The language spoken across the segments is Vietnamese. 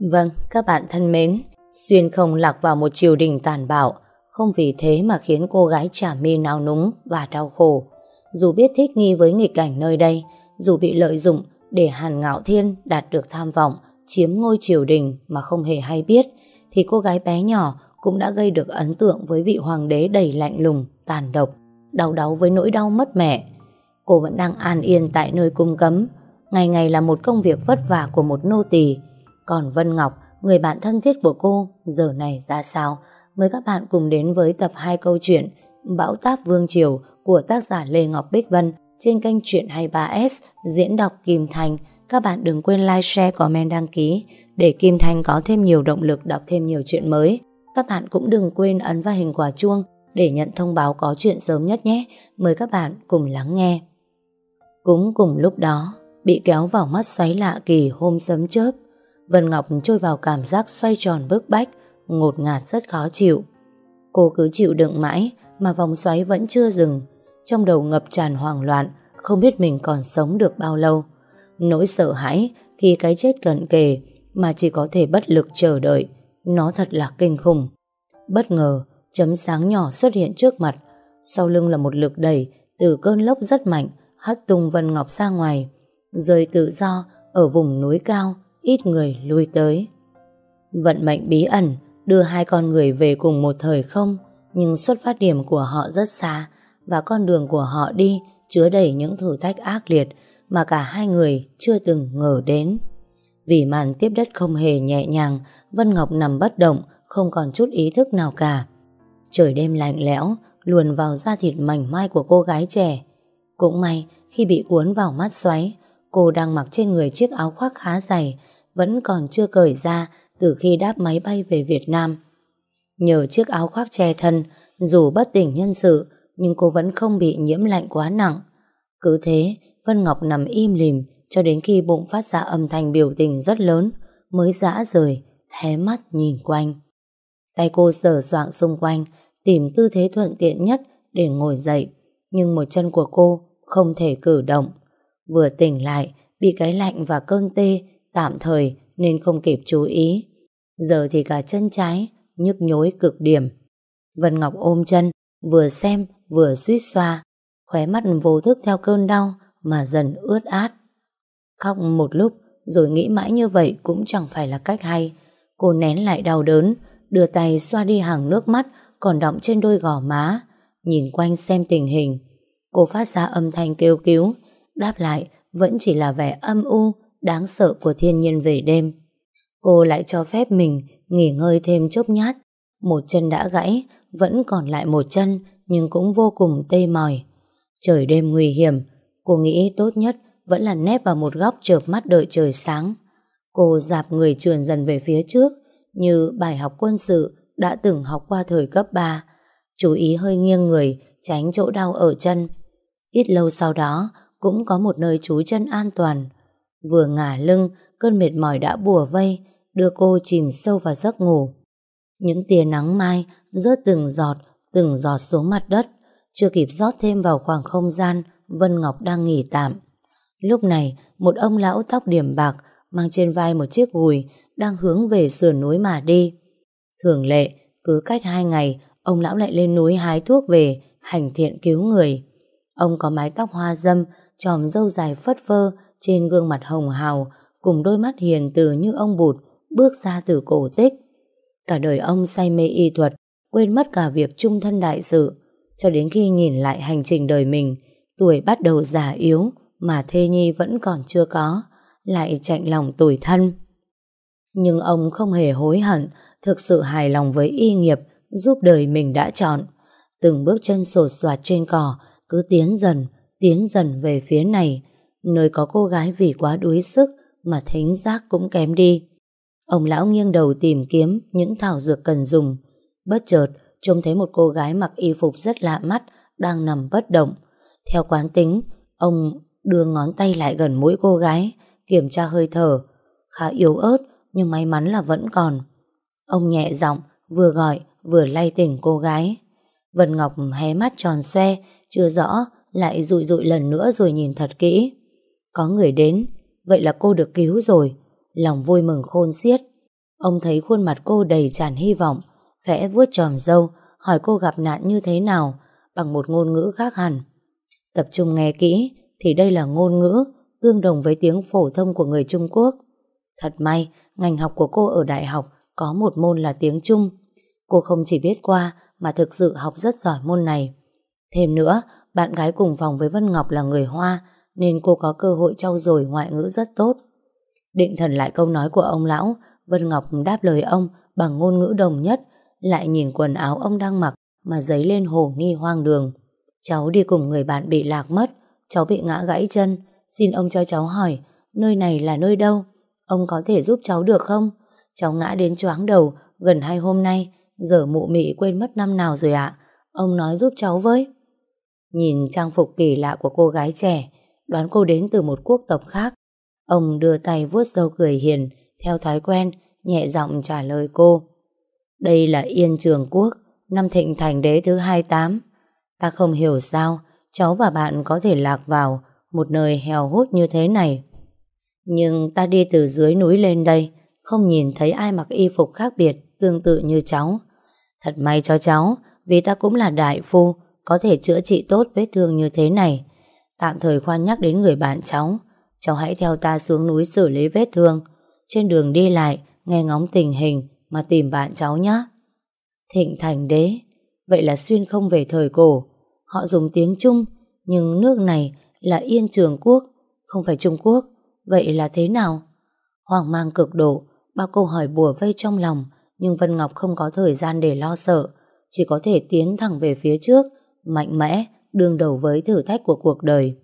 Vâng, các bạn thân mến, Xuyên không lạc vào một triều đình tàn bạo, không vì thế mà khiến cô gái trả mi nao núng và đau khổ. Dù biết thích nghi với nghịch cảnh nơi đây, dù bị lợi dụng để Hàn Ngạo Thiên đạt được tham vọng, chiếm ngôi triều đình mà không hề hay biết, thì cô gái bé nhỏ cũng đã gây được ấn tượng với vị hoàng đế đầy lạnh lùng, tàn độc, đau đáu với nỗi đau mất mẹ. Cô vẫn đang an yên tại nơi cung cấm, ngày ngày là một công việc vất vả của một nô tỳ. Còn Vân Ngọc, người bạn thân thiết của cô, giờ này ra sao? Mời các bạn cùng đến với tập 2 câu chuyện Bão táp Vương Triều của tác giả Lê Ngọc Bích Vân trên kênh Chuyện 23S diễn đọc Kim Thành. Các bạn đừng quên like, share, comment, đăng ký để Kim Thành có thêm nhiều động lực đọc thêm nhiều chuyện mới. Các bạn cũng đừng quên ấn vào hình quả chuông để nhận thông báo có chuyện sớm nhất nhé. Mời các bạn cùng lắng nghe. Cũng cùng lúc đó, bị kéo vào mắt xoáy lạ kỳ hôm sớm chớp, Vân Ngọc trôi vào cảm giác xoay tròn bức bách, ngột ngạt rất khó chịu. Cô cứ chịu đựng mãi mà vòng xoáy vẫn chưa dừng. Trong đầu ngập tràn hoảng loạn, không biết mình còn sống được bao lâu. Nỗi sợ hãi khi cái chết cận kề mà chỉ có thể bất lực chờ đợi. Nó thật là kinh khủng. Bất ngờ, chấm sáng nhỏ xuất hiện trước mặt. Sau lưng là một lực đẩy từ cơn lốc rất mạnh hất tung Vân Ngọc ra ngoài. Rơi tự do ở vùng núi cao, ít người lui tới. Vận mệnh bí ẩn đưa hai con người về cùng một thời không, nhưng xuất phát điểm của họ rất xa và con đường của họ đi chứa đầy những thử thách ác liệt mà cả hai người chưa từng ngờ đến. Vì màn tiếp đất không hề nhẹ nhàng, Vân Ngọc nằm bất động, không còn chút ý thức nào cả. Trời đêm lạnh lẽo, luồn vào da thịt mảnh mai của cô gái trẻ. Cũng may, khi bị cuốn vào mắt xoáy, cô đang mặc trên người chiếc áo khoác khá dày, vẫn còn chưa cởi ra từ khi đáp máy bay về Việt Nam. Nhờ chiếc áo khoác che thân, dù bất tỉnh nhân sự, nhưng cô vẫn không bị nhiễm lạnh quá nặng. Cứ thế, Vân Ngọc nằm im lìm cho đến khi bụng phát ra âm thanh biểu tình rất lớn, mới dã rời, hé mắt nhìn quanh. Tay cô sờ soạng xung quanh, tìm tư thế thuận tiện nhất để ngồi dậy, nhưng một chân của cô không thể cử động. Vừa tỉnh lại, bị cái lạnh và cơn tê tạm thời nên không kịp chú ý. Giờ thì cả chân trái nhức nhối cực điểm. Vân Ngọc ôm chân, vừa xem vừa suýt xoa, khóe mắt vô thức theo cơn đau mà dần ướt át. Khóc một lúc rồi nghĩ mãi như vậy cũng chẳng phải là cách hay. Cô nén lại đau đớn, đưa tay xoa đi hàng nước mắt còn đọng trên đôi gò má, nhìn quanh xem tình hình. Cô phát ra âm thanh kêu cứu, đáp lại vẫn chỉ là vẻ âm u đáng sợ của thiên nhiên về đêm. Cô lại cho phép mình nghỉ ngơi thêm chốc nhát. Một chân đã gãy, vẫn còn lại một chân, nhưng cũng vô cùng tê mỏi. Trời đêm nguy hiểm, cô nghĩ tốt nhất vẫn là nép vào một góc chợp mắt đợi trời sáng. Cô dạp người trườn dần về phía trước, như bài học quân sự đã từng học qua thời cấp 3. Chú ý hơi nghiêng người, tránh chỗ đau ở chân. Ít lâu sau đó, cũng có một nơi trú chân an toàn. Vừa ngả lưng, cơn mệt mỏi đã bùa vây, đưa cô chìm sâu vào giấc ngủ. Những tia nắng mai rớt từng giọt, từng giọt xuống mặt đất, chưa kịp rót thêm vào khoảng không gian Vân Ngọc đang nghỉ tạm. Lúc này, một ông lão tóc điểm bạc mang trên vai một chiếc gùi đang hướng về sườn núi mà đi. Thường lệ, cứ cách hai ngày, ông lão lại lên núi hái thuốc về, hành thiện cứu người. Ông có mái tóc hoa dâm, tròm râu dài phất phơ trên gương mặt hồng hào, cùng đôi mắt hiền từ như ông bụt, bước ra từ cổ tích. Cả đời ông say mê y thuật, quên mất cả việc trung thân đại sự, cho đến khi nhìn lại hành trình đời mình, tuổi bắt đầu già yếu, mà thê nhi vẫn còn chưa có, lại chạnh lòng tủi thân. Nhưng ông không hề hối hận, thực sự hài lòng với y nghiệp giúp đời mình đã chọn. Từng bước chân sột soạt trên cỏ, cứ tiến dần, tiến dần về phía này, nơi có cô gái vì quá đuối sức mà thính giác cũng kém đi. Ông lão nghiêng đầu tìm kiếm những thảo dược cần dùng. Bất chợt, trông thấy một cô gái mặc y phục rất lạ mắt đang nằm bất động. Theo quán tính, ông đưa ngón tay lại gần mũi cô gái, kiểm tra hơi thở. Khá yếu ớt, nhưng may mắn là vẫn còn. Ông nhẹ giọng, vừa gọi, vừa lay tỉnh cô gái. Vân Ngọc hé mắt tròn xoe, chưa rõ, lại rụi rụi lần nữa rồi nhìn thật kỹ. Có người đến, vậy là cô được cứu rồi. Lòng vui mừng khôn xiết. Ông thấy khuôn mặt cô đầy tràn hy vọng, khẽ vuốt tròm dâu, hỏi cô gặp nạn như thế nào, bằng một ngôn ngữ khác hẳn. Tập trung nghe kỹ, thì đây là ngôn ngữ tương đồng với tiếng phổ thông của người Trung Quốc. Thật may, ngành học của cô ở đại học có một môn là tiếng Trung. Cô không chỉ biết qua mà thực sự học rất giỏi môn này. Thêm nữa, bạn gái cùng phòng với Vân Ngọc là người Hoa nên cô có cơ hội trau dồi ngoại ngữ rất tốt. Định thần lại câu nói của ông lão, Vân Ngọc đáp lời ông bằng ngôn ngữ đồng nhất, lại nhìn quần áo ông đang mặc mà dấy lên hồ nghi hoang đường. Cháu đi cùng người bạn bị lạc mất, cháu bị ngã gãy chân, xin ông cho cháu hỏi, nơi này là nơi đâu? Ông có thể giúp cháu được không? Cháu ngã đến choáng đầu gần hai hôm nay, giờ mụ mị quên mất năm nào rồi ạ. Ông nói giúp cháu với. Nhìn trang phục kỳ lạ của cô gái trẻ, đoán cô đến từ một quốc tộc khác. Ông đưa tay vuốt râu cười hiền, theo thói quen, nhẹ giọng trả lời cô. Đây là Yên Trường Quốc, năm thịnh thành đế thứ 28. Ta không hiểu sao cháu và bạn có thể lạc vào một nơi hèo hút như thế này. Nhưng ta đi từ dưới núi lên đây, không nhìn thấy ai mặc y phục khác biệt tương tự như cháu. Thật may cho cháu, vì ta cũng là đại phu, có thể chữa trị tốt vết thương như thế này. Tạm thời khoan nhắc đến người bạn cháu, cháu hãy theo ta xuống núi xử lý vết thương. Trên đường đi lại, nghe ngóng tình hình mà tìm bạn cháu nhé. Thịnh thành đế, vậy là xuyên không về thời cổ. Họ dùng tiếng Trung, nhưng nước này là Yên Trường Quốc, không phải Trung Quốc. Vậy là thế nào? Hoàng mang cực độ, bao câu hỏi bùa vây trong lòng, nhưng Vân Ngọc không có thời gian để lo sợ, chỉ có thể tiến thẳng về phía trước, mạnh mẽ, đương đầu với thử thách của cuộc đời.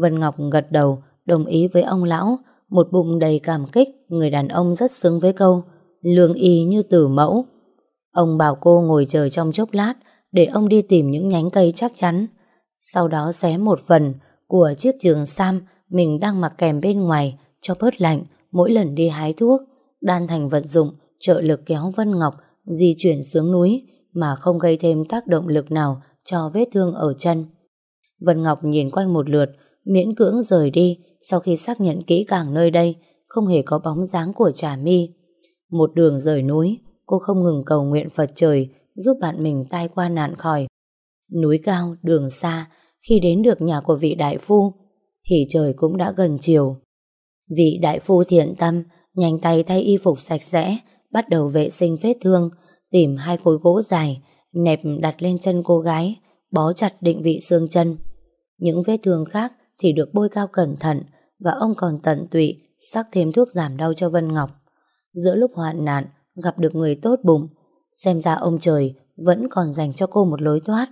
Vân Ngọc gật đầu, đồng ý với ông lão, một bụng đầy cảm kích, người đàn ông rất xứng với câu, lương y như tử mẫu. Ông bảo cô ngồi chờ trong chốc lát, để ông đi tìm những nhánh cây chắc chắn. Sau đó xé một phần của chiếc trường sam mình đang mặc kèm bên ngoài cho bớt lạnh mỗi lần đi hái thuốc, đan thành vật dụng trợ lực kéo Vân Ngọc di chuyển xuống núi mà không gây thêm tác động lực nào cho vết thương ở chân. Vân Ngọc nhìn quanh một lượt, miễn cưỡng rời đi sau khi xác nhận kỹ càng nơi đây không hề có bóng dáng của Trà Mi. Một đường rời núi, cô không ngừng cầu nguyện Phật trời giúp bạn mình tai qua nạn khỏi. Núi cao, đường xa, khi đến được nhà của vị đại phu, thì trời cũng đã gần chiều. Vị đại phu thiện tâm, nhanh tay thay y phục sạch sẽ, bắt đầu vệ sinh vết thương, tìm hai khối gỗ dài, nẹp đặt lên chân cô gái, bó chặt định vị xương chân. Những vết thương khác thì được bôi cao cẩn thận và ông còn tận tụy sắc thêm thuốc giảm đau cho Vân Ngọc. Giữa lúc hoạn nạn, gặp được người tốt bụng, xem ra ông trời vẫn còn dành cho cô một lối thoát.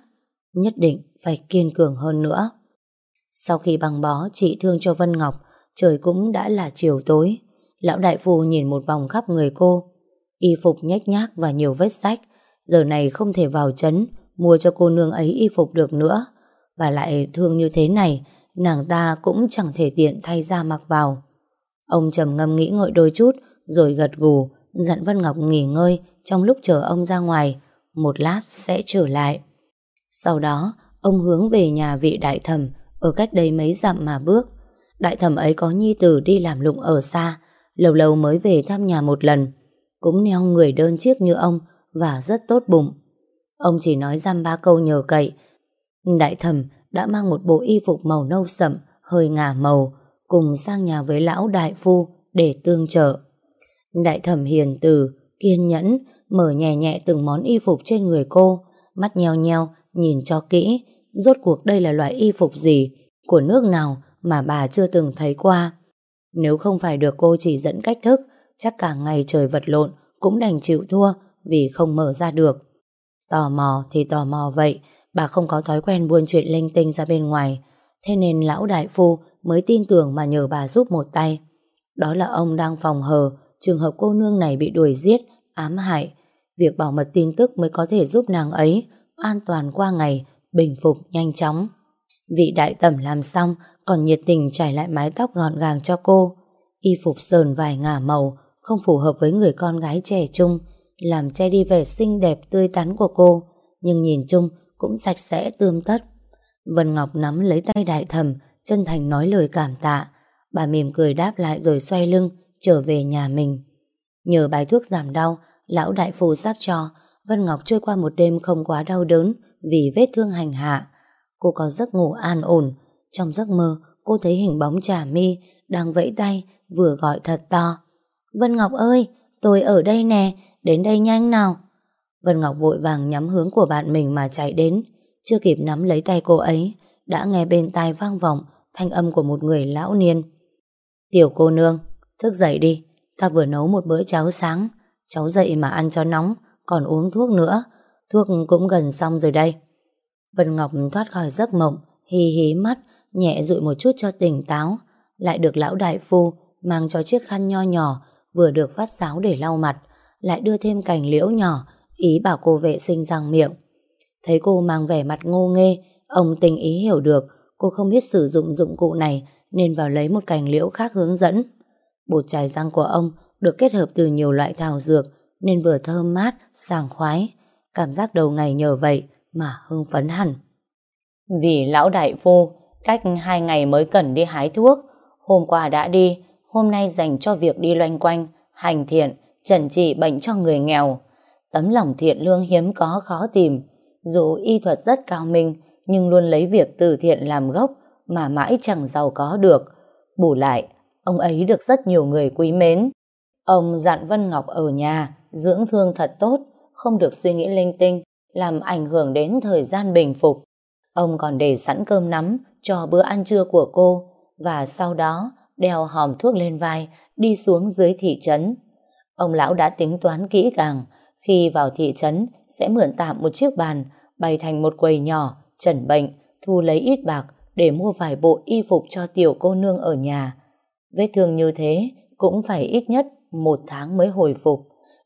Nhất định phải kiên cường hơn nữa. Sau khi băng bó trị thương cho Vân Ngọc, trời cũng đã là chiều tối. Lão đại phu nhìn một vòng khắp người cô. Y phục nhách nhác và nhiều vết sách. Giờ này không thể vào chấn mua cho cô nương ấy y phục được nữa. Và lại thương như thế này, nàng ta cũng chẳng thể tiện thay ra mặc vào. Ông trầm ngâm nghĩ ngợi đôi chút, rồi gật gù, dặn Vân Ngọc nghỉ ngơi trong lúc chờ ông ra ngoài. Một lát sẽ trở lại. Sau đó, ông hướng về nhà vị đại thẩm ở cách đây mấy dặm mà bước. Đại thẩm ấy có nhi tử đi làm lụng ở xa, lâu lâu mới về thăm nhà một lần. Cũng neo người đơn chiếc như ông và rất tốt bụng. Ông chỉ nói giam ba câu nhờ cậy. Đại thẩm đã mang một bộ y phục màu nâu sậm, hơi ngả màu, cùng sang nhà với lão đại phu để tương trợ. Đại thẩm hiền từ, kiên nhẫn, mở nhẹ nhẹ từng món y phục trên người cô, mắt nheo nheo, nhìn cho kỹ, rốt cuộc đây là loại y phục gì, của nước nào mà bà chưa từng thấy qua. Nếu không phải được cô chỉ dẫn cách thức, chắc cả ngày trời vật lộn cũng đành chịu thua vì không mở ra được. Tò mò thì tò mò vậy, bà không có thói quen buôn chuyện linh tinh ra bên ngoài, thế nên lão đại phu mới tin tưởng mà nhờ bà giúp một tay. Đó là ông đang phòng hờ trường hợp cô nương này bị đuổi giết, ám hại. Việc bảo mật tin tức mới có thể giúp nàng ấy an toàn qua ngày, bình phục nhanh chóng. Vị đại tẩm làm xong còn nhiệt tình trải lại mái tóc gọn gàng cho cô. Y phục sờn vài ngả màu, không phù hợp với người con gái trẻ trung, làm che đi vẻ xinh đẹp tươi tắn của cô, nhưng nhìn chung cũng sạch sẽ tươm tất. Vân Ngọc nắm lấy tay đại thẩm, chân thành nói lời cảm tạ. Bà mỉm cười đáp lại rồi xoay lưng, trở về nhà mình. Nhờ bài thuốc giảm đau, lão đại phù xác cho, Vân Ngọc trôi qua một đêm không quá đau đớn vì vết thương hành hạ. Cô có giấc ngủ an ổn. Trong giấc mơ, cô thấy hình bóng trà mi đang vẫy tay vừa gọi thật to. Vân Ngọc ơi, tôi ở đây nè, đến đây nhanh nào. Vân Ngọc vội vàng nhắm hướng của bạn mình mà chạy đến. Chưa kịp nắm lấy tay cô ấy, đã nghe bên tai vang vọng thanh âm của một người lão niên. Tiểu cô nương, thức dậy đi, ta vừa nấu một bữa cháo sáng. Cháu dậy mà ăn cho nóng, còn uống thuốc nữa. Thuốc cũng gần xong rồi đây. Vân Ngọc thoát khỏi giấc mộng, hí hí mắt, nhẹ dụi một chút cho tỉnh táo. Lại được lão đại phu mang cho chiếc khăn nho nhỏ vừa được phát sáo để lau mặt, lại đưa thêm cành liễu nhỏ, ý bảo cô vệ sinh răng miệng. Thấy cô mang vẻ mặt ngô nghê, ông tình ý hiểu được cô không biết sử dụng dụng cụ này nên vào lấy một cành liễu khác hướng dẫn. Bột chải răng của ông được kết hợp từ nhiều loại thảo dược nên vừa thơm mát, sảng khoái. Cảm giác đầu ngày nhờ vậy mà hưng phấn hẳn. Vì lão đại phu, cách hai ngày mới cần đi hái thuốc. Hôm qua đã đi, hôm nay dành cho việc đi loanh quanh, hành thiện, trần trị bệnh cho người nghèo. Tấm lòng thiện lương hiếm có khó tìm. Dù y thuật rất cao minh, nhưng luôn lấy việc từ thiện làm gốc mà mãi chẳng giàu có được. Bù lại, ông ấy được rất nhiều người quý mến. Ông dặn Vân Ngọc ở nhà, dưỡng thương thật tốt, không được suy nghĩ linh tinh, làm ảnh hưởng đến thời gian bình phục. Ông còn để sẵn cơm nắm cho bữa ăn trưa của cô và sau đó đeo hòm thuốc lên vai đi xuống dưới thị trấn. Ông lão đã tính toán kỹ càng khi vào thị trấn sẽ mượn tạm một chiếc bàn bày thành một quầy nhỏ trần bệnh thu lấy ít bạc để mua vài bộ y phục cho tiểu cô nương ở nhà. Vết thương như thế cũng phải ít nhất một tháng mới hồi phục.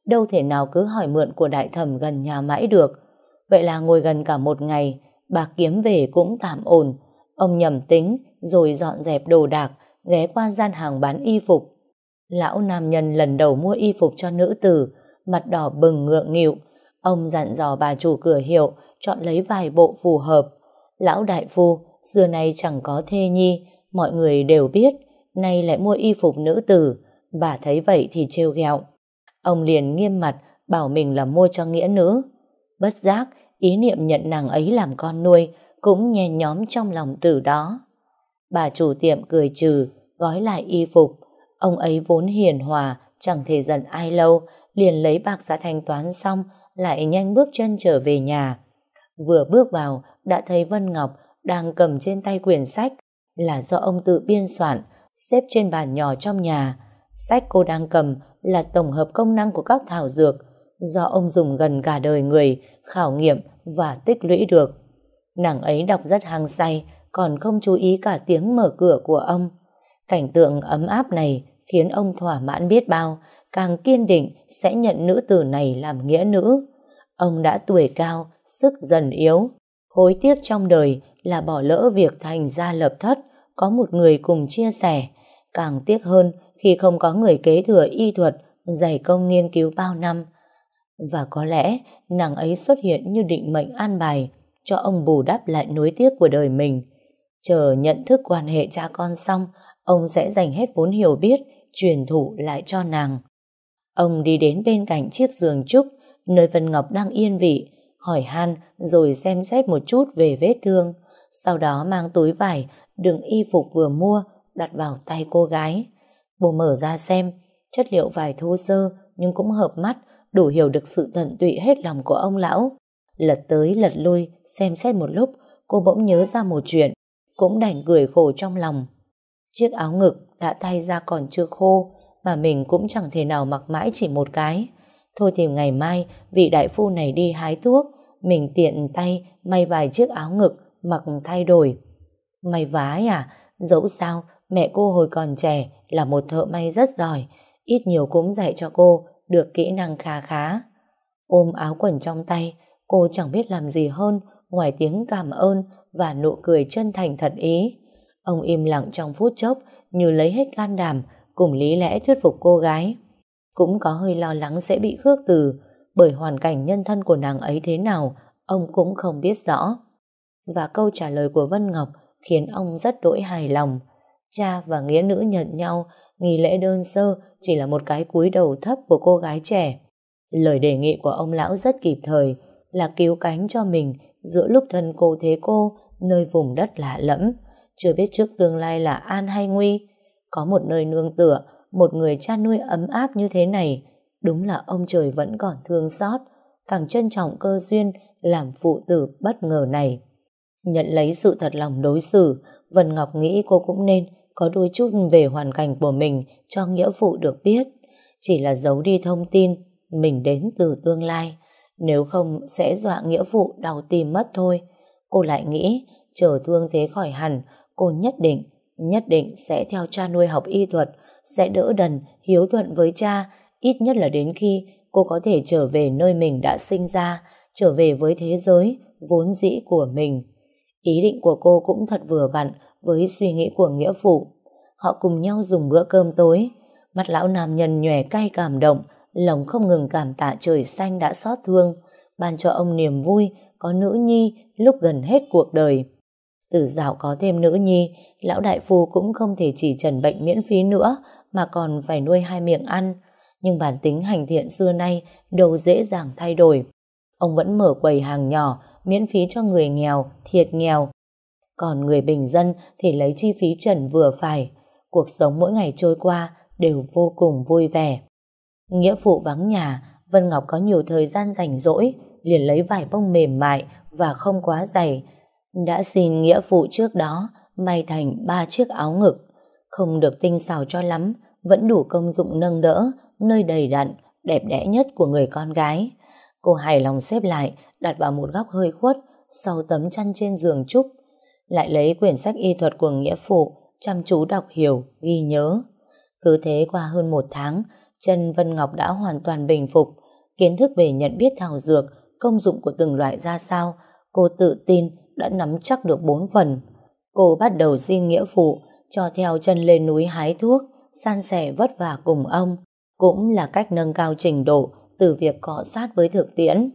Đâu thể nào cứ hỏi mượn của đại thẩm gần nhà mãi được. Vậy là ngồi gần cả một ngày, bạc kiếm về cũng tạm ổn. Ông nhầm tính rồi dọn dẹp đồ đạc, ghé qua gian hàng bán y phục. Lão nam nhân lần đầu mua y phục cho nữ tử, mặt đỏ bừng ngượng nghịu. Ông dặn dò bà chủ cửa hiệu chọn lấy vài bộ phù hợp. Lão đại phu, xưa nay chẳng có thê nhi, mọi người đều biết, nay lại mua y phục nữ tử. Bà thấy vậy thì trêu ghẹo. Ông liền nghiêm mặt bảo mình là mua cho nghĩa nữ. Bất giác, ý niệm nhận nàng ấy làm con nuôi cũng nhen nhóm trong lòng từ đó. Bà chủ tiệm cười trừ, gói lại y phục. Ông ấy vốn hiền hòa, chẳng thể giận ai lâu, liền lấy bạc ra thanh toán xong, lại nhanh bước chân trở về nhà. Vừa bước vào, đã thấy Vân Ngọc đang cầm trên tay quyển sách, là do ông tự biên soạn, xếp trên bàn nhỏ trong nhà. Sách cô đang cầm là tổng hợp công năng của các thảo dược, do ông dùng gần cả đời người, khảo nghiệm và tích lũy được. Nàng ấy đọc rất hăng say, còn không chú ý cả tiếng mở cửa của ông. Cảnh tượng ấm áp này khiến ông thỏa mãn biết bao, càng kiên định sẽ nhận nữ tử này làm nghĩa nữ. Ông đã tuổi cao, sức dần yếu. Hối tiếc trong đời là bỏ lỡ việc thành gia lập thất, có một người cùng chia sẻ. Càng tiếc hơn khi không có người kế thừa y thuật, dày công nghiên cứu bao năm. Và có lẽ nàng ấy xuất hiện như định mệnh an bài, cho ông bù đắp lại nối tiếc của đời mình. Chờ nhận thức quan hệ cha con xong, ông sẽ dành hết vốn hiểu biết, truyền thụ lại cho nàng. Ông đi đến bên cạnh chiếc giường trúc, nơi Vân Ngọc đang yên vị, hỏi han rồi xem xét một chút về vết thương. Sau đó mang túi vải, đựng y phục vừa mua, đặt vào tay cô gái. Bố mở ra xem, chất liệu vải thô sơ nhưng cũng hợp mắt, đủ hiểu được sự tận tụy hết lòng của ông lão. Lật tới lật lui, xem xét một lúc, cô bỗng nhớ ra một chuyện, cũng đành cười khổ trong lòng. Chiếc áo ngực đã thay ra còn chưa khô, mà mình cũng chẳng thể nào mặc mãi chỉ một cái. Thôi thì ngày mai, vị đại phu này đi hái thuốc, mình tiện tay may vài chiếc áo ngực, mặc thay đổi. May vái à? Dẫu sao, mẹ cô hồi còn trẻ là một thợ may rất giỏi, ít nhiều cũng dạy cho cô được kỹ năng khá khá. Ôm áo quần trong tay, cô chẳng biết làm gì hơn ngoài tiếng cảm ơn và nụ cười chân thành thật ý. Ông im lặng trong phút chốc như lấy hết can đảm cùng lý lẽ thuyết phục cô gái. Cũng có hơi lo lắng sẽ bị khước từ bởi hoàn cảnh nhân thân của nàng ấy thế nào ông cũng không biết rõ. Và câu trả lời của Vân Ngọc khiến ông rất đỗi hài lòng. Cha và nghĩa nữ nhận nhau nghi lễ đơn sơ chỉ là một cái cúi đầu thấp của cô gái trẻ. Lời đề nghị của ông lão rất kịp thời, là cứu cánh cho mình giữa lúc thân cô thế cô nơi vùng đất lạ lẫm, chưa biết trước tương lai là an hay nguy. Có một nơi nương tựa, một người cha nuôi ấm áp như thế này, đúng là ông trời vẫn còn thương xót, càng trân trọng cơ duyên làm phụ tử bất ngờ này. Nhận lấy sự thật lòng đối xử, Vân Ngọc nghĩ cô cũng nên có đôi chút về hoàn cảnh của mình cho nghĩa phụ được biết. Chỉ là giấu đi thông tin mình đến từ tương lai. Nếu không sẽ dọa nghĩa phụ đau tim mất thôi. Cô lại nghĩ chờ thương thế khỏi hẳn cô nhất định, nhất định sẽ theo cha nuôi học y thuật sẽ đỡ đần, hiếu thuận với cha ít nhất là đến khi cô có thể trở về nơi mình đã sinh ra trở về với thế giới vốn dĩ của mình. Ý định của cô cũng thật vừa vặn với suy nghĩ của nghĩa phụ. Họ cùng nhau dùng bữa cơm tối. Mắt lão nam nhân nhòe cay cảm động, lòng không ngừng cảm tạ trời xanh đã xót thương, ban cho ông niềm vui có nữ nhi lúc gần hết cuộc đời. Từ dạo có thêm nữ nhi, lão đại phu cũng không thể chỉ trần bệnh miễn phí nữa mà còn phải nuôi hai miệng ăn. Nhưng bản tính hành thiện xưa nay đâu dễ dàng thay đổi. Ông vẫn mở quầy hàng nhỏ miễn phí cho người nghèo, thiệt nghèo. Còn người bình dân thì lấy chi phí trần vừa phải. Cuộc sống mỗi ngày trôi qua đều vô cùng vui vẻ. Nghĩa phụ vắng nhà, Vân Ngọc có nhiều thời gian rảnh rỗi, liền lấy vải bông mềm mại và không quá dày. Đã xin nghĩa phụ trước đó may thành ba chiếc áo ngực. Không được tinh xảo cho lắm, vẫn đủ công dụng nâng đỡ, nơi đầy đặn, đẹp đẽ nhất của người con gái. Cô hài lòng xếp lại, đặt vào một góc hơi khuất, sau tấm chăn trên giường trúc. Lại lấy quyển sách y thuật của nghĩa phụ, chăm chú đọc hiểu, ghi nhớ. Cứ thế qua hơn một tháng, chân Vân Ngọc đã hoàn toàn bình phục. Kiến thức về nhận biết thảo dược, công dụng của từng loại ra sao, cô tự tin đã nắm chắc được bốn phần. Cô bắt đầu xin nghĩa phụ, cho theo chân lên núi hái thuốc, san sẻ vất vả cùng ông. Cũng là cách nâng cao trình độ từ việc cọ sát với thực tiễn.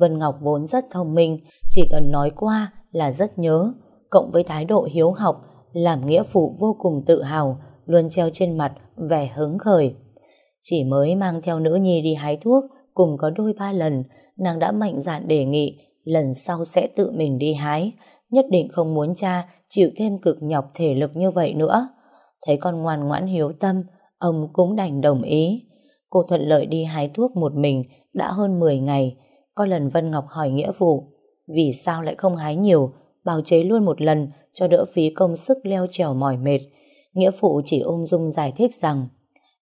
Vân Ngọc vốn rất thông minh, chỉ cần nói qua là rất nhớ, cộng với thái độ hiếu học, làm nghĩa phụ vô cùng tự hào, luôn treo trên mặt vẻ hứng khởi. Chỉ mới mang theo nữ nhi đi hái thuốc, cùng có đôi ba lần, nàng đã mạnh dạn đề nghị lần sau sẽ tự mình đi hái, nhất định không muốn cha chịu thêm cực nhọc thể lực như vậy nữa. Thấy con ngoan ngoãn hiếu tâm, ông cũng đành đồng ý. Cô thuận lợi đi hái thuốc một mình đã hơn 10 ngày. Có lần Vân Ngọc hỏi nghĩa vụ, vì sao lại không hái nhiều, bào chế luôn một lần cho đỡ phí công sức leo trèo mỏi mệt. Nghĩa phụ chỉ ung dung giải thích rằng,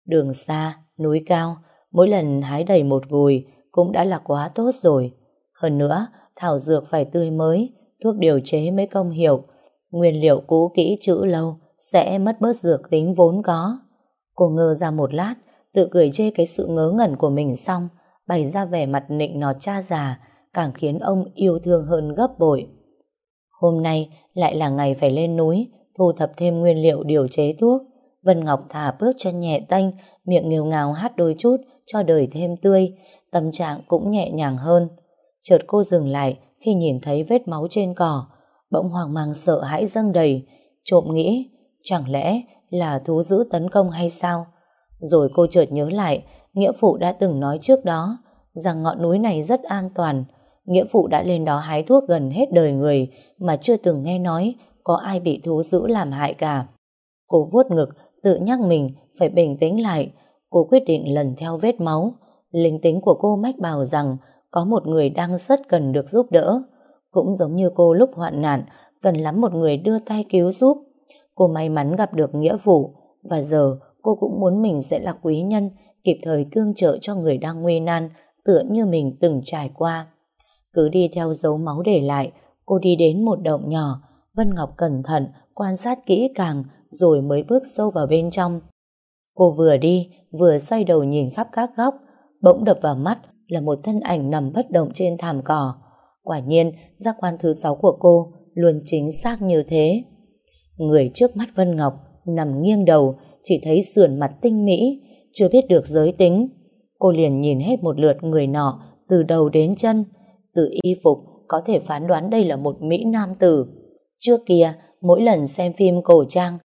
đường xa, núi cao, mỗi lần hái đầy một gùi cũng đã là quá tốt rồi. Hơn nữa, thảo dược phải tươi mới, thuốc điều chế mới công hiệu, nguyên liệu cũ kỹ chữ lâu sẽ mất bớt dược tính vốn có. Cô ngơ ra một lát, tự cười chê cái sự ngớ ngẩn của mình xong, bày ra vẻ mặt nịnh nọt cha già, càng khiến ông yêu thương hơn gấp bội. Hôm nay lại là ngày phải lên núi, thu thập thêm nguyên liệu điều chế thuốc. Vân Ngọc thả bước chân nhẹ tanh, miệng nghêu ngào hát đôi chút cho đời thêm tươi, tâm trạng cũng nhẹ nhàng hơn. Chợt cô dừng lại khi nhìn thấy vết máu trên cỏ, bỗng hoang mang sợ hãi dâng đầy, trộm nghĩ, chẳng lẽ là thú dữ tấn công hay sao? Rồi cô chợt nhớ lại, Nghĩa Phụ đã từng nói trước đó rằng ngọn núi này rất an toàn. Nghĩa Phụ đã lên đó hái thuốc gần hết đời người mà chưa từng nghe nói có ai bị thú dữ làm hại cả. Cô vuốt ngực, tự nhắc mình phải bình tĩnh lại. Cô quyết định lần theo vết máu. Linh tính của cô mách bảo rằng có một người đang rất cần được giúp đỡ. Cũng giống như cô lúc hoạn nạn, cần lắm một người đưa tay cứu giúp. Cô may mắn gặp được nghĩa vụ và giờ cô cũng muốn mình sẽ là quý nhân kịp thời tương trợ cho người đang nguy nan tựa như mình từng trải qua. Cứ đi theo dấu máu để lại, cô đi đến một động nhỏ, Vân Ngọc cẩn thận quan sát kỹ càng rồi mới bước sâu vào bên trong. Cô vừa đi, vừa xoay đầu nhìn khắp các góc, bỗng đập vào mắt là một thân ảnh nằm bất động trên thảm cỏ. Quả nhiên, giác quan thứ sáu của cô luôn chính xác như thế. Người trước mắt Vân Ngọc nằm nghiêng đầu, chỉ thấy sườn mặt tinh mỹ, chưa biết được giới tính. Cô liền nhìn hết một lượt người nọ từ đầu đến chân. Từ y phục có thể phán đoán đây là một Mỹ Nam tử. Trước kia, mỗi lần xem phim cổ trang,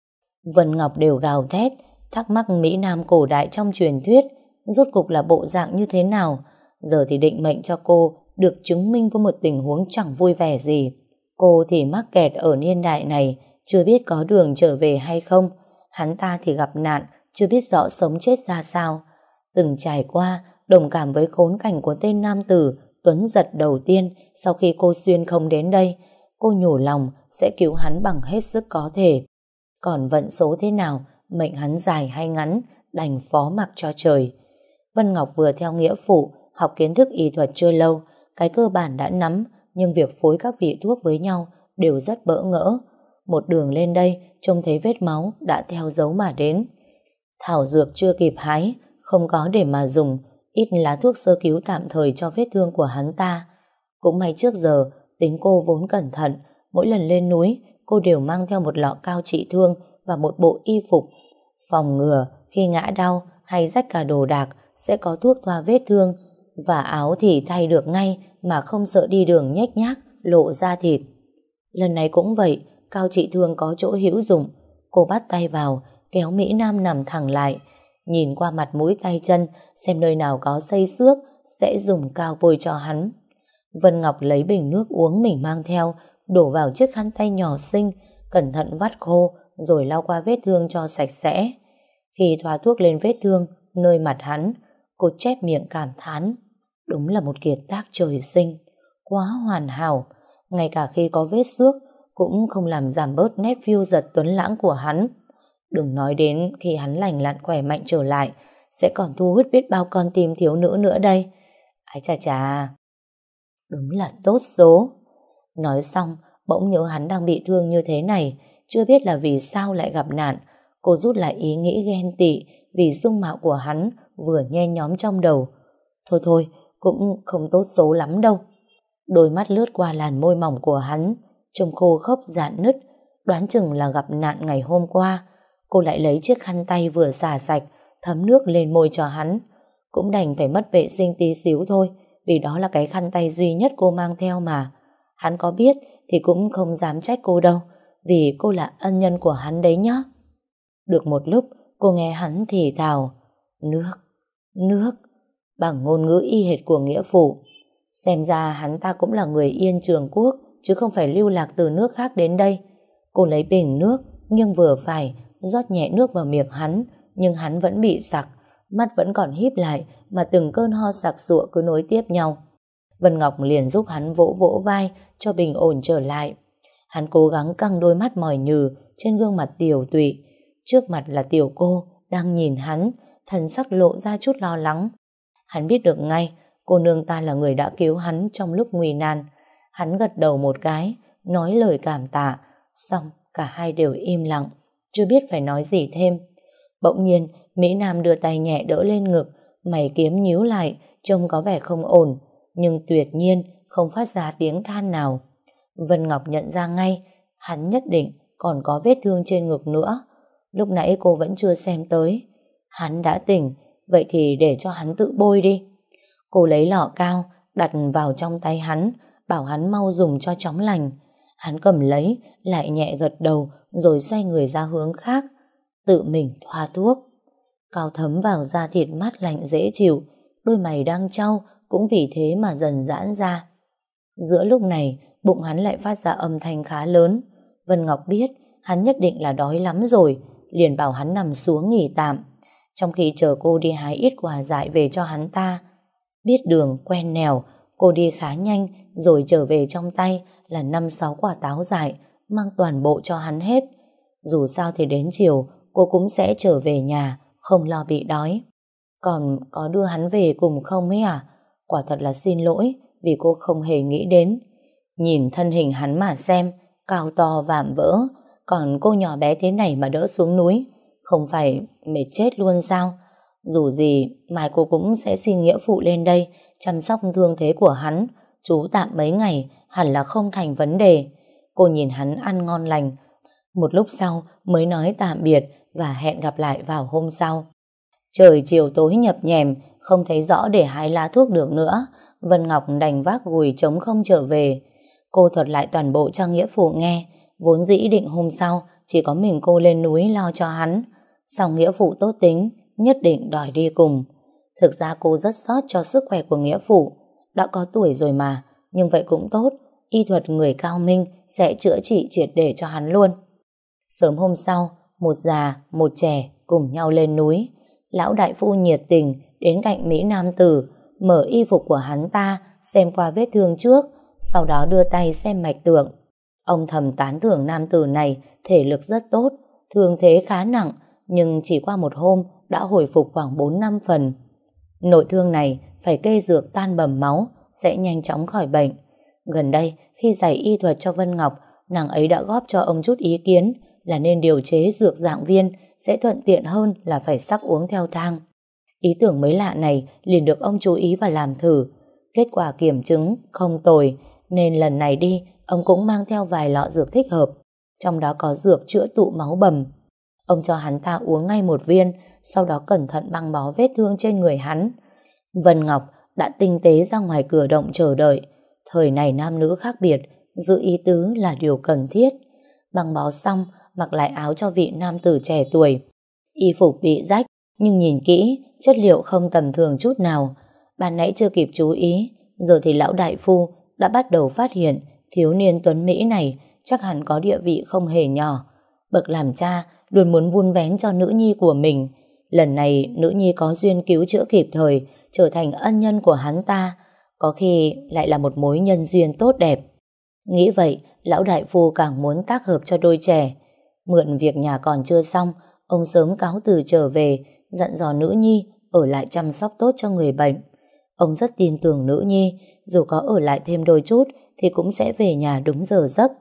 Vân Ngọc đều gào thét, thắc mắc Mỹ Nam cổ đại trong truyền thuyết rốt cục là bộ dạng như thế nào. Giờ thì định mệnh cho cô được chứng minh với một tình huống chẳng vui vẻ gì. Cô thì mắc kẹt ở niên đại này, chưa biết có đường trở về hay không. Hắn ta thì gặp nạn, chưa biết rõ sống chết ra sao. Từng trải qua, đồng cảm với khốn cảnh của tên nam tử Tuấn giật đầu tiên sau khi cô Xuyên không đến đây. Cô nhủ lòng sẽ cứu hắn bằng hết sức có thể. Còn vận số thế nào, mệnh hắn dài hay ngắn, đành phó mặc cho trời. Vân Ngọc vừa theo nghĩa phụ, học kiến thức y thuật chưa lâu, cái cơ bản đã nắm, nhưng việc phối các vị thuốc với nhau đều rất bỡ ngỡ. Một đường lên đây, trông thấy vết máu đã theo dấu mà đến. Thảo dược chưa kịp hái, không có để mà dùng, ít lá thuốc sơ cứu tạm thời cho vết thương của hắn ta. Cũng may trước giờ, tính cô vốn cẩn thận, mỗi lần lên núi, cô đều mang theo một lọ cao trị thương và một bộ y phục. Phòng ngừa, khi ngã đau hay rách cả đồ đạc, sẽ có thuốc thoa vết thương, và áo thì thay được ngay mà không sợ đi đường nhếch nhác, lộ ra thịt. Lần này cũng vậy, cao trị thương có chỗ hữu dụng. Cô bắt tay vào, kéo Mỹ Nam nằm thẳng lại, nhìn qua mặt mũi tay chân xem nơi nào có xây xước sẽ dùng cao bôi cho hắn. Vân Ngọc lấy bình nước uống mình mang theo, đổ vào chiếc khăn tay nhỏ xinh, cẩn thận vắt khô rồi lau qua vết thương cho sạch sẽ. Khi thoa thuốc lên vết thương, nơi mặt hắn, cô chép miệng cảm thán. Đúng là một kiệt tác trời sinh, quá hoàn hảo. Ngay cả khi có vết xước, cũng không làm giảm bớt nét phiêu giật tuấn lãng của hắn. Đừng nói đến khi hắn lành lặn khỏe mạnh trở lại, sẽ còn thu hút biết bao con tim thiếu nữ nữa đây. Ái chà chà, đúng là tốt số. Nói xong, bỗng nhớ hắn đang bị thương như thế này, chưa biết là vì sao lại gặp nạn. Cô rút lại ý nghĩ ghen tị vì dung mạo của hắn vừa nhen nhóm trong đầu. Thôi thôi, cũng không tốt số lắm đâu. Đôi mắt lướt qua làn môi mỏng của hắn, trông khô khốc dạn nứt, đoán chừng là gặp nạn ngày hôm qua. Cô lại lấy chiếc khăn tay vừa xả sạch, thấm nước lên môi cho hắn. Cũng đành phải mất vệ sinh tí xíu thôi, vì đó là cái khăn tay duy nhất cô mang theo mà. Hắn có biết thì cũng không dám trách cô đâu, vì cô là ân nhân của hắn đấy nhá. Được một lúc, cô nghe hắn thì thào, nước, nước, bằng ngôn ngữ y hệt của nghĩa phụ. Xem ra hắn ta cũng là người yên trường quốc, chứ không phải lưu lạc từ nước khác đến đây. Cô lấy bình nước, nhưng vừa phải, rót nhẹ nước vào miệng hắn, nhưng hắn vẫn bị sặc, mắt vẫn còn híp lại, mà từng cơn ho sặc sụa cứ nối tiếp nhau. Vân Ngọc liền giúp hắn vỗ vỗ vai cho bình ổn trở lại. Hắn cố gắng căng đôi mắt mỏi nhừ trên gương mặt tiểu tụy. Trước mặt là tiểu cô, đang nhìn hắn, thần sắc lộ ra chút lo lắng. Hắn biết được ngay, cô nương ta là người đã cứu hắn trong lúc nguy nan. Hắn gật đầu một cái, nói lời cảm tạ, xong cả hai đều im lặng, chưa biết phải nói gì thêm. Bỗng nhiên, Mỹ Nam đưa tay nhẹ đỡ lên ngực, mày kiếm nhíu lại, trông có vẻ không ổn, nhưng tuyệt nhiên không phát ra tiếng than nào. Vân Ngọc nhận ra ngay, hắn nhất định còn có vết thương trên ngực nữa. Lúc nãy cô vẫn chưa xem tới. Hắn đã tỉnh, vậy thì để cho hắn tự bôi đi. Cô lấy lọ cao, đặt vào trong tay hắn, bảo hắn mau dùng cho chóng lành. Hắn cầm lấy, lại nhẹ gật đầu, rồi xoay người ra hướng khác, tự mình thoa thuốc. Cao thấm vào da thịt mát lạnh dễ chịu, đôi mày đang trao cũng vì thế mà dần giãn ra. Giữa lúc này, bụng hắn lại phát ra âm thanh khá lớn. Vân Ngọc biết hắn nhất định là đói lắm rồi, liền bảo hắn nằm xuống nghỉ tạm. Trong khi chờ cô đi hái ít quà dại về cho hắn ta. Biết đường, quen nẻo cô đi khá nhanh rồi trở về trong tay là năm sáu quả táo dại, mang toàn bộ cho hắn hết. Dù sao thì đến chiều, cô cũng sẽ trở về nhà, không lo bị đói. Còn có đưa hắn về cùng không ấy à? Quả thật là xin lỗi vì cô không hề nghĩ đến. Nhìn thân hình hắn mà xem, cao to vạm vỡ, còn cô nhỏ bé thế này mà đỡ xuống núi, không phải mệt chết luôn sao? Dù gì, mai cô cũng sẽ xin nghĩa phụ lên đây chăm sóc thương thế của hắn. Chú tạm mấy ngày hẳn là không thành vấn đề. Cô nhìn hắn ăn ngon lành. Một lúc sau mới nói tạm biệt và hẹn gặp lại vào hôm sau. Trời chiều tối nhập nhèm, không thấy rõ để hái lá thuốc được nữa. Vân Ngọc đành vác gùi trống không trở về. Cô thuật lại toàn bộ cho nghĩa phụ nghe. Vốn dĩ định hôm sau chỉ có mình cô lên núi lo cho hắn. Song Nghĩa Phụ tốt tính, nhất định đòi đi cùng. Thực ra cô rất sót cho sức khỏe của Nghĩa Phụ. Đã có tuổi rồi mà, nhưng vậy cũng tốt. Y thuật người cao minh sẽ chữa trị triệt để cho hắn luôn. Sớm hôm sau, một già, một trẻ cùng nhau lên núi. Lão đại phu nhiệt tình đến cạnh Mỹ Nam Tử, mở y phục của hắn ta, xem qua vết thương trước, sau đó đưa tay xem mạch tượng. Ông thầm tán thưởng nam tử này thể lực rất tốt, thương thế khá nặng, nhưng chỉ qua một hôm đã hồi phục khoảng 4 năm phần. Nội thương này phải kê dược tan bầm máu, sẽ nhanh chóng khỏi bệnh. Gần đây, khi giải y thuật cho Vân Ngọc, nàng ấy đã góp cho ông chút ý kiến là nên điều chế dược dạng viên sẽ thuận tiện hơn là phải sắc uống theo thang. Ý tưởng mới lạ này liền được ông chú ý và làm thử. Kết quả kiểm chứng không tồi, nên lần này đi, ông cũng mang theo vài lọ dược thích hợp, trong đó có dược chữa tụ máu bầm. Ông cho hắn ta uống ngay một viên, sau đó cẩn thận băng bó vết thương trên người hắn. Vân Ngọc đã tinh tế ra ngoài cửa động chờ đợi. Thời này nam nữ khác biệt, giữ ý tứ là điều cần thiết. Băng bó xong, mặc lại áo cho vị nam tử trẻ tuổi. Y phục bị rách, nhưng nhìn kỹ, chất liệu không tầm thường chút nào. Ban nãy chưa kịp chú ý, giờ thì lão đại phu đã bắt đầu phát hiện thiếu niên tuấn Mỹ này chắc hẳn có địa vị không hề nhỏ. Bậc làm cha luôn muốn vun vén cho nữ nhi của mình. Lần này nữ nhi có duyên cứu chữa kịp thời, trở thành ân nhân của hắn ta, có khi lại là một mối nhân duyên tốt đẹp. Nghĩ vậy, lão đại phu càng muốn tác hợp cho đôi trẻ. Mượn việc nhà còn chưa xong, ông sớm cáo từ trở về, dặn dò nữ nhi ở lại chăm sóc tốt cho người bệnh. Ông rất tin tưởng nữ nhi, dù có ở lại thêm đôi chút thì cũng sẽ về nhà đúng giờ giấc,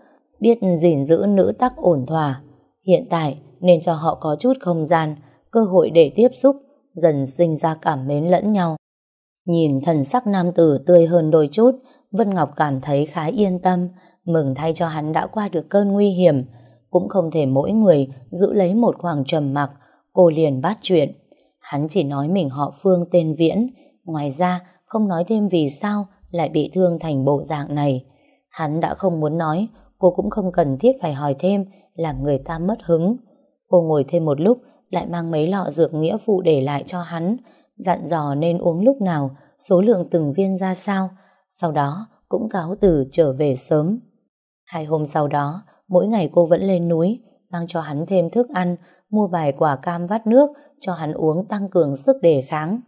biết gìn giữ nữ tắc ổn thỏa. Hiện tại nên cho họ có chút không gian, cơ hội để tiếp xúc, dần sinh ra cảm mến lẫn nhau. Nhìn thần sắc nam tử tươi hơn đôi chút, Vân Ngọc cảm thấy khá yên tâm, mừng thay cho hắn đã qua được cơn nguy hiểm. Cũng không thể mỗi người giữ lấy một khoảng trầm mặc, cô liền bắt chuyện. Hắn chỉ nói mình họ Phương tên Viễn, ngoài ra không nói thêm vì sao lại bị thương thành bộ dạng này. Hắn đã không muốn nói, cô cũng không cần thiết phải hỏi thêm, làm người ta mất hứng. Cô ngồi thêm một lúc, lại mang mấy lọ dược nghĩa phụ để lại cho hắn, dặn dò nên uống lúc nào, số lượng từng viên ra sao, sau đó cũng cáo từ trở về sớm. Hai hôm sau đó, mỗi ngày cô vẫn lên núi, mang cho hắn thêm thức ăn, mua vài quả cam vắt nước cho hắn uống tăng cường sức đề kháng.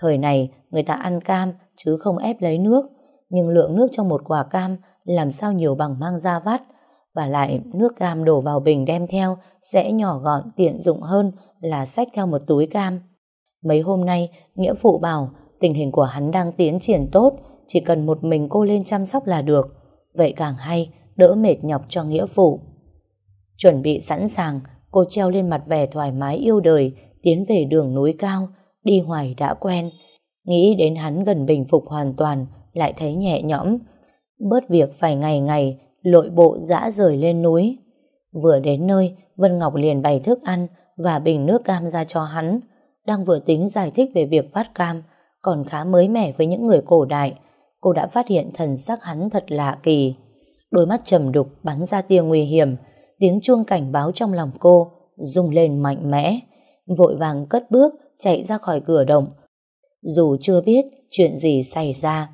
Thời này, người ta ăn cam chứ không ép lấy nước, nhưng lượng nước trong một quả cam làm sao nhiều bằng mang ra vắt, và lại nước cam đổ vào bình đem theo sẽ nhỏ gọn tiện dụng hơn là xách theo một túi cam. Mấy hôm nay, Nghĩa Phụ bảo tình hình của hắn đang tiến triển tốt, chỉ cần một mình cô lên chăm sóc là được. Vậy càng hay, đỡ mệt nhọc cho Nghĩa Phụ. Chuẩn bị sẵn sàng, cô treo lên mặt vẻ thoải mái yêu đời, tiến về đường núi cao, đi hoài đã quen. Nghĩ đến hắn gần bình phục hoàn toàn, lại thấy nhẹ nhõm. Bớt việc phải ngày ngày, lội bộ dã rời lên núi. Vừa đến nơi, Vân Ngọc liền bày thức ăn và bình nước cam ra cho hắn. Đang vừa tính giải thích về việc vắt cam, còn khá mới mẻ với những người cổ đại. Cô đã phát hiện thần sắc hắn thật lạ kỳ. Đôi mắt trầm đục bắn ra tia nguy hiểm, tiếng chuông cảnh báo trong lòng cô rung lên mạnh mẽ. Vội vàng cất bước chạy ra khỏi cửa động. Dù chưa biết chuyện gì xảy ra,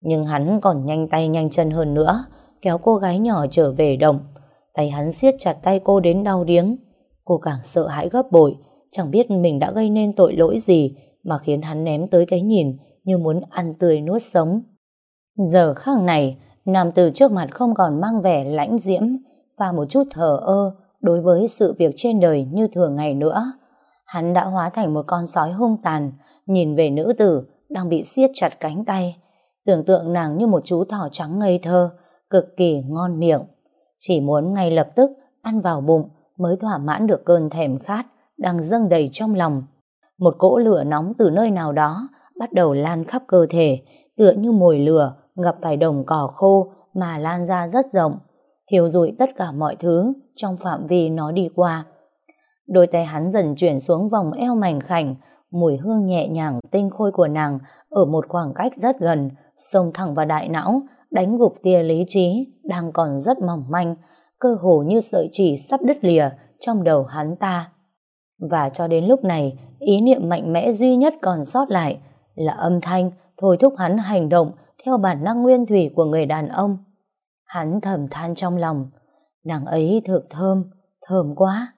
nhưng hắn còn nhanh tay nhanh chân hơn nữa, kéo cô gái nhỏ trở về đồng, Tay hắn siết chặt tay cô đến đau điếng. Cô càng sợ hãi gấp bội, chẳng biết mình đã gây nên tội lỗi gì mà khiến hắn ném tới cái nhìn như muốn ăn tươi nuốt sống. Giờ khắc này, nam tử trước mặt không còn mang vẻ lãnh diễm, và một chút thờ ơ đối với sự việc trên đời như thường ngày nữa. Hắn đã hóa thành một con sói hung tàn, nhìn về nữ tử đang bị siết chặt cánh tay. Tưởng tượng nàng như một chú thỏ trắng ngây thơ, cực kỳ ngon miệng. Chỉ muốn ngay lập tức ăn vào bụng mới thỏa mãn được cơn thèm khát đang dâng đầy trong lòng. Một cỗ lửa nóng từ nơi nào đó bắt đầu lan khắp cơ thể, tựa như mồi lửa ngập phải đồng cỏ khô mà lan ra rất rộng, thiêu rụi tất cả mọi thứ trong phạm vi nó đi qua. Đôi tay hắn dần chuyển xuống vòng eo mảnh khảnh, mùi hương nhẹ nhàng tinh khôi của nàng ở một khoảng cách rất gần, xông thẳng vào đại não, đánh gục tia lý trí đang còn rất mỏng manh, cơ hồ như sợi chỉ sắp đứt lìa trong đầu hắn ta. Và cho đến lúc này, ý niệm mạnh mẽ duy nhất còn sót lại là âm thanh thôi thúc hắn hành động theo bản năng nguyên thủy của người đàn ông. Hắn thầm than trong lòng, nàng ấy thực thơm, thơm quá.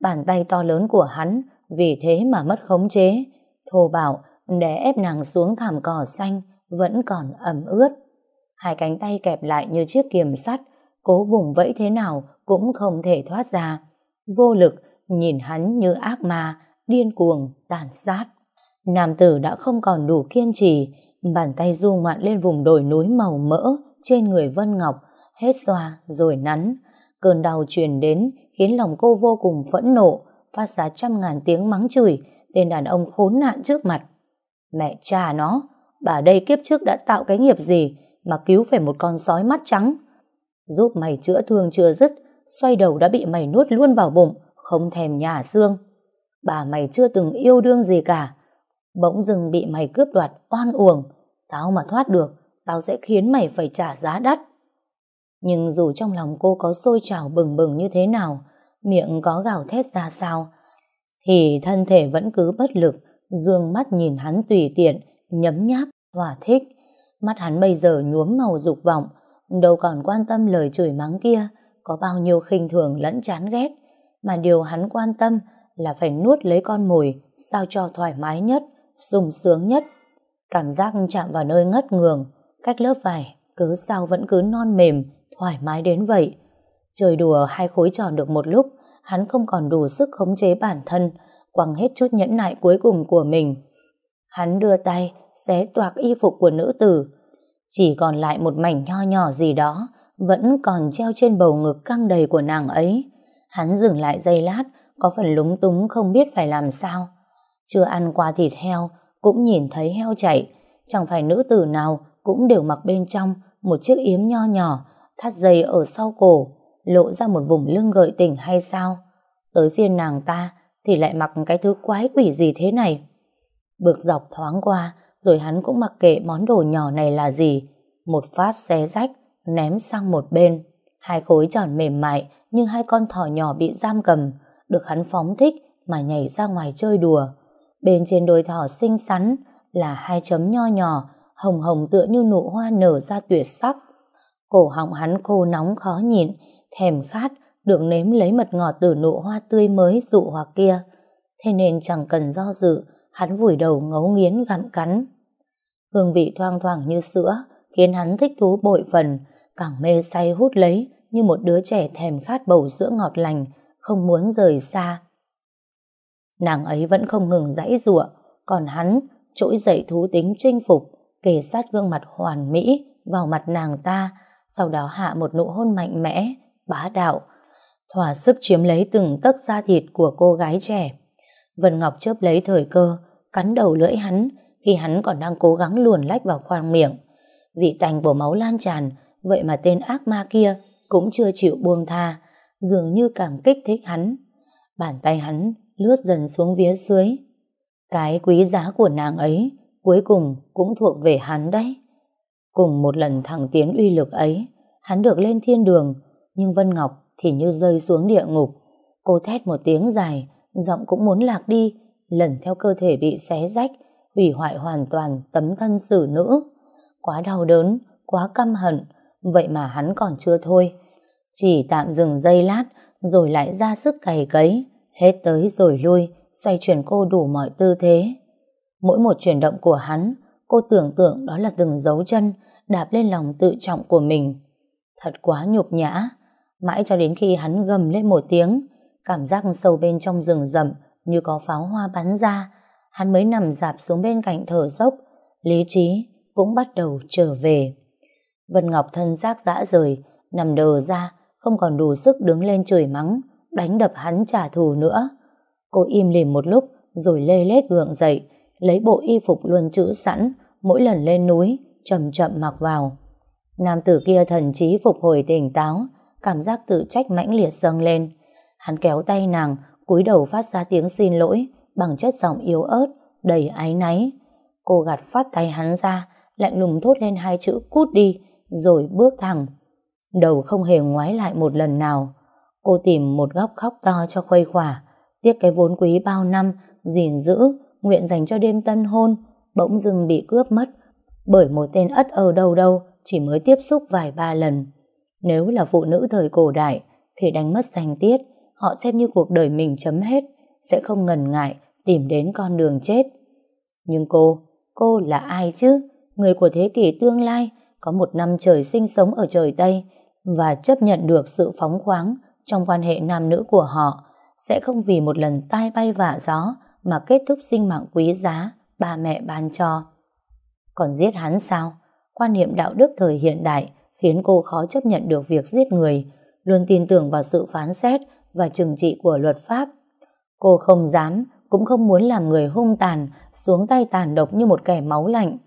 Bàn tay to lớn của hắn vì thế mà mất khống chế, thô bạo để ép nàng xuống thảm cỏ xanh vẫn còn ẩm ướt. Hai cánh tay kẹp lại như chiếc kiềm sắt, cố vùng vẫy thế nào cũng không thể thoát ra. Vô lực, nhìn hắn như ác ma, điên cuồng, tàn sát. Nam tử đã không còn đủ kiên trì, bàn tay du ngoạn lên vùng đồi núi màu mỡ trên người Vân Ngọc, hết xoa rồi nắn. Cơn đau truyền đến khiến lòng cô vô cùng phẫn nộ, phát ra trăm ngàn tiếng mắng chửi tên đàn ông khốn nạn trước mặt. Mẹ cha nó, bà đây kiếp trước đã tạo cái nghiệp gì mà cứu phải một con sói mắt trắng. Giúp mày chữa thương chưa dứt, xoay đầu đã bị mày nuốt luôn vào bụng, không thèm nhà xương. Bà mày chưa từng yêu đương gì cả. Bỗng dưng bị mày cướp đoạt oan uổng. Tao mà thoát được, tao sẽ khiến mày phải trả giá đắt. Nhưng dù trong lòng cô có sôi trào bừng bừng như thế nào, miệng có gào thét ra sao, thì thân thể vẫn cứ bất lực, dương mắt nhìn hắn tùy tiện, nhấm nháp, thỏa thích. Mắt hắn bây giờ nhuốm màu dục vọng, đâu còn quan tâm lời chửi mắng kia, có bao nhiêu khinh thường lẫn chán ghét, mà điều hắn quan tâm là phải nuốt lấy con mồi sao cho thoải mái nhất, sung sướng nhất. Cảm giác chạm vào nơi ngất ngường, cách lớp vải, cứ sao vẫn cứ non mềm, thoải mái đến vậy. trời đùa hai khối tròn được một lúc, hắn không còn đủ sức khống chế bản thân, quăng hết chút nhẫn nại cuối cùng của mình. Hắn đưa tay, xé toạc y phục của nữ tử. Chỉ còn lại một mảnh nho nhỏ gì đó, vẫn còn treo trên bầu ngực căng đầy của nàng ấy. Hắn dừng lại giây lát, có phần lúng túng không biết phải làm sao. Chưa ăn qua thịt heo, cũng nhìn thấy heo chạy. Chẳng phải nữ tử nào cũng đều mặc bên trong một chiếc yếm nho nhỏ, thắt dây ở sau cổ, lộ ra một vùng lưng gợi tình hay sao? Tới phiên nàng ta thì lại mặc cái thứ quái quỷ gì thế này? Bực dọc thoáng qua, rồi hắn cũng mặc kệ món đồ nhỏ này là gì. Một phát xé rách, ném sang một bên. Hai khối tròn mềm mại, nhưng hai con thỏ nhỏ bị giam cầm, được hắn phóng thích mà nhảy ra ngoài chơi đùa. Bên trên đôi thỏ xinh xắn là hai chấm nho nhỏ, hồng hồng tựa như nụ hoa nở ra tuyệt sắc. Cổ họng hắn khô nóng khó nhịn, thèm khát, được nếm lấy mật ngọt từ nụ hoa tươi mới dụ hoặc kia. Thế nên chẳng cần do dự, hắn vùi đầu ngấu nghiến gặm cắn. Hương vị thoang thoảng như sữa, khiến hắn thích thú bội phần, càng mê say hút lấy như một đứa trẻ thèm khát bầu sữa ngọt lành, không muốn rời xa. Nàng ấy vẫn không ngừng dãy giụa, còn hắn trỗi dậy thú tính chinh phục, kề sát gương mặt hoàn mỹ vào mặt nàng ta, sau đó hạ một nụ hôn mạnh mẽ, bá đạo, thỏa sức chiếm lấy từng tấc da thịt của cô gái trẻ. Vân Ngọc chớp lấy thời cơ, cắn đầu lưỡi hắn khi hắn còn đang cố gắng luồn lách vào khoang miệng. Vị tành của máu lan tràn, vậy mà tên ác ma kia cũng chưa chịu buông tha, dường như càng kích thích hắn. Bàn tay hắn lướt dần xuống phía dưới. Cái quý giá của nàng ấy cuối cùng cũng thuộc về hắn đấy. Cùng một lần thẳng tiến uy lực ấy, hắn được lên thiên đường, nhưng Vân Ngọc thì như rơi xuống địa ngục. Cô thét một tiếng dài, giọng cũng muốn lạc đi, lần theo cơ thể bị xé rách, hủy hoại hoàn toàn tấm thân xử nữ. Quá đau đớn, quá căm hận, vậy mà hắn còn chưa thôi. Chỉ tạm dừng giây lát, rồi lại ra sức cày cấy, hết tới rồi lui, xoay chuyển cô đủ mọi tư thế. Mỗi một chuyển động của hắn, cô tưởng tượng đó là từng dấu chân đạp lên lòng tự trọng của mình. Thật quá nhục nhã, mãi cho đến khi hắn gầm lên một tiếng, cảm giác sâu bên trong rừng rậm như có pháo hoa bắn ra, hắn mới nằm dạp xuống bên cạnh thở dốc, lý trí cũng bắt đầu trở về. Vân Ngọc thân xác dã rời, nằm đờ ra, không còn đủ sức đứng lên chửi mắng, đánh đập hắn trả thù nữa. Cô im lìm một lúc, rồi lê lết gượng dậy, lấy bộ y phục luôn chữ sẵn, mỗi lần lên núi, chậm chậm mặc vào. Nam tử kia thần trí phục hồi tỉnh táo, cảm giác tự trách mãnh liệt dâng lên. Hắn kéo tay nàng, cúi đầu phát ra tiếng xin lỗi, bằng chất giọng yếu ớt, đầy áy náy. Cô gạt phát tay hắn ra, lạnh lùng thốt lên hai chữ cút đi, rồi bước thẳng. Đầu không hề ngoái lại một lần nào. Cô tìm một góc khóc to cho khuây khỏa, Tiếc cái vốn quý bao năm, gìn giữ, nguyện dành cho đêm tân hôn, bỗng dưng bị cướp mất, bởi một tên ất ở đâu đâu chỉ mới tiếp xúc vài ba lần. Nếu là phụ nữ thời cổ đại, thì đánh mất danh tiết, họ xem như cuộc đời mình chấm hết, sẽ không ngần ngại tìm đến con đường chết. Nhưng cô, cô là ai chứ? Người của thế kỷ tương lai, có một năm trời sinh sống ở trời Tây và chấp nhận được sự phóng khoáng trong quan hệ nam nữ của họ, sẽ không vì một lần tai bay vạ gió mà kết thúc sinh mạng quý giá ba mẹ ban cho. Còn giết hắn sao? Quan niệm đạo đức thời hiện đại khiến cô khó chấp nhận được việc giết người, luôn tin tưởng vào sự phán xét và trừng trị của luật pháp. Cô không dám, cũng không muốn làm người hung tàn, xuống tay tàn độc như một kẻ máu lạnh.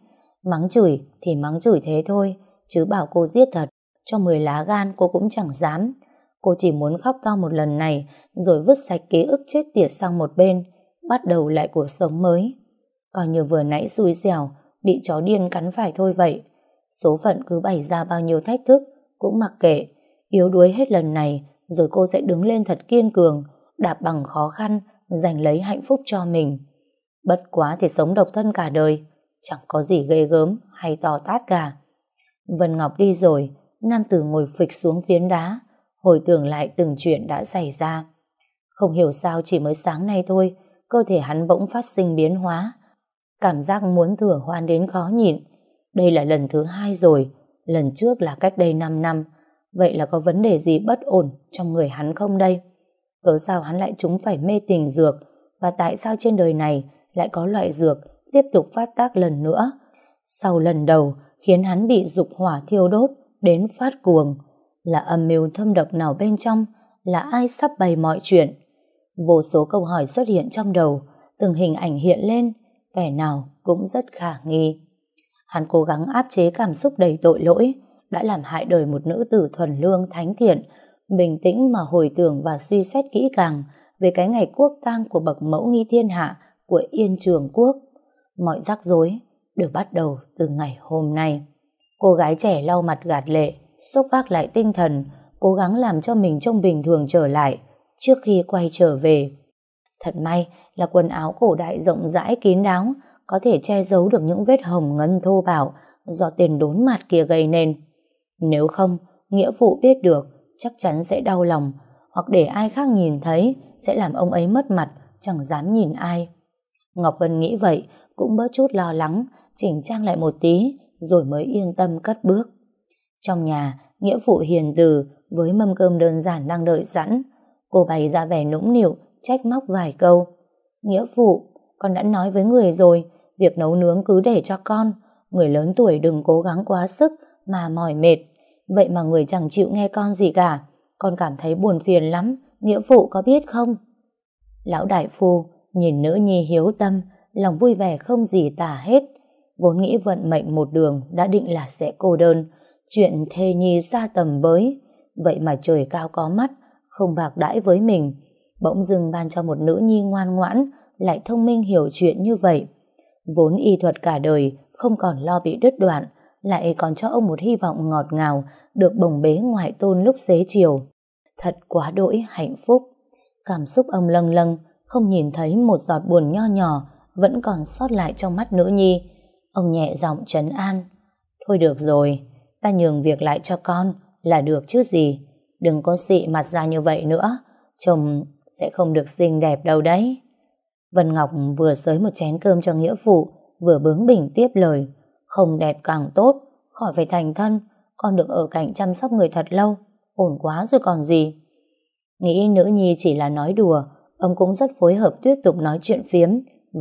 Mắng chửi thì mắng chửi thế thôi, chứ bảo cô giết thật, cho 10 lá gan cô cũng chẳng dám. Cô chỉ muốn khóc to một lần này, rồi vứt sạch ký ức chết tiệt sang một bên, bắt đầu lại cuộc sống mới. Coi như vừa nãy xui xẻo, bị chó điên cắn phải thôi vậy. Số phận cứ bày ra bao nhiêu thách thức, cũng mặc kệ. Yếu đuối hết lần này, rồi cô sẽ đứng lên thật kiên cường, đạp bằng khó khăn, giành lấy hạnh phúc cho mình. Bất quá thì sống độc thân cả đời, chẳng có gì ghê gớm hay to tát cả. Vân Ngọc đi rồi, nam tử ngồi phịch xuống phiến đá, hồi tưởng lại từng chuyện đã xảy ra. Không hiểu sao chỉ mới sáng nay thôi, cơ thể hắn bỗng phát sinh biến hóa. Cảm giác muốn thừa hoan đến khó nhịn. Đây là lần thứ hai rồi, lần trước là cách đây 5 năm. Vậy là có vấn đề gì bất ổn trong người hắn không đây? Cớ sao hắn lại chúng phải mê tình dược? Và tại sao trên đời này lại có loại dược tiếp tục phát tác lần nữa? Sau lần đầu, khiến hắn bị dục hỏa thiêu đốt đến phát cuồng. Là âm mưu thâm độc nào bên trong? Là ai sắp bày mọi chuyện? Vô số câu hỏi xuất hiện trong đầu, từng hình ảnh hiện lên, kẻ nào cũng rất khả nghi. Hắn cố gắng áp chế cảm xúc đầy tội lỗi đã làm hại đời một nữ tử thuần lương thánh thiện bình tĩnh mà hồi tưởng và suy xét kỹ càng về cái ngày quốc tang của bậc mẫu nghi thiên hạ của Yên Trường Quốc. Mọi rắc rối được bắt đầu từ ngày hôm nay. Cô gái trẻ lau mặt gạt lệ, xốc vác lại tinh thần, cố gắng làm cho mình trông bình thường trở lại trước khi quay trở về. Thật may là quần áo cổ đại rộng rãi kín đáo, có thể che giấu được những vết hồng ngân thô bạo do tiền đốn mặt kia gây nên. Nếu không, nghĩa vụ biết được chắc chắn sẽ đau lòng hoặc để ai khác nhìn thấy sẽ làm ông ấy mất mặt chẳng dám nhìn ai. Ngọc Vân nghĩ vậy cũng bớt chút lo lắng chỉnh trang lại một tí rồi mới yên tâm cất bước. Trong nhà, nghĩa phụ hiền từ với mâm cơm đơn giản đang đợi sẵn. Cô bày ra vẻ nũng nịu, trách móc vài câu. Nghĩa phụ, con đã nói với người rồi, việc nấu nướng cứ để cho con. Người lớn tuổi đừng cố gắng quá sức mà mỏi mệt. Vậy mà người chẳng chịu nghe con gì cả. Con cảm thấy buồn phiền lắm, nghĩa phụ có biết không? Lão đại phu nhìn nữ nhi hiếu tâm, lòng vui vẻ không gì tả hết. Vốn nghĩ vận mệnh một đường đã định là sẽ cô đơn, chuyện thê nhi xa tầm với. Vậy mà trời cao có mắt, không bạc đãi với mình. Bỗng dưng ban cho một nữ nhi ngoan ngoãn, lại thông minh hiểu chuyện như vậy. Vốn y thuật cả đời, không còn lo bị đứt đoạn, lại còn cho ông một hy vọng ngọt ngào, được bồng bế ngoại tôn lúc xế chiều. Thật quá đỗi hạnh phúc. Cảm xúc ông lâng lâng, không nhìn thấy một giọt buồn nho nhỏ vẫn còn sót lại trong mắt nữ nhi. Ông nhẹ giọng trấn an. Thôi được rồi, ta nhường việc lại cho con là được chứ gì. Đừng có xị mặt ra như vậy nữa, chồng sẽ không được xinh đẹp đâu đấy. Vân Ngọc vừa sới một chén cơm cho nghĩa phụ, vừa bướng bỉnh tiếp lời. Không đẹp càng tốt, khỏi phải thành thân, con được ở cạnh chăm sóc người thật lâu, ổn quá rồi còn gì. Nghĩ nữ nhi chỉ là nói đùa, ông cũng rất phối hợp tiếp tục nói chuyện phiếm,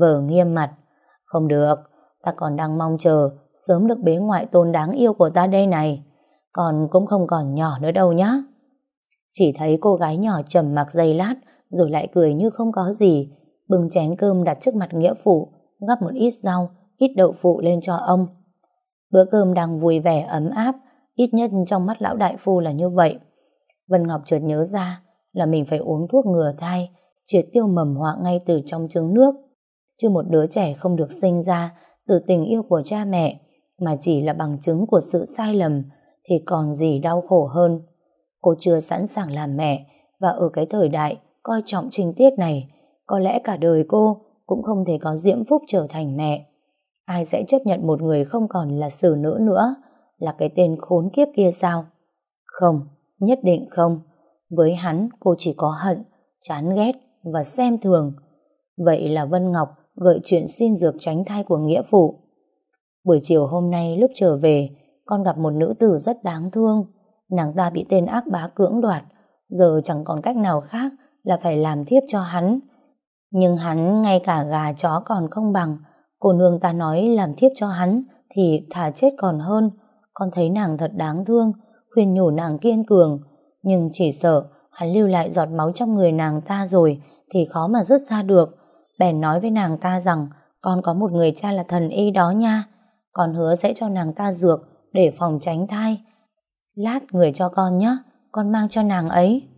vờ nghiêm mặt. Không được, ta còn đang mong chờ sớm được bế ngoại tôn đáng yêu của ta đây này. Còn cũng không còn nhỏ nữa đâu nhá. Chỉ thấy cô gái nhỏ trầm mặc giây lát rồi lại cười như không có gì. Bưng chén cơm đặt trước mặt nghĩa phụ, gắp một ít rau, ít đậu phụ lên cho ông. Bữa cơm đang vui vẻ ấm áp, ít nhất trong mắt lão đại phu là như vậy. Vân Ngọc chợt nhớ ra là mình phải uống thuốc ngừa thai, triệt tiêu mầm họa ngay từ trong trứng nước. Chứ một đứa trẻ không được sinh ra từ tình yêu của cha mẹ, mà chỉ là bằng chứng của sự sai lầm, thì còn gì đau khổ hơn. Cô chưa sẵn sàng làm mẹ, và ở cái thời đại coi trọng trình tiết này, có lẽ cả đời cô cũng không thể có diễm phúc trở thành mẹ. Ai sẽ chấp nhận một người không còn là xử nữ nữa, là cái tên khốn kiếp kia sao? Không, nhất định không. Với hắn, cô chỉ có hận, chán ghét và xem thường. Vậy là Vân Ngọc gợi chuyện xin dược tránh thai của nghĩa phụ. Buổi chiều hôm nay lúc trở về, con gặp một nữ tử rất đáng thương. Nàng ta bị tên ác bá cưỡng đoạt, giờ chẳng còn cách nào khác là phải làm thiếp cho hắn. Nhưng hắn ngay cả gà chó còn không bằng, cô nương ta nói làm thiếp cho hắn thì thà chết còn hơn. Con thấy nàng thật đáng thương, khuyên nhủ nàng kiên cường, nhưng chỉ sợ hắn lưu lại giọt máu trong người nàng ta rồi thì khó mà rứt ra được. Bèn nói với nàng ta rằng con có một người cha là thần y đó nha. Con hứa sẽ cho nàng ta dược để phòng tránh thai. Lát người cho con nhé, con mang cho nàng ấy.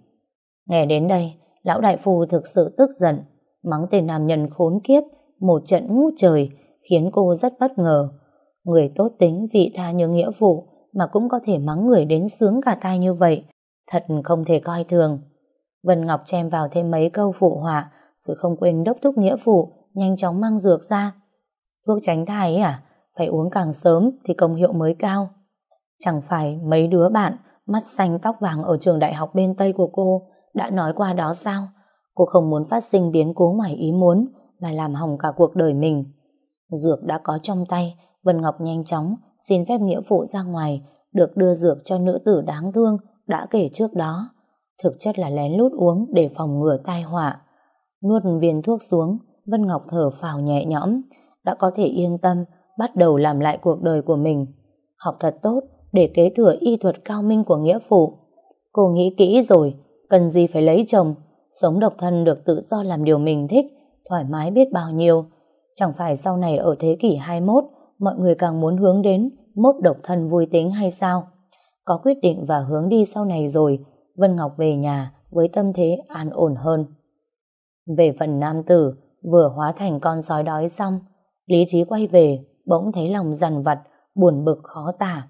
Nghe đến đây, lão đại phu thực sự tức giận, mắng tên nam nhân khốn kiếp, một trận ngút trời, khiến cô rất bất ngờ. Người tốt tính vị tha như nghĩa vụ mà cũng có thể mắng người đến sướng cả tai như vậy, thật không thể coi thường. Vân Ngọc chèm vào thêm mấy câu phụ họa, rồi không quên đốc thúc nghĩa phụ, nhanh chóng mang dược ra. Thuốc tránh thai ấy à? Phải uống càng sớm thì công hiệu mới cao. Chẳng phải mấy đứa bạn mắt xanh tóc vàng ở trường đại học bên Tây của cô đã nói qua đó sao? Cô không muốn phát sinh biến cố ngoài ý muốn mà làm hỏng cả cuộc đời mình. Dược đã có trong tay, Vân Ngọc nhanh chóng xin phép nghĩa phụ ra ngoài được đưa dược cho nữ tử đáng thương đã kể trước đó. Thực chất là lén lút uống để phòng ngừa tai họa. Nuốt viên thuốc xuống, Vân Ngọc thở phào nhẹ nhõm, đã có thể yên tâm bắt đầu làm lại cuộc đời của mình. Học thật tốt để kế thừa y thuật cao minh của nghĩa phụ. Cô nghĩ kỹ rồi, cần gì phải lấy chồng, sống độc thân được tự do làm điều mình thích, thoải mái biết bao nhiêu. Chẳng phải sau này ở thế kỷ 21, mọi người càng muốn hướng đến mốt độc thân vui tính hay sao? Có quyết định và hướng đi sau này rồi, Vân Ngọc về nhà với tâm thế an ổn hơn. Về phần nam tử, vừa hóa thành con sói đói xong, lý trí quay về, bỗng thấy lòng dằn vặt, buồn bực khó tả.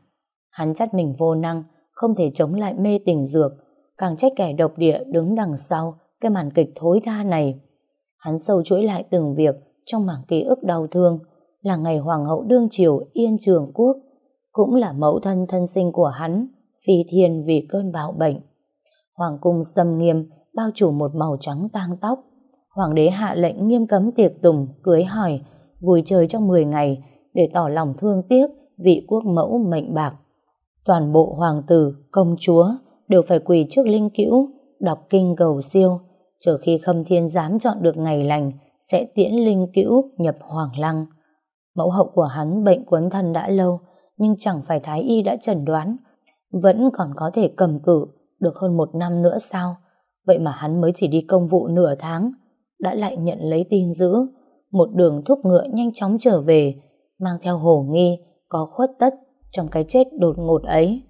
Hắn trách mình vô năng, không thể chống lại mê tình dược, càng trách kẻ độc địa đứng đằng sau cái màn kịch thối tha này. Hắn sâu chuỗi lại từng việc trong mảng ký ức đau thương, là ngày Hoàng hậu đương triều Yên Trường Quốc, cũng là mẫu thân thân sinh của hắn, phi thiên vì cơn bạo bệnh. Hoàng cung xâm nghiêm, bao trùm một màu trắng tang tóc. Hoàng đế hạ lệnh nghiêm cấm tiệc tùng, cưới hỏi, vui chơi trong 10 ngày để tỏ lòng thương tiếc vị quốc mẫu mệnh bạc. Toàn bộ hoàng tử, công chúa đều phải quỳ trước linh cữu, đọc kinh cầu siêu, chờ khi khâm thiên dám chọn được ngày lành sẽ tiễn linh cữu nhập hoàng lăng. Mẫu hậu của hắn bệnh quấn thân đã lâu, nhưng chẳng phải thái y đã chẩn đoán, vẫn còn có thể cầm cự được hơn một năm nữa sao? Vậy mà hắn mới chỉ đi công vụ nửa tháng, đã lại nhận lấy tin dữ, một đường thúc ngựa nhanh chóng trở về, mang theo hồ nghi, có khuất tất trong cái chết đột ngột ấy.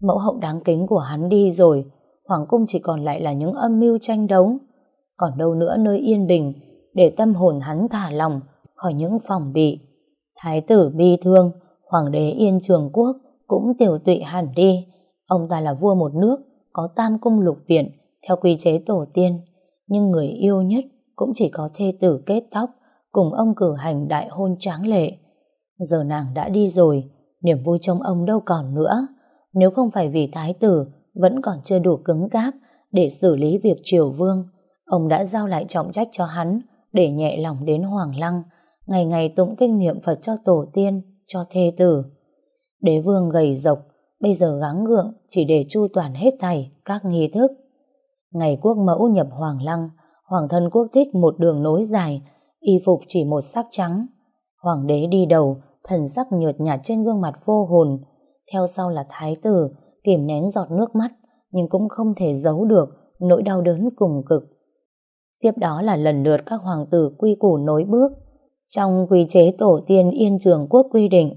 Mẫu hậu đáng kính của hắn đi rồi, hoàng cung chỉ còn lại là những âm mưu tranh đấu, còn đâu nữa nơi yên bình để tâm hồn hắn thả lòng khỏi những phòng bị. Thái tử bi thương, hoàng đế yên trường quốc cũng tiểu tụy hẳn đi. Ông ta là vua một nước, có tam cung lục viện, theo quy chế tổ tiên. Nhưng người yêu nhất cũng chỉ có thê tử kết tóc, cùng ông cử hành đại hôn tráng lệ. Giờ nàng đã đi rồi, niềm vui trong ông đâu còn nữa. Nếu không phải vì thái tử vẫn còn chưa đủ cứng cáp để xử lý việc triều vương, ông đã giao lại trọng trách cho hắn để nhẹ lòng đến Hoàng Lăng, ngày ngày tụng kinh niệm Phật cho tổ tiên, cho thê tử. Đế vương gầy rộc, bây giờ gắng gượng chỉ để chu toàn hết thảy các nghi thức. Ngày quốc mẫu nhập Hoàng Lăng, Hoàng thân quốc thích một đường nối dài, y phục chỉ một sắc trắng. Hoàng đế đi đầu, thần sắc nhợt nhạt trên gương mặt vô hồn. Theo sau là thái tử, kìm nén giọt nước mắt, nhưng cũng không thể giấu được nỗi đau đớn cùng cực. Tiếp đó là lần lượt các hoàng tử quy củ nối bước. Trong quy chế tổ tiên Yên Trường Quốc quy định,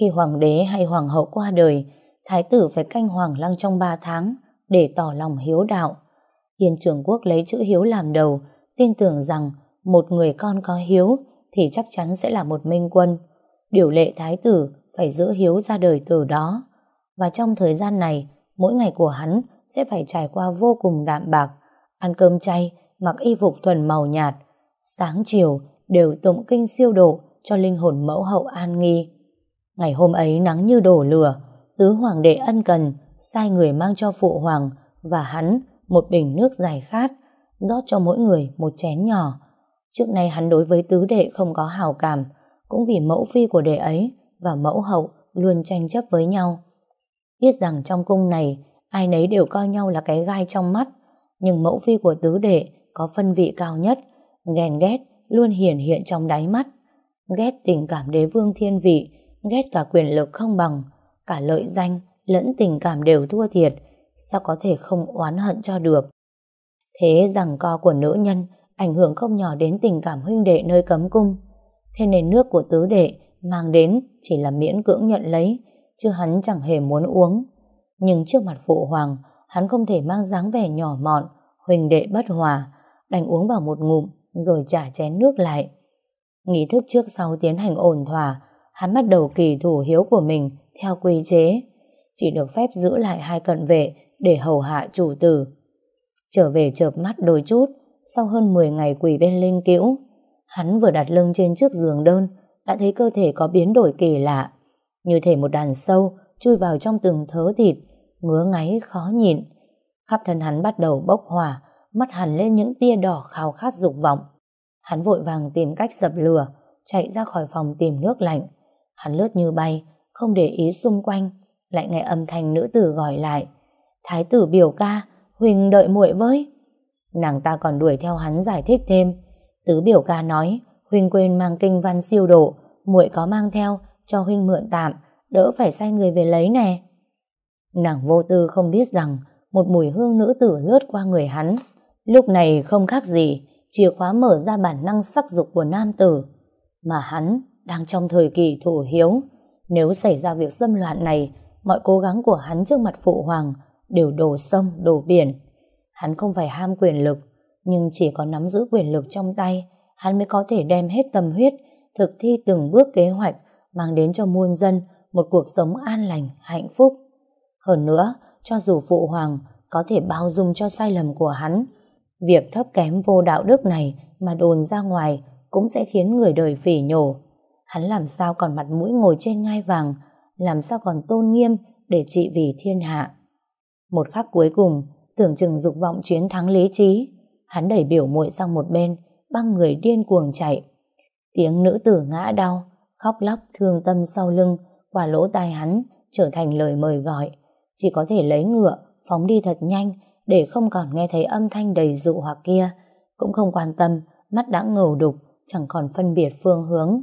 khi hoàng đế hay hoàng hậu qua đời, thái tử phải canh hoàng lăng trong 3 tháng để tỏ lòng hiếu đạo. Yên Trường Quốc lấy chữ hiếu làm đầu, tin tưởng rằng một người con có hiếu thì chắc chắn sẽ là một minh quân. Điều lệ thái tử phải giữ hiếu ra đời từ đó. Và trong thời gian này, mỗi ngày của hắn sẽ phải trải qua vô cùng đạm bạc, ăn cơm chay, mặc y phục thuần màu nhạt, sáng chiều đều tụng kinh siêu độ cho linh hồn mẫu hậu an nghi. Ngày hôm ấy nắng như đổ lửa, tứ hoàng đệ ân cần sai người mang cho phụ hoàng và hắn một bình nước giải khát, rót cho mỗi người một chén nhỏ. Trước nay hắn đối với tứ đệ không có hào cảm, cũng vì mẫu phi của đệ ấy và mẫu hậu luôn tranh chấp với nhau. Biết rằng trong cung này, ai nấy đều coi nhau là cái gai trong mắt, nhưng mẫu phi của tứ đệ có phân vị cao nhất, ghen ghét luôn hiển hiện trong đáy mắt. Ghét tình cảm đế vương thiên vị, ghét cả quyền lực không bằng, cả lợi danh lẫn tình cảm đều thua thiệt, sao có thể không oán hận cho được. Thế rằng co của nữ nhân ảnh hưởng không nhỏ đến tình cảm huynh đệ nơi cấm cung. Thế nên nước của tứ đệ mang đến chỉ là miễn cưỡng nhận lấy, chứ hắn chẳng hề muốn uống. Nhưng trước mặt phụ hoàng, hắn không thể mang dáng vẻ nhỏ mọn, huỳnh đệ bất hòa, đành uống vào một ngụm rồi trả chén nước lại. Nghi thức trước sau tiến hành ổn thỏa, hắn bắt đầu kỳ thủ hiếu của mình theo quy chế, chỉ được phép giữ lại hai cận vệ để hầu hạ chủ tử. Trở về chợp mắt đôi chút, sau hơn 10 ngày quỳ bên linh cữu, hắn vừa đặt lưng trên chiếc giường đơn, đã thấy cơ thể có biến đổi kỳ lạ, như thể một đàn sâu chui vào trong từng thớ thịt, ngứa ngáy khó nhịn. Khắp thân hắn bắt đầu bốc hỏa, mắt hẳn lên những tia đỏ khao khát dục vọng. Hắn vội vàng tìm cách dập lửa, chạy ra khỏi phòng tìm nước lạnh. Hắn lướt như bay, không để ý xung quanh, lại nghe âm thanh nữ tử gọi lại. Thái tử biểu ca, Huỳnh đợi muội với. Nàng ta còn đuổi theo hắn giải thích thêm. Tứ biểu ca nói, Huỳnh quên mang kinh văn siêu độ, muội có mang theo, cho Huynh mượn tạm, đỡ phải sai người về lấy nè. Nàng vô tư không biết rằng, một mùi hương nữ tử lướt qua người hắn. Lúc này không khác gì, chìa khóa mở ra bản năng sắc dục của nam tử. Mà hắn đang trong thời kỳ thủ hiếu. Nếu xảy ra việc xâm loạn này, mọi cố gắng của hắn trước mặt phụ hoàng đều đổ sông, đổ biển. Hắn không phải ham quyền lực, nhưng chỉ có nắm giữ quyền lực trong tay, hắn mới có thể đem hết tâm huyết, thực thi từng bước kế hoạch, mang đến cho muôn dân một cuộc sống an lành, hạnh phúc. Hơn nữa, cho dù phụ hoàng có thể bao dung cho sai lầm của hắn, việc thấp kém vô đạo đức này mà đồn ra ngoài cũng sẽ khiến người đời phỉ nhổ. Hắn làm sao còn mặt mũi ngồi trên ngai vàng, làm sao còn tôn nghiêm để trị vì thiên hạ. Một khắc cuối cùng, tưởng chừng dục vọng chiến thắng lý trí, hắn đẩy biểu muội sang một bên, băng người điên cuồng chạy. Tiếng nữ tử ngã đau, khóc lóc thương tâm sau lưng, qua lỗ tai hắn trở thành lời mời gọi. Chỉ có thể lấy ngựa, phóng đi thật nhanh để không còn nghe thấy âm thanh đầy dụ hoặc kia. Cũng không quan tâm, mắt đã ngầu đục, chẳng còn phân biệt phương hướng.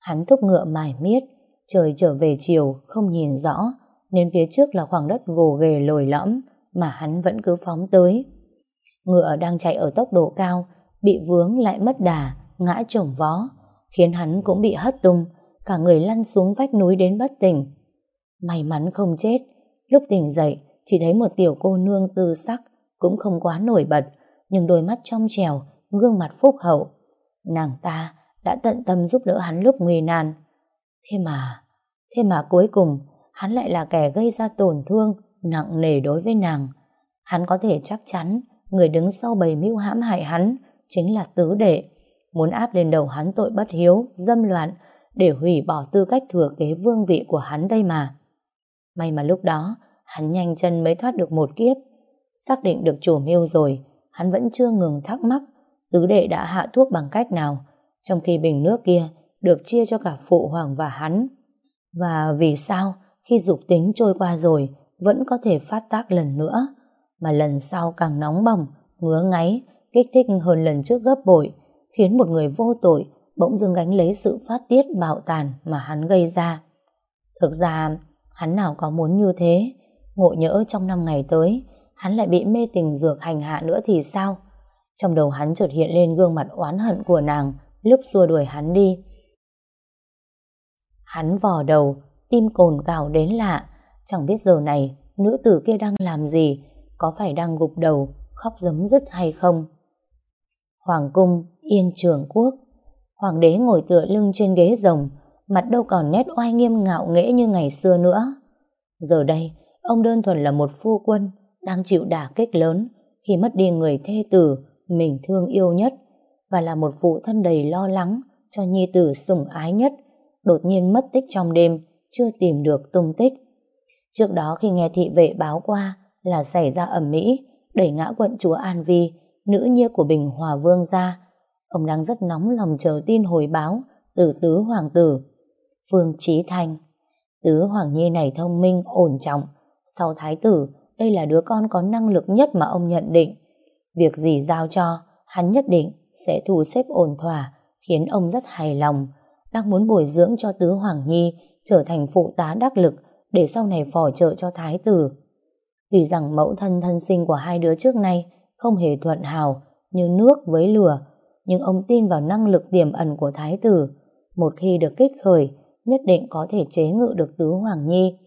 Hắn thúc ngựa mải miết, trời trở về chiều không nhìn rõ, nên phía trước là khoảng đất gồ ghề lồi lõm mà hắn vẫn cứ phóng tới. Ngựa đang chạy ở tốc độ cao, bị vướng lại mất đà, ngã chồng vó, khiến hắn cũng bị hất tung, cả người lăn xuống vách núi đến bất tỉnh. May mắn không chết, lúc tỉnh dậy chỉ thấy một tiểu cô nương tư sắc, cũng không quá nổi bật, nhưng đôi mắt trong trèo, gương mặt phúc hậu. Nàng ta đã tận tâm giúp đỡ hắn lúc nguy nan. Thế mà, thế mà cuối cùng hắn lại là kẻ gây ra tổn thương nặng nề đối với nàng. Hắn có thể chắc chắn người đứng sau bầy mưu hãm hại hắn chính là tứ đệ, muốn áp lên đầu hắn tội bất hiếu, dâm loạn để hủy bỏ tư cách thừa kế vương vị của hắn đây mà. May mà lúc đó hắn nhanh chân mới thoát được một kiếp. Xác định được chủ mưu rồi, hắn vẫn chưa ngừng thắc mắc tứ đệ đã hạ thuốc bằng cách nào, trong khi bình nước kia được chia cho cả phụ hoàng và hắn. Và vì sao khi dục tính trôi qua rồi vẫn có thể phát tác lần nữa, mà lần sau càng nóng bỏng, ngứa ngáy, kích thích hơn lần trước gấp bội, khiến một người vô tội bỗng dưng gánh lấy sự phát tiết bạo tàn mà hắn gây ra. Thực ra, hắn nào có muốn như thế, ngộ nhỡ trong năm ngày tới, hắn lại bị mê tình dược hành hạ nữa thì sao? Trong đầu hắn chợt hiện lên gương mặt oán hận của nàng lúc xua đuổi hắn đi. Hắn vò đầu, tim cồn cào đến lạ, chẳng biết giờ này nữ tử kia đang làm gì, có phải đang gục đầu, khóc giấm dứt hay không. Hoàng cung, yên trường quốc, hoàng đế ngồi tựa lưng trên ghế rồng, mặt đâu còn nét oai nghiêm ngạo nghễ như ngày xưa nữa. Giờ đây, ông đơn thuần là một phu quân, đang chịu đả kích lớn khi mất đi người thê tử mình thương yêu nhất và là một phụ thân đầy lo lắng cho nhi tử sủng ái nhất, đột nhiên mất tích trong đêm, chưa tìm được tung tích. Trước đó khi nghe thị vệ báo qua là xảy ra ẩm mỹ, đẩy ngã quận chúa An Vi, nữ nhi của Bình Hòa Vương ra, ông đang rất nóng lòng chờ tin hồi báo từ tứ hoàng tử. Phương Trí Thanh Tứ Hoàng Nhi này thông minh, ổn trọng. Sau thái tử, đây là đứa con có năng lực nhất mà ông nhận định. Việc gì giao cho, hắn nhất định sẽ thu xếp ổn thỏa, khiến ông rất hài lòng. Đang muốn bồi dưỡng cho Tứ Hoàng Nhi trở thành phụ tá đắc lực để sau này phò trợ cho thái tử. Tuy rằng mẫu thân thân sinh của hai đứa trước nay không hề thuận hào như nước với lửa, nhưng ông tin vào năng lực tiềm ẩn của thái tử. Một khi được kích khởi, nhất định có thể chế ngự được Tứ Hoàng Nhi,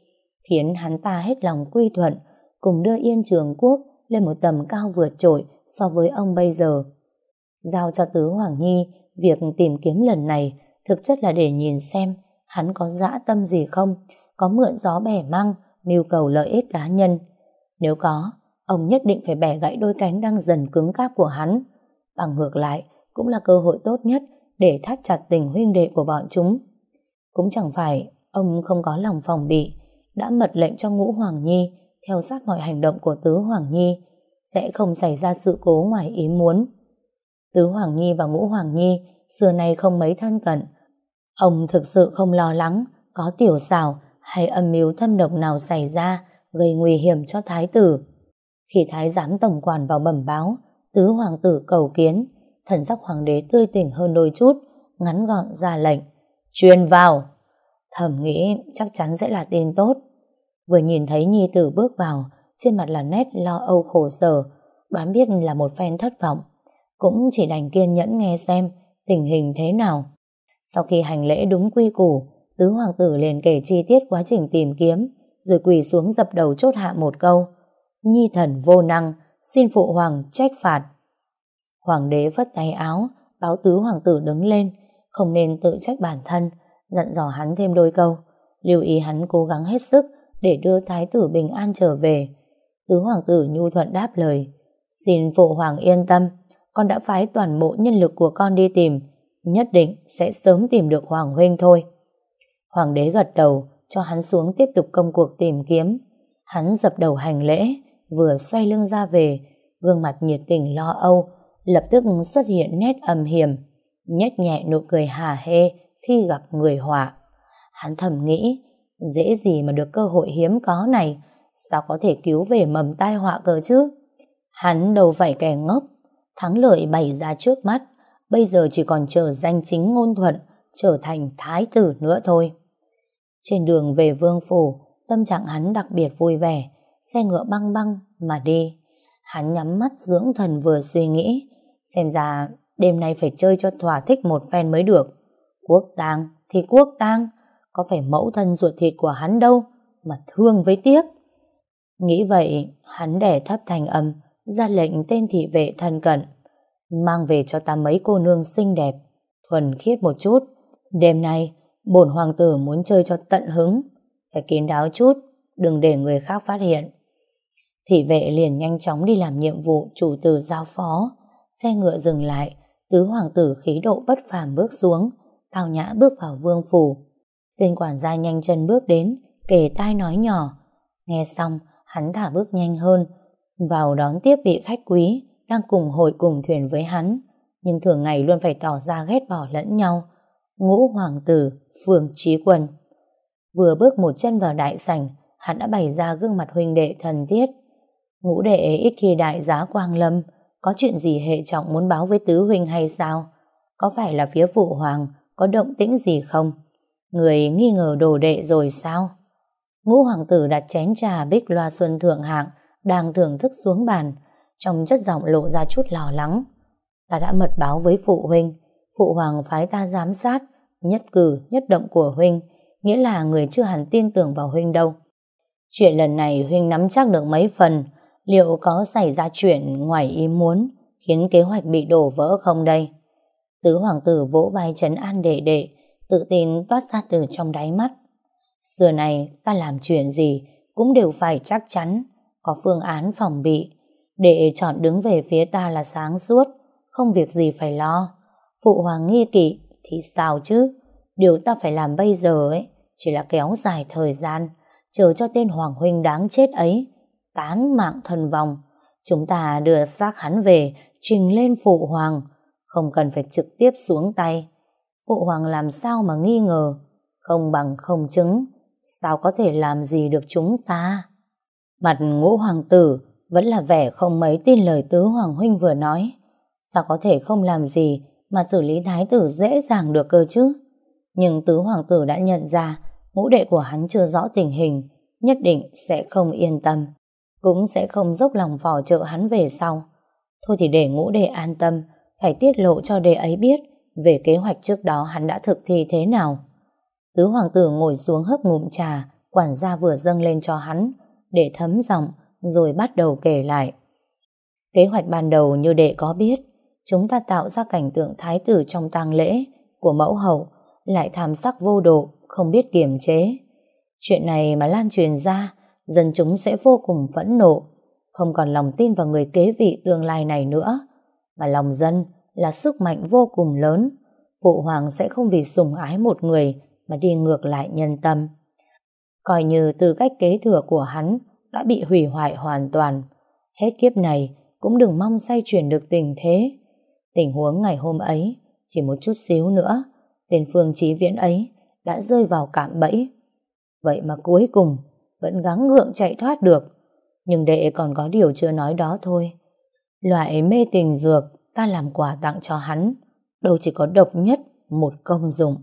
khiến hắn ta hết lòng quy thuận, cùng đưa Yên Trường Quốc lên một tầm cao vượt trội so với ông bây giờ. Giao cho Tứ Hoàng Nhi, việc tìm kiếm lần này thực chất là để nhìn xem hắn có dã tâm gì không, có mượn gió bẻ măng, mưu cầu lợi ích cá nhân. Nếu có, ông nhất định phải bẻ gãy đôi cánh đang dần cứng cáp của hắn. Bằng ngược lại, cũng là cơ hội tốt nhất để thắt chặt tình huynh đệ của bọn chúng. Cũng chẳng phải ông không có lòng phòng bị, đã mật lệnh cho Ngũ Hoàng Nhi theo sát mọi hành động của Tứ Hoàng Nhi, sẽ không xảy ra sự cố ngoài ý muốn. Tứ Hoàng Nhi và Ngũ Hoàng Nhi xưa nay không mấy thân cận. Ông thực sự không lo lắng có tiểu xảo hay âm mưu thâm độc nào xảy ra gây nguy hiểm cho thái tử. Khi thái giám tổng quản vào bẩm báo, tứ hoàng tử cầu kiến, thần sắc hoàng đế tươi tỉnh hơn đôi chút, ngắn gọn ra lệnh. Truyền vào! Thầm nghĩ chắc chắn sẽ là tin tốt. Vừa nhìn thấy nhi tử bước vào, trên mặt là nét lo âu khổ sở, đoán biết là một phen thất vọng. Cũng chỉ đành kiên nhẫn nghe xem tình hình thế nào. Sau khi hành lễ đúng quy củ, tứ hoàng tử liền kể chi tiết quá trình tìm kiếm, rồi quỳ xuống dập đầu chốt hạ một câu. Nhi thần vô năng, xin phụ hoàng trách phạt. Hoàng đế vất tay áo, báo tứ hoàng tử đứng lên, không nên tự trách bản thân, dặn dò hắn thêm đôi câu, lưu ý hắn cố gắng hết sức để đưa thái tử bình an trở về. Tứ hoàng tử nhu thuận đáp lời, xin phụ hoàng yên tâm, con đã phái toàn bộ nhân lực của con đi tìm, nhất định sẽ sớm tìm được hoàng huynh thôi. Hoàng đế gật đầu, cho hắn xuống tiếp tục công cuộc tìm kiếm. Hắn dập đầu hành lễ, vừa xoay lưng ra về, gương mặt nhiệt tình lo âu, lập tức xuất hiện nét âm hiểm, nhếch nhẹ nụ cười hà hê khi gặp người họa. Hắn thầm nghĩ, dễ gì mà được cơ hội hiếm có này, sao có thể cứu về mầm tai họa cơ chứ? Hắn đâu phải kẻ ngốc, thắng lợi bày ra trước mắt, bây giờ chỉ còn chờ danh chính ngôn thuận, trở thành thái tử nữa thôi. Trên đường về vương phủ, tâm trạng hắn đặc biệt vui vẻ, xe ngựa băng băng mà đi. Hắn nhắm mắt dưỡng thần vừa suy nghĩ, xem ra đêm nay phải chơi cho thỏa thích một phen mới được. Quốc tang thì quốc tang, có phải mẫu thân ruột thịt của hắn đâu, mà thương với tiếc. Nghĩ vậy, hắn đẻ thấp thành âm, ra lệnh tên thị vệ thân cận. Mang về cho ta mấy cô nương xinh đẹp, thuần khiết một chút. Đêm nay, bổn hoàng tử muốn chơi cho tận hứng, phải kín đáo chút, đừng để người khác phát hiện. Thị vệ liền nhanh chóng đi làm nhiệm vụ chủ tử giao phó. Xe ngựa dừng lại, tứ hoàng tử khí độ bất phàm bước xuống, tào nhã bước vào vương phủ. Tên quản gia nhanh chân bước đến, kề tai nói nhỏ. Nghe xong, hắn thả bước nhanh hơn, vào đón tiếp vị khách quý đang cùng hội cùng thuyền với hắn, nhưng thường ngày luôn phải tỏ ra ghét bỏ lẫn nhau. Ngũ hoàng tử, phường trí quân. Vừa bước một chân vào đại sảnh, hắn đã bày ra gương mặt huynh đệ thần tiết. Ngũ đệ ít khi đại giá quang lâm, có chuyện gì hệ trọng muốn báo với tứ huynh hay sao? Có phải là phía phụ hoàng có động tĩnh gì không? Người nghi ngờ đồ đệ rồi sao? Ngũ hoàng tử đặt chén trà bích loa xuân thượng hạng đang thưởng thức xuống bàn trong chất giọng lộ ra chút lo lắng. Ta đã mật báo với phụ huynh phụ hoàng phái ta giám sát nhất cử nhất động của huynh nghĩa là người chưa hẳn tin tưởng vào huynh đâu. Chuyện lần này huynh nắm chắc được mấy phần liệu có xảy ra chuyện ngoài ý muốn khiến kế hoạch bị đổ vỡ không đây? Tứ hoàng tử vỗ vai trấn an đệ đệ tự tin toát ra từ trong đáy mắt. Xưa này ta làm chuyện gì cũng đều phải chắc chắn, có phương án phòng bị, để chọn đứng về phía ta là sáng suốt, không việc gì phải lo. Phụ hoàng nghi kỵ thì sao chứ? Điều ta phải làm bây giờ ấy chỉ là kéo dài thời gian, chờ cho tên Hoàng Huynh đáng chết ấy tán mạng thần vong. Chúng ta đưa xác hắn về, trình lên Phụ Hoàng, không cần phải trực tiếp xuống tay. Phụ Hoàng làm sao mà nghi ngờ, không bằng không chứng, sao có thể làm gì được chúng ta? Mặt ngũ hoàng tử vẫn là vẻ không mấy tin lời tứ hoàng huynh vừa nói. Sao có thể không làm gì mà xử lý thái tử dễ dàng được cơ chứ? Nhưng tứ hoàng tử đã nhận ra ngũ đệ của hắn chưa rõ tình hình, nhất định sẽ không yên tâm, cũng sẽ không dốc lòng vò trợ hắn về sau. Thôi thì để ngũ đệ an tâm, phải tiết lộ cho đệ ấy biết về kế hoạch trước đó hắn đã thực thi thế nào. Tứ hoàng tử ngồi xuống hớp ngụm trà, quản gia vừa dâng lên cho hắn, để thấm giọng rồi bắt đầu kể lại. Kế hoạch ban đầu như đệ có biết, chúng ta tạo ra cảnh tượng thái tử trong tang lễ của mẫu hậu, lại tham sắc vô độ, không biết kiềm chế. Chuyện này mà lan truyền ra, dân chúng sẽ vô cùng phẫn nộ, không còn lòng tin vào người kế vị tương lai này nữa, mà lòng dân là sức mạnh vô cùng lớn. Phụ hoàng sẽ không vì sùng ái một người mà đi ngược lại nhân tâm. Coi như tư cách kế thừa của hắn đã bị hủy hoại hoàn toàn. Hết kiếp này cũng đừng mong say chuyển được tình thế. Tình huống ngày hôm ấy, chỉ một chút xíu nữa, tên Phương Chí Viễn ấy đã rơi vào cạm bẫy. Vậy mà cuối cùng vẫn gắng gượng chạy thoát được. Nhưng đệ còn có điều chưa nói đó thôi. Loại mê tình dược ta làm quà tặng cho hắn, đâu chỉ có độc nhất một công dụng.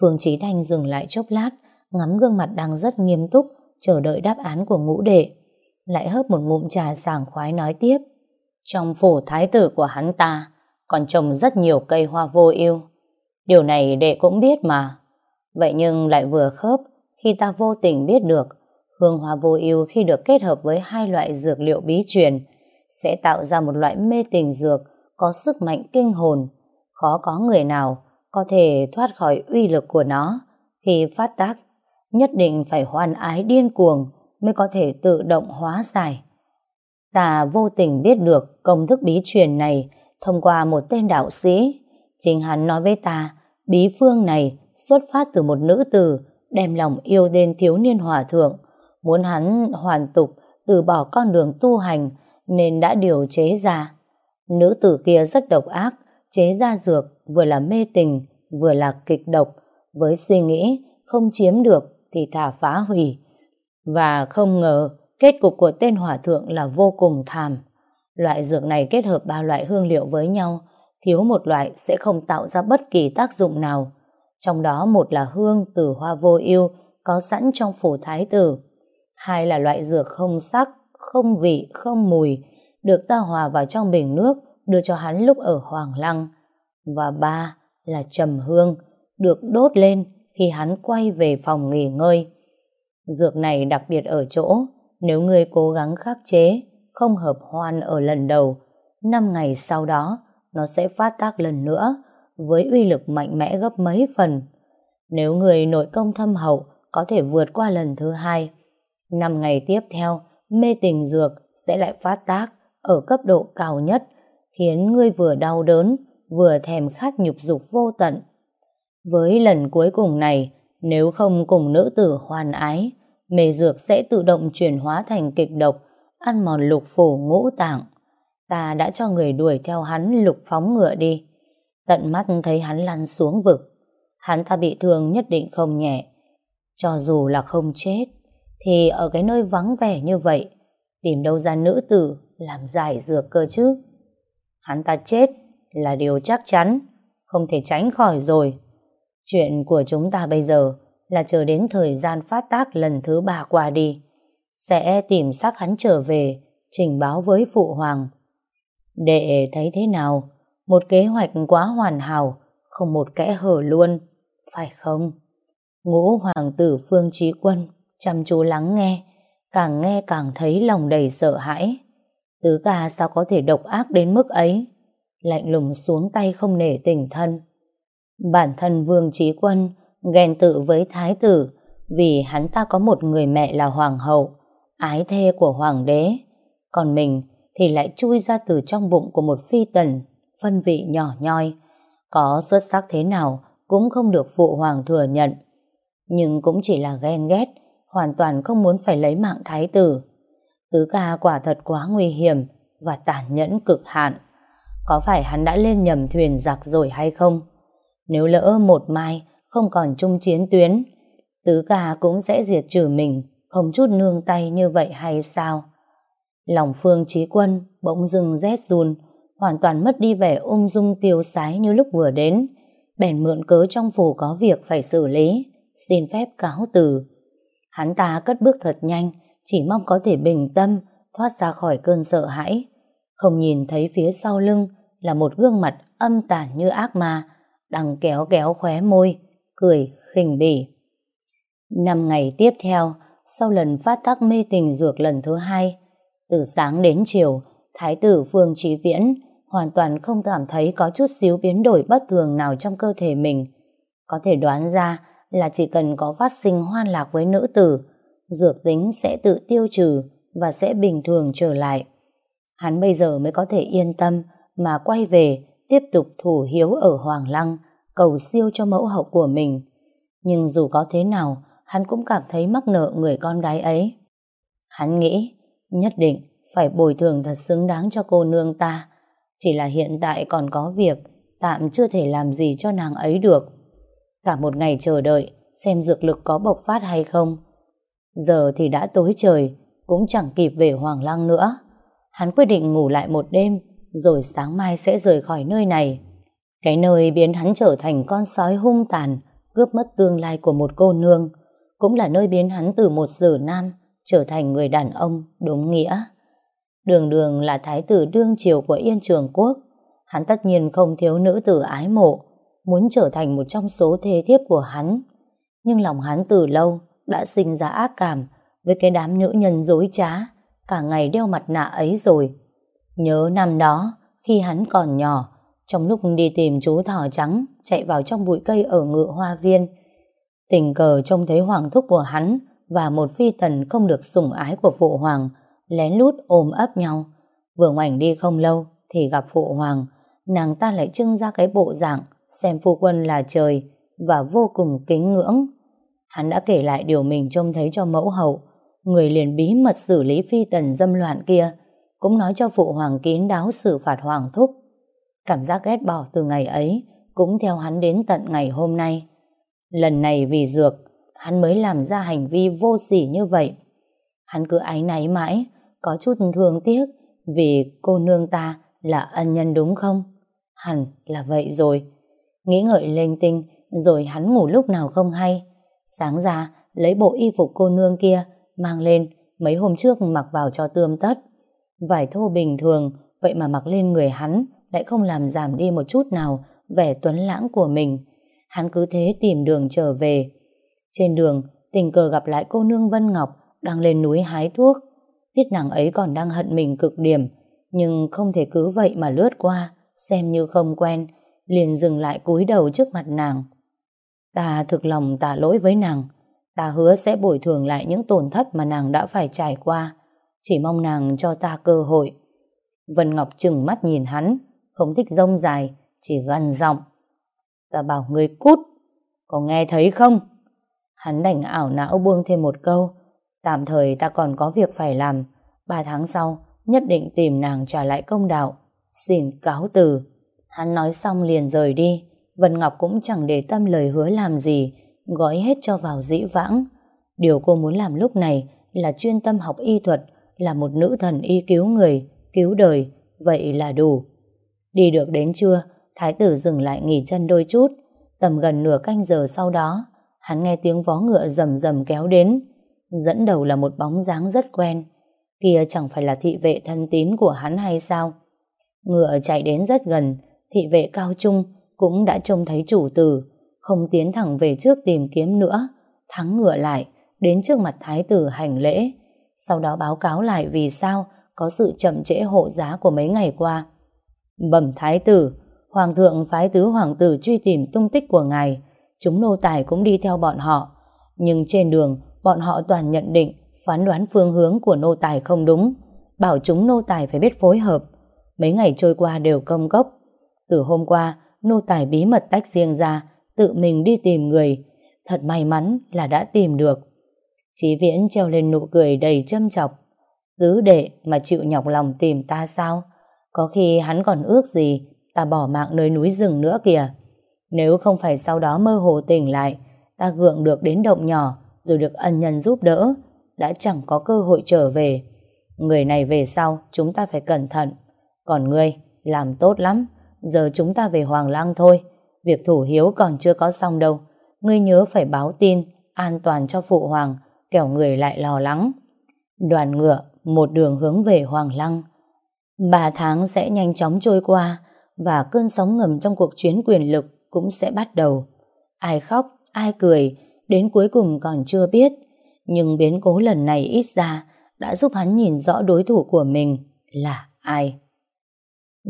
Phương Chí Thanh dừng lại chốc lát, ngắm gương mặt đang rất nghiêm túc, chờ đợi đáp án của ngũ đệ. Lại hớp một ngụm trà sảng khoái nói tiếp. Trong phủ thái tử của hắn ta, còn trồng rất nhiều cây hoa vô ưu. Điều này đệ cũng biết mà. Vậy nhưng lại vừa khớp khi ta vô tình biết được hương hoa vô ưu khi được kết hợp với hai loại dược liệu bí truyền sẽ tạo ra một loại mê tình dược có sức mạnh kinh hồn. Khó có người nào có thể thoát khỏi uy lực của nó khi phát tác. Nhất định phải hoan ái điên cuồng mới có thể tự động hóa giải. Ta vô tình biết được công thức bí truyền này thông qua một tên đạo sĩ. Chính hắn nói với ta, bí phương này xuất phát từ một nữ tử đem lòng yêu đến thiếu niên hòa thượng, muốn hắn hoàn tục từ bỏ con đường tu hành nên đã điều chế ra. Nữ tử kia rất độc ác, chế ra dược vừa là mê tình, vừa là kịch độc, với suy nghĩ không chiếm được thì thả phá hủy. Và không ngờ kết cục của tên hòa thượng là vô cùng thảm. Loại dược này kết hợp ba loại hương liệu với nhau, thiếu một loại sẽ không tạo ra bất kỳ tác dụng nào. Trong đó một là hương từ hoa vô ưu có sẵn trong phổ thái tử. Hai là loại dược không sắc, không vị, không mùi, được ta hòa vào trong bình nước đưa cho hắn lúc ở Hoàng Lăng. Và ba là trầm hương, được đốt lên khi hắn quay về phòng nghỉ ngơi. Dược này đặc biệt ở chỗ, nếu người cố gắng khắc chế, không hợp hoan ở lần đầu, năm ngày sau đó, nó sẽ phát tác lần nữa, với uy lực mạnh mẽ gấp mấy phần. Nếu người nội công thâm hậu có thể vượt qua lần thứ hai, năm ngày tiếp theo, mê tình dược sẽ lại phát tác ở cấp độ cao nhất, khiến ngươi vừa đau đớn, vừa thèm khát nhục dục vô tận. Với lần cuối cùng này, nếu không cùng nữ tử hoàn ái, mê dược sẽ tự động chuyển hóa thành kịch độc, ăn mòn lục phủ ngũ tạng. Ta đã cho người đuổi theo hắn lục phóng ngựa đi. Tận mắt thấy hắn lăn xuống vực. Hắn ta bị thương nhất định không nhẹ. Cho dù là không chết, thì ở cái nơi vắng vẻ như vậy, tìm đâu ra nữ tử làm giải dược cơ chứ. Hắn ta chết là điều chắc chắn, không thể tránh khỏi rồi. Chuyện của chúng ta bây giờ là chờ đến thời gian phát tác lần thứ ba qua đi. Sẽ tìm xác hắn trở về, trình báo với Phụ Hoàng. Đệ thấy thế nào? Một kế hoạch quá hoàn hảo, không một kẽ hở luôn, phải không? Ngũ Hoàng tử Phương Trí Quân chăm chú lắng nghe, càng nghe càng thấy lòng đầy sợ hãi. Tứ ca sao có thể độc ác đến mức ấy? Lạnh lùng xuống tay không nể tình thân. Bản thân Vương Trí Quân ghen tự với thái tử vì hắn ta có một người mẹ là hoàng hậu, ái thê của hoàng đế. Còn mình thì lại chui ra từ trong bụng của một phi tần, phân vị nhỏ nhoi, Có xuất sắc thế nào cũng không được phụ hoàng thừa nhận. Nhưng cũng chỉ là ghen ghét, hoàn toàn không muốn phải lấy mạng thái tử. Tứ ca quả thật quá nguy hiểm và tàn nhẫn cực hạn. Có phải hắn đã lên nhầm thuyền giặc rồi hay không? Nếu lỡ một mai không còn chung chiến tuyến, tứ ca cũng sẽ diệt trừ mình, không chút nương tay như vậy hay sao? Lòng phương trí quân bỗng dưng rét run, hoàn toàn mất đi vẻ ung dung tiêu sái như lúc vừa đến. Bèn mượn cớ trong phủ có việc phải xử lý, xin phép cáo từ. Hắn ta cất bước thật nhanh, chỉ mong có thể bình tâm, thoát ra khỏi cơn sợ hãi. Không nhìn thấy phía sau lưng là một gương mặt âm tàn như ác ma, đang kéo kéo khóe môi, cười khinh bỉ. Năm ngày tiếp theo, sau lần phát tác mê tình dược lần thứ hai, từ sáng đến chiều, Thái tử Phương Trí Viễn hoàn toàn không cảm thấy có chút xíu biến đổi bất thường nào trong cơ thể mình. Có thể đoán ra là chỉ cần có phát sinh hoan lạc với nữ tử, dược tính sẽ tự tiêu trừ và sẽ bình thường trở lại. Hắn bây giờ mới có thể yên tâm mà quay về tiếp tục thủ hiếu ở Hoàng Lăng, cầu siêu cho mẫu hậu của mình. Nhưng dù có thế nào, hắn cũng cảm thấy mắc nợ người con gái ấy. Hắn nghĩ, nhất định phải bồi thường thật xứng đáng cho cô nương ta. Chỉ là hiện tại còn có việc, tạm chưa thể làm gì cho nàng ấy được. Cả một ngày chờ đợi, xem dược lực có bộc phát hay không. Giờ thì đã tối trời, cũng chẳng kịp về Hoàng Lăng nữa. Hắn quyết định ngủ lại một đêm, rồi sáng mai sẽ rời khỏi nơi này. Cái nơi biến hắn trở thành con sói hung tàn, cướp mất tương lai của một cô nương, cũng là nơi biến hắn từ một sử nam trở thành người đàn ông đúng nghĩa. Đường đường là thái tử đương triều của Yên Trường Quốc, hắn tất nhiên không thiếu nữ tử ái mộ, muốn trở thành một trong số thế thiếp của hắn. Nhưng lòng hắn từ lâu đã sinh ra ác cảm với cái đám nữ nhân dối trá, cả ngày đeo mặt nạ ấy rồi. Nhớ năm đó, khi hắn còn nhỏ, trong lúc đi tìm chú thỏ trắng chạy vào trong bụi cây ở ngự hoa viên, tình cờ trông thấy hoàng thúc của hắn và một phi tần không được sủng ái của phụ hoàng lén lút ôm ấp nhau. Vừa ngoảnh đi không lâu thì gặp phụ hoàng, nàng ta lại trưng ra cái bộ dạng xem phu quân là trời và vô cùng kính ngưỡng. Hắn đã kể lại điều mình trông thấy cho mẫu hậu, người liền bí mật xử lý phi tần dâm loạn kia, cũng nói cho phụ hoàng kín đáo xử phạt hoàng thúc. Cảm giác ghét bỏ từ ngày ấy cũng theo hắn đến tận ngày hôm nay. Lần này vì dược, hắn mới làm ra hành vi vô sỉ như vậy. Hắn cứ áy náy mãi, có chút thương tiếc vì cô nương ta là ân nhân đúng không? Hẳn là vậy rồi. Nghĩ ngợi lên tinh, rồi hắn ngủ lúc nào không hay. Sáng ra, lấy bộ y phục cô nương kia, mang lên, mấy hôm trước mặc vào cho tươm tất. Vải thô bình thường, vậy mà mặc lên người hắn, lại không làm giảm đi một chút nào vẻ tuấn lãng của mình. Hắn cứ thế tìm đường trở về. Trên đường, tình cờ gặp lại cô nương Vân Ngọc đang lên núi hái thuốc. Biết nàng ấy còn đang hận mình cực điểm, nhưng không thể cứ vậy mà lướt qua, xem như không quen, liền dừng lại cúi đầu trước mặt nàng. Ta thực lòng tạ lỗi với nàng, ta hứa sẽ bồi thường lại những tổn thất mà nàng đã phải trải qua, chỉ mong nàng cho ta cơ hội. Vân Ngọc chừng mắt nhìn hắn, không thích rông dài, chỉ gằn giọng. Ta bảo người cút, có nghe thấy không? Hắn đành ảo não buông thêm một câu, tạm thời ta còn có việc phải làm, ba tháng sau nhất định tìm nàng trả lại công đạo. Xin cáo từ. Hắn nói xong liền rời đi, Vân Ngọc cũng chẳng để tâm lời hứa làm gì, gói hết cho vào dĩ vãng. Điều cô muốn làm lúc này là chuyên tâm học y thuật, là một nữ thần y cứu người, cứu đời, vậy là đủ. Đi được đến trưa, thái tử dừng lại nghỉ chân đôi chút, tầm gần nửa canh giờ sau đó, hắn nghe tiếng vó ngựa rầm rầm kéo đến, dẫn đầu là một bóng dáng rất quen. Kia chẳng phải là thị vệ thân tín của hắn hay sao? Ngựa chạy đến rất gần, thị vệ cao trung cũng đã trông thấy chủ tử, không tiến thẳng về trước tìm kiếm nữa, thắng ngựa lại, đến trước mặt thái tử hành lễ, sau đó báo cáo lại vì sao có sự chậm trễ hộ giá của mấy ngày qua. Bẩm thái tử, hoàng thượng phái tứ hoàng tử truy tìm tung tích của ngài, chúng nô tài cũng đi theo bọn họ, nhưng trên đường bọn họ toàn nhận định phán đoán phương hướng của nô tài không đúng, bảo chúng nô tài phải biết phối hợp. Mấy ngày trôi qua đều công gốc. Từ hôm qua, nô tài bí mật tách riêng ra, tự mình đi tìm người. Thật may mắn là đã tìm được. Chí Viễn treo lên nụ cười đầy châm chọc. Tứ đệ mà chịu nhọc lòng tìm ta sao? Có khi hắn còn ước gì ta bỏ mạng nơi núi rừng nữa kìa. Nếu không phải sau đó mơ hồ tỉnh lại, ta gượng được đến động nhỏ rồi được ân nhân giúp đỡ, đã chẳng có cơ hội trở về. Người này về sau, chúng ta phải cẩn thận. Còn ngươi, làm tốt lắm, giờ chúng ta về Hoàng Lang thôi. Việc thủ hiếu còn chưa có xong đâu. Ngươi nhớ phải báo tin, an toàn cho Phụ Hoàng, kẻo người lại lo lắng. Đoàn ngựa, một đường hướng về Hoàng Lăng. Ba tháng sẽ nhanh chóng trôi qua, và cơn sóng ngầm trong cuộc chuyến quyền lực cũng sẽ bắt đầu. Ai khóc, ai cười, đến cuối cùng còn chưa biết. Nhưng biến cố lần này ít ra đã giúp hắn nhìn rõ đối thủ của mình là ai.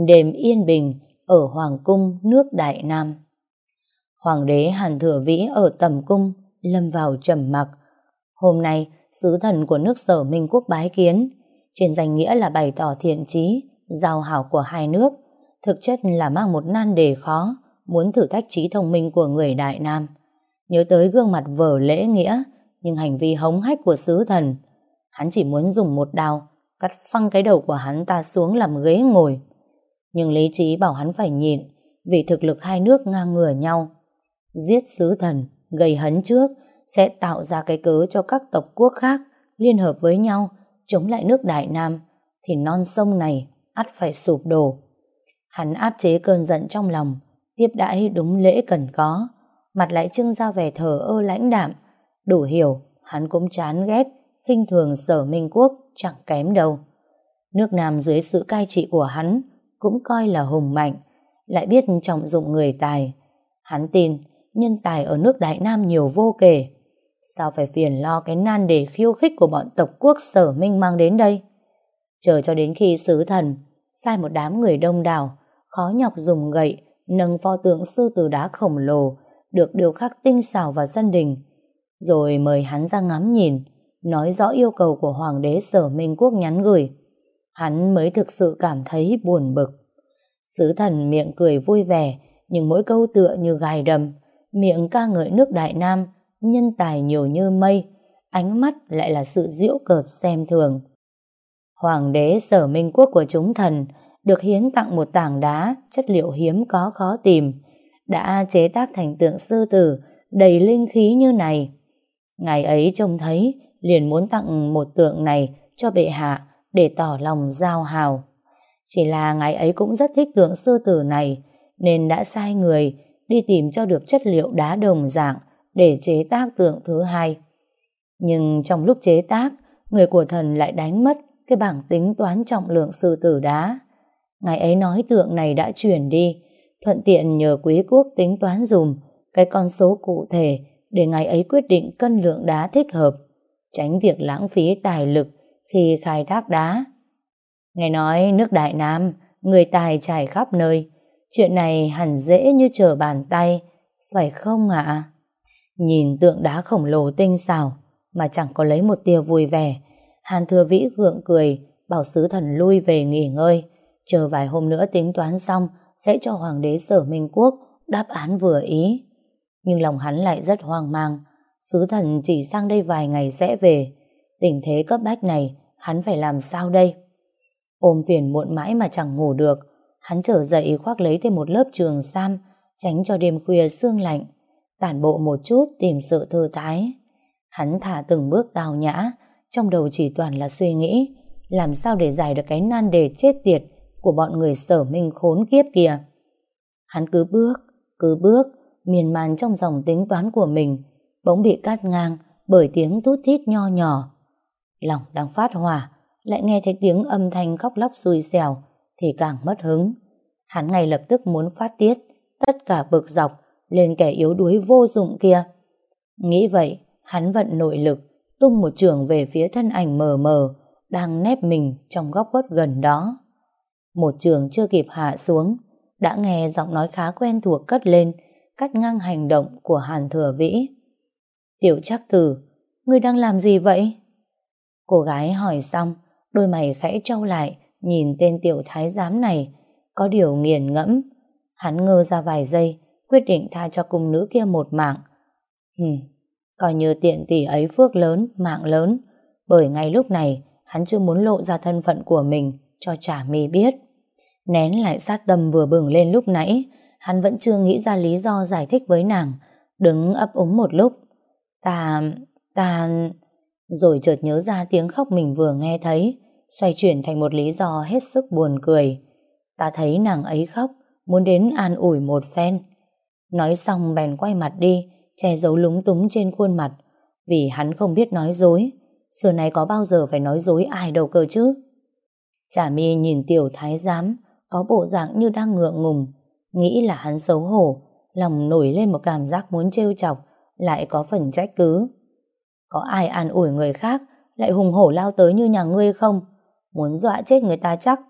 Đêm yên bình ở Hoàng cung nước Đại Nam. Hoàng đế Hàn Thừa Vĩ ở tầm cung lâm vào trầm mặc. Hôm nay, sứ thần của nước sở Minh Quốc bái kiến, trên danh nghĩa là bày tỏ thiện trí, giao hảo của hai nước, thực chất là mang một nan đề khó, muốn thử thách trí thông minh của người Đại Nam. Nhớ tới gương mặt vở lễ nghĩa, nhưng hành vi hống hách của sứ thần. Hắn chỉ muốn dùng một đao, cắt phăng cái đầu của hắn ta xuống làm ghế ngồi. Nhưng lý trí bảo hắn phải nhịn, vì thực lực hai nước ngang ngửa nhau. Giết sứ thần, gây hấn trước, sẽ tạo ra cái cớ cho các tộc quốc khác liên hợp với nhau chống lại nước Đại Nam, thì non sông này ắt phải sụp đổ. Hắn áp chế cơn giận trong lòng, tiếp đãi đúng lễ cần có, mặt lại trưng ra vẻ thờ ơ lãnh đạm, đủ hiểu hắn cũng chán ghét, khinh thường sở Minh Quốc chẳng kém đâu. Nước Nam dưới sự cai trị của hắn cũng coi là hùng mạnh, lại biết trọng dụng người tài. Hắn tin nhân tài ở nước Đại Nam nhiều vô kể. Sao phải phiền lo cái nan đề khiêu khích của bọn tộc quốc sở Minh mang đến đây? Chờ cho đến khi sứ thần sai một đám người đông đảo khó nhọc dùng gậy nâng pho tượng sư tử đá khổng lồ được điều khắc tinh xảo và dân đình rồi mời hắn ra ngắm nhìn nói rõ yêu cầu của Hoàng đế Sở Minh Quốc nhắn gửi. Hắn mới thực sự cảm thấy buồn bực. Sứ thần miệng cười vui vẻ nhưng mỗi câu tựa như gài đầm. Miệng ca ngợi nước Đại Nam nhân tài nhiều như mây ánh mắt lại là sự diễu cợt xem thường. Hoàng đế Sở Minh Quốc của chúng thần được hiến tặng một tảng đá chất liệu hiếm có khó tìm, đã chế tác thành tượng sư tử đầy linh khí như này. Ngày ấy trông thấy liền muốn tặng một tượng này cho bệ hạ để tỏ lòng giao hào. Chỉ là ngày ấy cũng rất thích tượng sư tử này nên đã sai người đi tìm cho được chất liệu đá đồng dạng để chế tác tượng thứ hai. Nhưng trong lúc chế tác, người của thần lại đánh mất cái bảng tính toán trọng lượng sư tử đá. Ngài ấy nói tượng này đã chuyển đi, thuận tiện nhờ quý quốc tính toán dùm cái con số cụ thể để ngài ấy quyết định cân lượng đá thích hợp, tránh việc lãng phí tài lực khi khai thác đá. Ngài nói nước Đại Nam, người tài trải khắp nơi, chuyện này hẳn dễ như trở bàn tay, phải không ạ? Nhìn tượng đá khổng lồ tinh xảo mà chẳng có lấy một tia vui vẻ, Hàn Thừa Vĩ gượng cười, bảo sứ thần lui về nghỉ ngơi, Chờ vài hôm nữa tính toán xong sẽ cho Hoàng đế Sở Minh Quốc đáp án vừa ý. Nhưng lòng hắn lại rất hoang mang. Sứ thần chỉ sang đây vài ngày sẽ về. Tình thế cấp bách này, hắn phải làm sao đây? Ôm phiền muộn mãi mà chẳng ngủ được. Hắn trở dậy khoác lấy thêm một lớp trường sam, tránh cho đêm khuya sương lạnh. Tản bộ một chút tìm sự thư thái. Hắn thả từng bước đào nhã, trong đầu chỉ toàn là suy nghĩ, làm sao để giải được cái nan đề chết tiệt của bọn người sở minh khốn kiếp kìa. Hắn cứ bước, cứ bước, miền man trong dòng tính toán của mình, bỗng bị cắt ngang bởi tiếng thút thít nho nhỏ. Lòng đang phát hỏa, lại nghe thấy tiếng âm thanh khóc lóc xui xẻo, thì càng mất hứng. Hắn ngay lập tức muốn phát tiết tất cả bực dọc lên kẻ yếu đuối vô dụng kia. Nghĩ vậy, hắn vận nội lực, tung một trường về phía thân ảnh mờ mờ, đang nép mình trong góc khuất gần đó. Một trường chưa kịp hạ xuống, đã nghe giọng nói khá quen thuộc cất lên, cắt ngang hành động của Hàn Thừa Vĩ. Tiểu chắc tử, ngươi đang làm gì vậy? Cô gái hỏi xong, đôi mày khẽ trâu lại, nhìn tên tiểu thái giám này, có điều nghiền ngẫm. Hắn ngơ ra vài giây, quyết định tha cho cung nữ kia một mạng. Ừ, coi như tiện tỷ ấy phước lớn, mạng lớn, bởi ngay lúc này hắn chưa muốn lộ ra thân phận của mình cho trả mi biết. Nén lại sát tâm vừa bừng lên lúc nãy, hắn vẫn chưa nghĩ ra lý do giải thích với nàng, đứng ấp úng một lúc. Ta, ta... Rồi chợt nhớ ra tiếng khóc mình vừa nghe thấy, xoay chuyển thành một lý do hết sức buồn cười. Ta thấy nàng ấy khóc, muốn đến an ủi một phen. Nói xong bèn quay mặt đi, che giấu lúng túng trên khuôn mặt, vì hắn không biết nói dối. Xưa này có bao giờ phải nói dối ai đâu cơ chứ? Chả mi nhìn tiểu thái giám, có bộ dạng như đang ngượng ngùng, nghĩ là hắn xấu hổ, lòng nổi lên một cảm giác muốn trêu chọc, lại có phần trách cứ. Có ai an ủi người khác, lại hùng hổ lao tới như nhà ngươi không? Muốn dọa chết người ta chắc.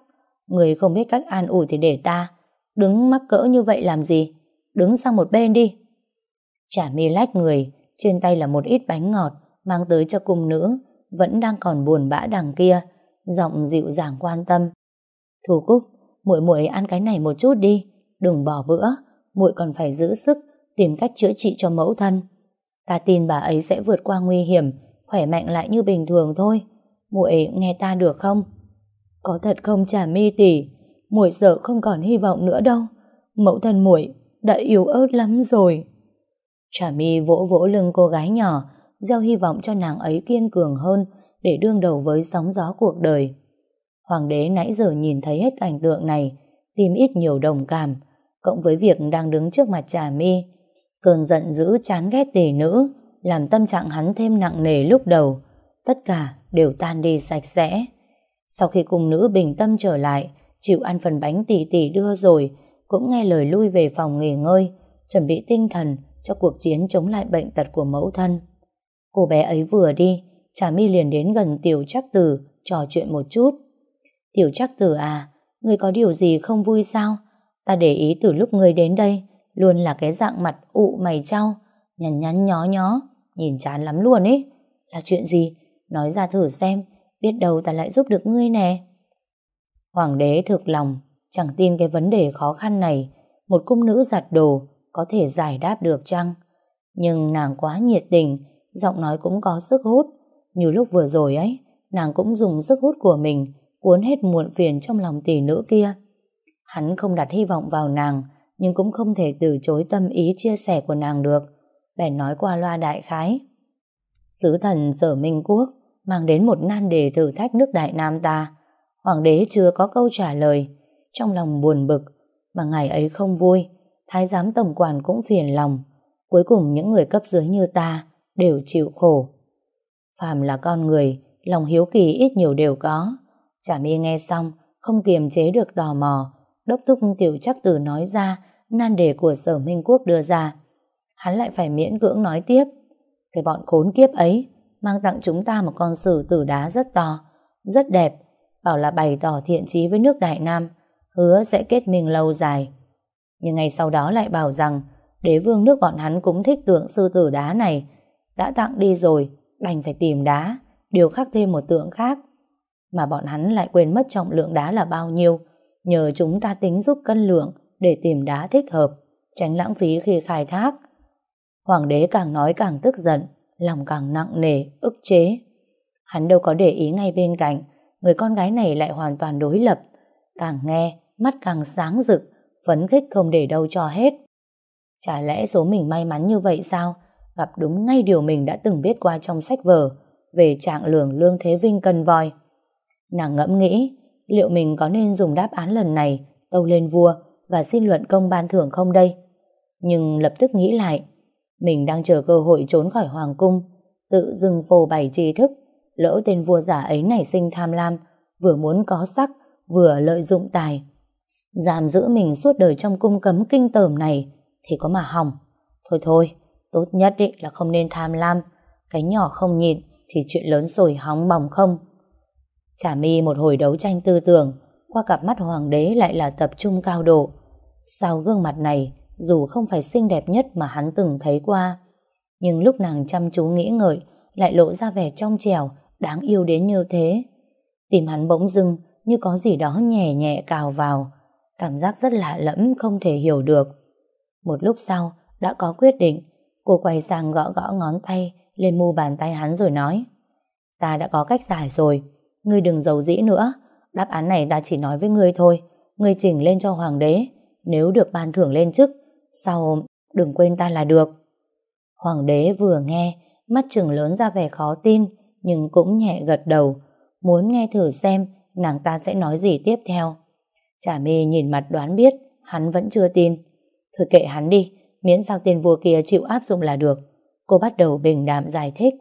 Người không biết cách an ủi thì để ta. Đứng mắc cỡ như vậy làm gì? Đứng sang một bên đi. Chả mi lách người, trên tay là một ít bánh ngọt, mang tới cho cung nữ, vẫn đang còn buồn bã đằng kia, giọng dịu dàng quan tâm. Thủ Cúc, muội muội ăn cái này một chút đi, đừng bỏ bữa, muội còn phải giữ sức tìm cách chữa trị cho mẫu thân. Ta tin bà ấy sẽ vượt qua nguy hiểm, khỏe mạnh lại như bình thường thôi. Muội nghe ta được không? Có thật không trả mi tỷ, muội sợ không còn hy vọng nữa đâu. Mẫu thân muội đã yếu ớt lắm rồi. Trả mi vỗ vỗ lưng cô gái nhỏ, gieo hy vọng cho nàng ấy kiên cường hơn để đương đầu với sóng gió cuộc đời. Hoàng đế nãy giờ nhìn thấy hết cảnh tượng này, tìm ít nhiều đồng cảm, cộng với việc đang đứng trước mặt trà mi. Cơn giận dữ chán ghét tỷ nữ, làm tâm trạng hắn thêm nặng nề lúc đầu, tất cả đều tan đi sạch sẽ. Sau khi cùng nữ bình tâm trở lại, chịu ăn phần bánh tỷ tỷ đưa rồi, cũng nghe lời lui về phòng nghỉ ngơi, chuẩn bị tinh thần cho cuộc chiến chống lại bệnh tật của mẫu thân. Cô bé ấy vừa đi, Trà mi liền đến gần Tiểu Trắc Tử trò chuyện một chút. Tiểu chắc Tử à, ngươi có điều gì không vui sao? Ta để ý từ lúc ngươi đến đây, luôn là cái dạng mặt ụ mày trao, nhằn nhắn nhó nhó, nhìn chán lắm luôn ấy. Là chuyện gì? Nói ra thử xem, biết đâu ta lại giúp được ngươi nè. Hoàng đế thực lòng, chẳng tin cái vấn đề khó khăn này, một cung nữ giặt đồ có thể giải đáp được chăng? Nhưng nàng quá nhiệt tình, giọng nói cũng có sức hút. Như lúc vừa rồi ấy, nàng cũng dùng sức hút của mình cuốn hết muộn phiền trong lòng tỷ nữ kia. Hắn không đặt hy vọng vào nàng, nhưng cũng không thể từ chối tâm ý chia sẻ của nàng được. Bèn nói qua loa đại khái. Sứ thần sở Minh Quốc mang đến một nan đề thử thách nước Đại Nam ta. Hoàng đế chưa có câu trả lời, trong lòng buồn bực, mà ngày ấy không vui, thái giám tổng quản cũng phiền lòng. Cuối cùng những người cấp dưới như ta đều chịu khổ. Phàm là con người, lòng hiếu kỳ ít nhiều đều có. Chả mi nghe xong, không kiềm chế được tò mò, đốc thúc tiểu chắc tử nói ra nan đề của sở Minh Quốc đưa ra. Hắn lại phải miễn cưỡng nói tiếp. Cái bọn khốn kiếp ấy mang tặng chúng ta một con sử tử đá rất to, rất đẹp, bảo là bày tỏ thiện chí với nước Đại Nam, hứa sẽ kết minh lâu dài. Nhưng ngày sau đó lại bảo rằng đế vương nước bọn hắn cũng thích tượng sư tử đá này, đã tặng đi rồi, đành phải tìm đá, điều khắc thêm một tượng khác. Mà bọn hắn lại quên mất trọng lượng đá là bao nhiêu, nhờ chúng ta tính giúp cân lượng để tìm đá thích hợp, tránh lãng phí khi khai thác. Hoàng đế càng nói càng tức giận, lòng càng nặng nề, ức chế. Hắn đâu có để ý ngay bên cạnh, người con gái này lại hoàn toàn đối lập. Càng nghe, mắt càng sáng rực, phấn khích không để đâu cho hết. Chả lẽ số mình may mắn như vậy sao? Gặp đúng ngay điều mình đã từng biết qua trong sách vở về trạng lường Lương Thế Vinh cần voi. Nàng ngẫm nghĩ, liệu mình có nên dùng đáp án lần này tâu lên vua và xin luận công ban thưởng không đây? Nhưng lập tức nghĩ lại, mình đang chờ cơ hội trốn khỏi hoàng cung, tự dừng phô bày trí thức, lỡ tên vua giả ấy nảy sinh tham lam, vừa muốn có sắc, vừa lợi dụng tài. Giam giữ mình suốt đời trong cung cấm kinh tởm này thì có mà hỏng. Thôi thôi, tốt nhất ý là không nên tham lam, cái nhỏ không nhịn thì chuyện lớn rồi hóng bỏng không. Trả mi một hồi đấu tranh tư tưởng, qua cặp mắt hoàng đế lại là tập trung cao độ. Sau gương mặt này, dù không phải xinh đẹp nhất mà hắn từng thấy qua, nhưng lúc nàng chăm chú nghĩ ngợi, lại lộ ra vẻ trong trèo, đáng yêu đến như thế. Tìm hắn bỗng dưng như có gì đó nhẹ nhẹ cào vào. Cảm giác rất lạ lẫm không thể hiểu được. Một lúc sau, đã có quyết định, cô quay sang gõ gõ ngón tay lên mu bàn tay hắn rồi nói Ta đã có cách giải rồi, ngươi đừng giàu dĩ nữa. Đáp án này ta chỉ nói với ngươi thôi. Ngươi chỉnh lên cho hoàng đế, nếu được ban thưởng lên chức, sau đừng quên ta là được. Hoàng đế vừa nghe, mắt trừng lớn ra vẻ khó tin, nhưng cũng nhẹ gật đầu, muốn nghe thử xem nàng ta sẽ nói gì tiếp theo. Chả mê nhìn mặt đoán biết, hắn vẫn chưa tin. Thử kệ hắn đi, miễn sao tên vua kia chịu áp dụng là được. Cô bắt đầu bình đạm giải thích.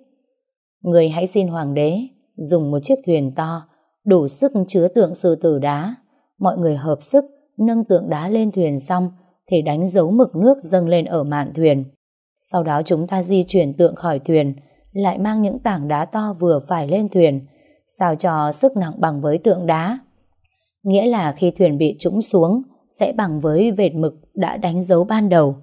Người hãy xin hoàng đế dùng một chiếc thuyền to, đủ sức chứa tượng sư tử đá. Mọi người hợp sức nâng tượng đá lên thuyền xong thì đánh dấu mực nước dâng lên ở mạn thuyền. Sau đó chúng ta di chuyển tượng khỏi thuyền, lại mang những tảng đá to vừa phải lên thuyền, sao cho sức nặng bằng với tượng đá. Nghĩa là khi thuyền bị trũng xuống, sẽ bằng với vệt mực đã đánh dấu ban đầu.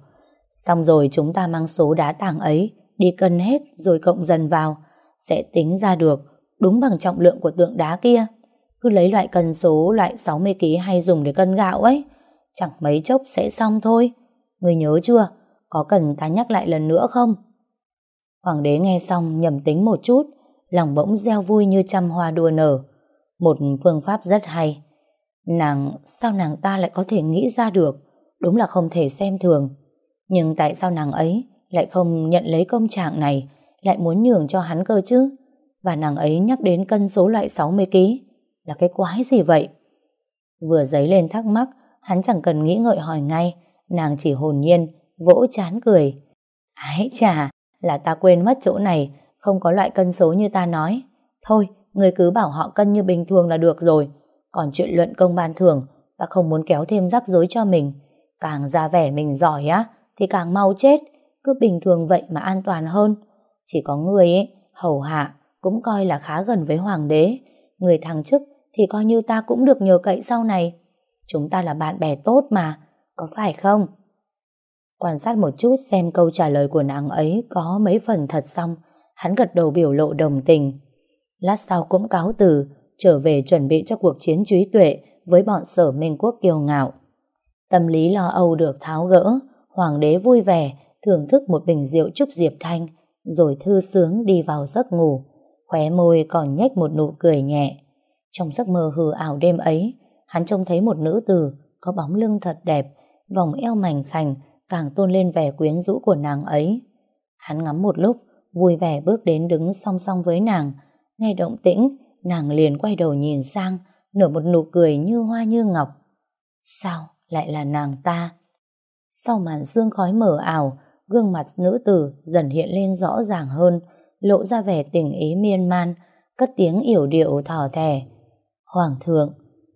Xong rồi chúng ta mang số đá tảng ấy, đi cân hết rồi cộng dần vào, sẽ tính ra được đúng bằng trọng lượng của tượng đá kia. Cứ lấy loại cân số loại 60kg hay dùng để cân gạo ấy, chẳng mấy chốc sẽ xong thôi. Người nhớ chưa? Có cần ta nhắc lại lần nữa không? Hoàng đế nghe xong nhầm tính một chút, lòng bỗng gieo vui như trăm hoa đua nở. Một phương pháp rất hay. Nàng, sao nàng ta lại có thể nghĩ ra được? Đúng là không thể xem thường. Nhưng tại sao nàng ấy lại không nhận lấy công trạng này, lại muốn nhường cho hắn cơ chứ? Và nàng ấy nhắc đến cân số loại 60kg là cái quái gì vậy? Vừa dấy lên thắc mắc, hắn chẳng cần nghĩ ngợi hỏi ngay, nàng chỉ hồn nhiên, vỗ chán cười. Ái chà, là ta quên mất chỗ này, không có loại cân số như ta nói. Thôi, người cứ bảo họ cân như bình thường là được rồi. Còn chuyện luận công ban thưởng, ta không muốn kéo thêm rắc rối cho mình. Càng ra vẻ mình giỏi á, thì càng mau chết. Cứ bình thường vậy mà an toàn hơn. Chỉ có người ấy, hầu hạ, cũng coi là khá gần với hoàng đế. Người thăng chức thì coi như ta cũng được nhờ cậy sau này. Chúng ta là bạn bè tốt mà, có phải không? Quan sát một chút xem câu trả lời của nàng ấy có mấy phần thật xong, hắn gật đầu biểu lộ đồng tình. Lát sau cũng cáo từ, trở về chuẩn bị cho cuộc chiến trí tuệ với bọn sở minh quốc kiêu ngạo. Tâm lý lo âu được tháo gỡ, hoàng đế vui vẻ, thưởng thức một bình rượu chúc Diệp Thanh, rồi thư sướng đi vào giấc ngủ, khóe môi còn nhếch một nụ cười nhẹ. Trong giấc mơ hư ảo đêm ấy, hắn trông thấy một nữ tử có bóng lưng thật đẹp, vòng eo mảnh khảnh, càng tôn lên vẻ quyến rũ của nàng ấy. Hắn ngắm một lúc, vui vẻ bước đến đứng song song với nàng. Nghe động tĩnh, nàng liền quay đầu nhìn sang, nở một nụ cười như hoa như ngọc. Sao lại là nàng ta? Sau màn sương khói mờ ảo, gương mặt nữ tử dần hiện lên rõ ràng hơn, lộ ra vẻ tình ý miên man, cất tiếng yểu điệu thỏ thẻ. Hoàng thượng,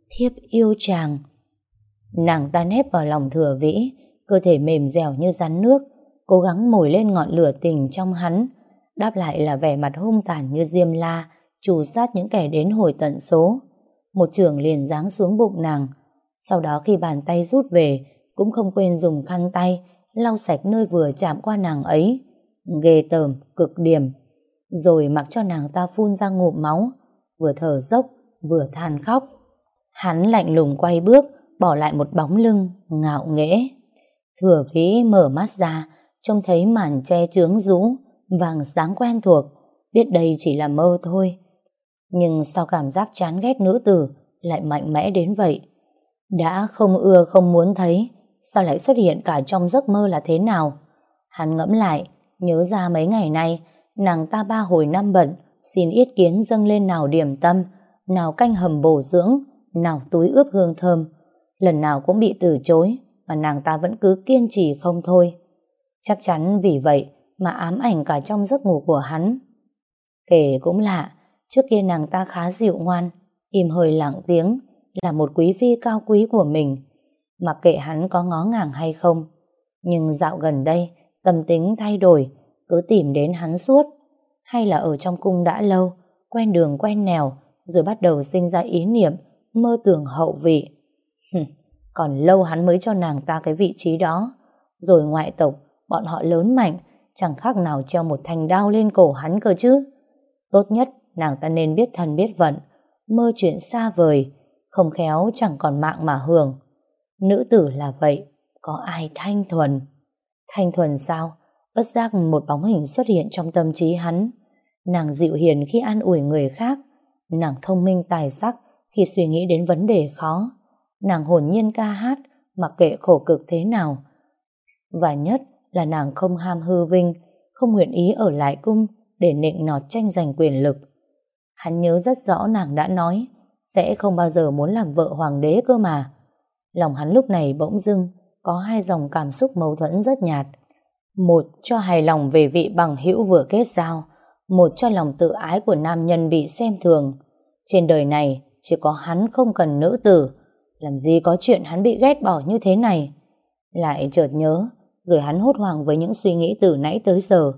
thiếp yêu chàng. Nàng ta nép vào lòng thừa vĩ, cơ thể mềm dẻo như rắn nước, cố gắng mồi lên ngọn lửa tình trong hắn. Đáp lại là vẻ mặt hung tàn như diêm la, trù sát những kẻ đến hồi tận số. Một trường liền giáng xuống bụng nàng. Sau đó khi bàn tay rút về, cũng không quên dùng khăn tay, lau sạch nơi vừa chạm qua nàng ấy. Ghê tởm, cực điểm. Rồi mặc cho nàng ta phun ra ngụm máu, vừa thở dốc, vừa than khóc. Hắn lạnh lùng quay bước, bỏ lại một bóng lưng, ngạo nghễ. Thừa vĩ mở mắt ra, trông thấy màn che trướng rũ, vàng sáng quen thuộc, biết đây chỉ là mơ thôi. Nhưng sao cảm giác chán ghét nữ tử lại mạnh mẽ đến vậy? Đã không ưa không muốn thấy, sao lại xuất hiện cả trong giấc mơ là thế nào? Hắn ngẫm lại, nhớ ra mấy ngày nay, nàng ta ba hồi năm bận, xin yết kiến dâng lên nào điểm tâm, nào canh hầm bổ dưỡng, nào túi ướp hương thơm. Lần nào cũng bị từ chối, mà nàng ta vẫn cứ kiên trì không thôi. Chắc chắn vì vậy mà ám ảnh cả trong giấc ngủ của hắn. Kể cũng lạ, trước kia nàng ta khá dịu ngoan, im hơi lặng tiếng, là một quý phi cao quý của mình. Mặc kệ hắn có ngó ngàng hay không, nhưng dạo gần đây, tâm tính thay đổi, cứ tìm đến hắn suốt. Hay là ở trong cung đã lâu, quen đường quen nẻo, rồi bắt đầu sinh ra ý niệm, mơ tưởng hậu vị. Còn lâu hắn mới cho nàng ta cái vị trí đó. Rồi ngoại tộc, bọn họ lớn mạnh, chẳng khác nào treo một thanh đao lên cổ hắn cơ chứ. Tốt nhất, nàng ta nên biết thần biết vận, mơ chuyện xa vời, không khéo chẳng còn mạng mà hưởng. Nữ tử là vậy, có ai thanh thuần? Thanh thuần sao? Bất giác một bóng hình xuất hiện trong tâm trí hắn. Nàng dịu hiền khi an ủi người khác. Nàng thông minh tài sắc khi suy nghĩ đến vấn đề khó. Nàng hồn nhiên ca hát, mặc kệ khổ cực thế nào. Và nhất là nàng không ham hư vinh, không nguyện ý ở lại cung để nịnh nọt tranh giành quyền lực. Hắn nhớ rất rõ nàng đã nói sẽ không bao giờ muốn làm vợ hoàng đế cơ mà. Lòng hắn lúc này bỗng dưng có hai dòng cảm xúc mâu thuẫn rất nhạt. Một cho hài lòng về vị bằng hữu vừa kết giao, một cho lòng tự ái của nam nhân bị xem thường. Trên đời này chỉ có hắn không cần nữ tử, làm gì có chuyện hắn bị ghét bỏ như thế này. Lại chợt nhớ, rồi hắn hốt hoảng với những suy nghĩ từ nãy tới giờ.